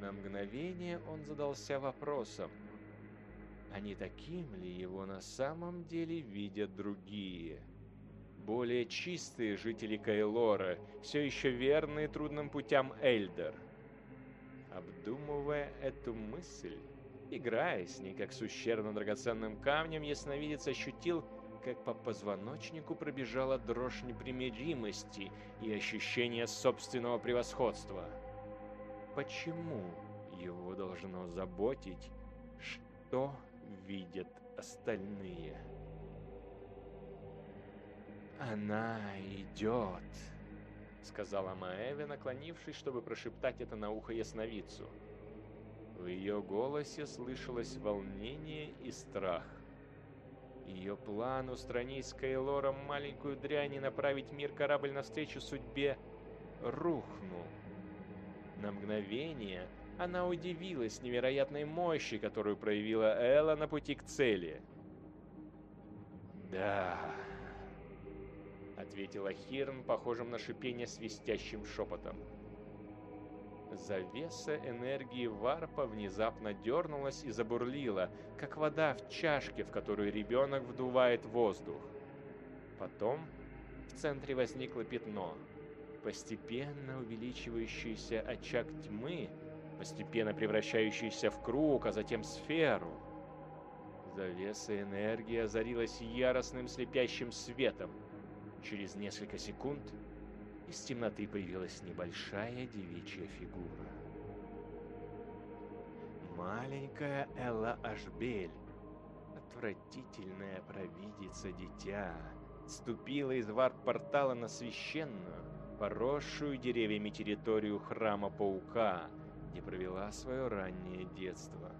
На мгновение он задался вопросом, а не таким ли его на самом деле видят другие? более чистые жители Кайлора, все еще верные трудным путям Эльдер. Обдумывая эту мысль, играя с ней как с ущербно драгоценным камнем, ясновидец ощутил, как по позвоночнику пробежала дрожь непримиримости и ощущение собственного превосходства. Почему его должно заботить, что видят остальные? «Она идет», — сказала Маэве, наклонившись, чтобы прошептать это на ухо ясновидцу. В ее голосе слышалось волнение и страх. Ее план устранить с Кайлором маленькую дрянь и направить мир-корабль навстречу судьбе рухнул. На мгновение она удивилась невероятной мощи, которую проявила Элла на пути к цели. «Да...» ответила Хирн, похожим на шипение свистящим шепотом. Завеса энергии варпа внезапно дернулась и забурлила, как вода в чашке, в которую ребенок вдувает воздух. Потом в центре возникло пятно, постепенно увеличивающийся очаг тьмы, постепенно превращающийся в круг, а затем сферу. Завеса энергии озарилась яростным слепящим светом. Через несколько секунд из темноты появилась небольшая девичья фигура. Маленькая Элла Ашбель, отвратительная провидица-дитя ступила из варп-портала на священную, поросшую деревьями территорию храма Паука, где провела свое раннее детство.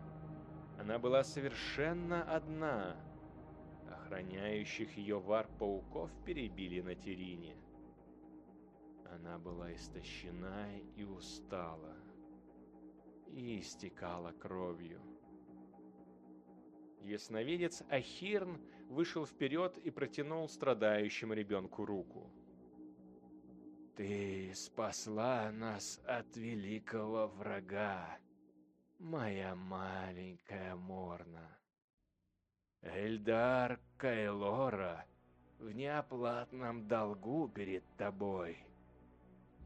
Она была совершенно одна. Охраняющих ее варп-пауков перебили на Терине. Она была истощена и устала, и истекала кровью. Ясновидец Ахирн вышел вперед и протянул страдающему ребенку руку. «Ты спасла нас от великого врага, моя маленькая Морна. Эльдар Кайлора в неоплатном долгу перед тобой.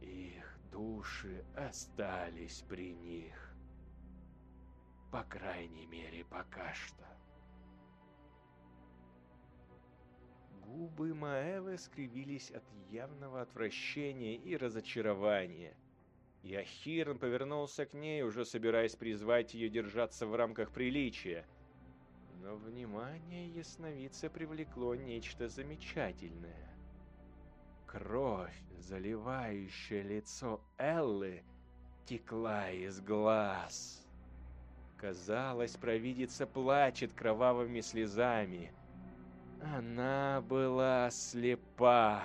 Их души остались при них. По крайней мере, пока что. Губы Маэвы скривились от явного отвращения и разочарования. И Ахирн повернулся к ней, уже собираясь призвать ее держаться в рамках приличия. Но внимание ясновидца привлекло нечто замечательное. Кровь, заливающая лицо Эллы, текла из глаз. Казалось, провидица плачет кровавыми слезами. Она была слепа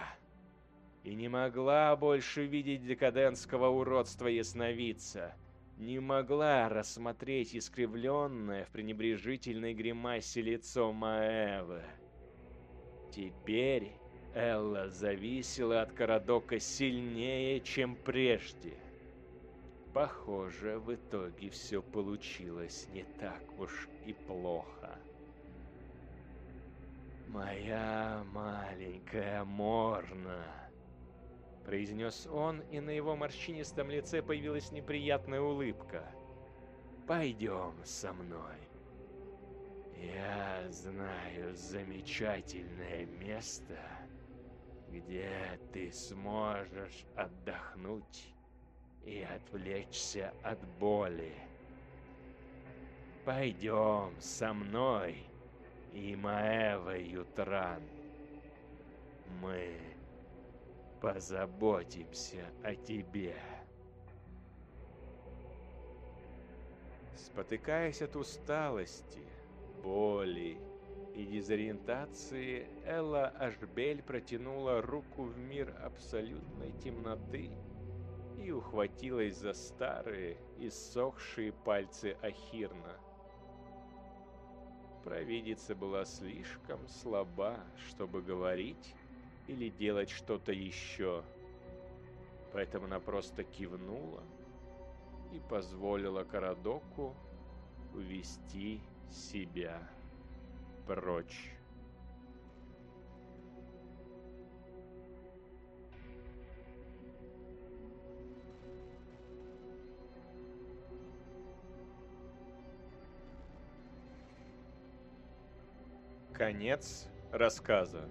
и не могла больше видеть декадентского уродства ясновидца. Не могла рассмотреть искривленное в пренебрежительной гримасе лицо Маэвы. Теперь Элла зависела от Карадока сильнее, чем прежде. Похоже, в итоге все получилось не так уж и плохо. «Моя маленькая Морна», — произнес он, и на его морщинистом лице появилась неприятная улыбка. «Пойдем со мной. Я знаю замечательное место, где ты сможешь отдохнуть и отвлечься от боли. Пойдем со мной, и Маэва Ютран. Мы позаботимся о тебе. Спотыкаясь от усталости, боли и дезориентации Элла Ашбель протянула руку в мир абсолютной темноты и ухватилась за старые, иссохшие пальцы Ахирна. Провидица была слишком слаба, чтобы говорить или делать что-то еще. Поэтому она просто кивнула и позволила Карадоку увести себя прочь. Конец рассказа.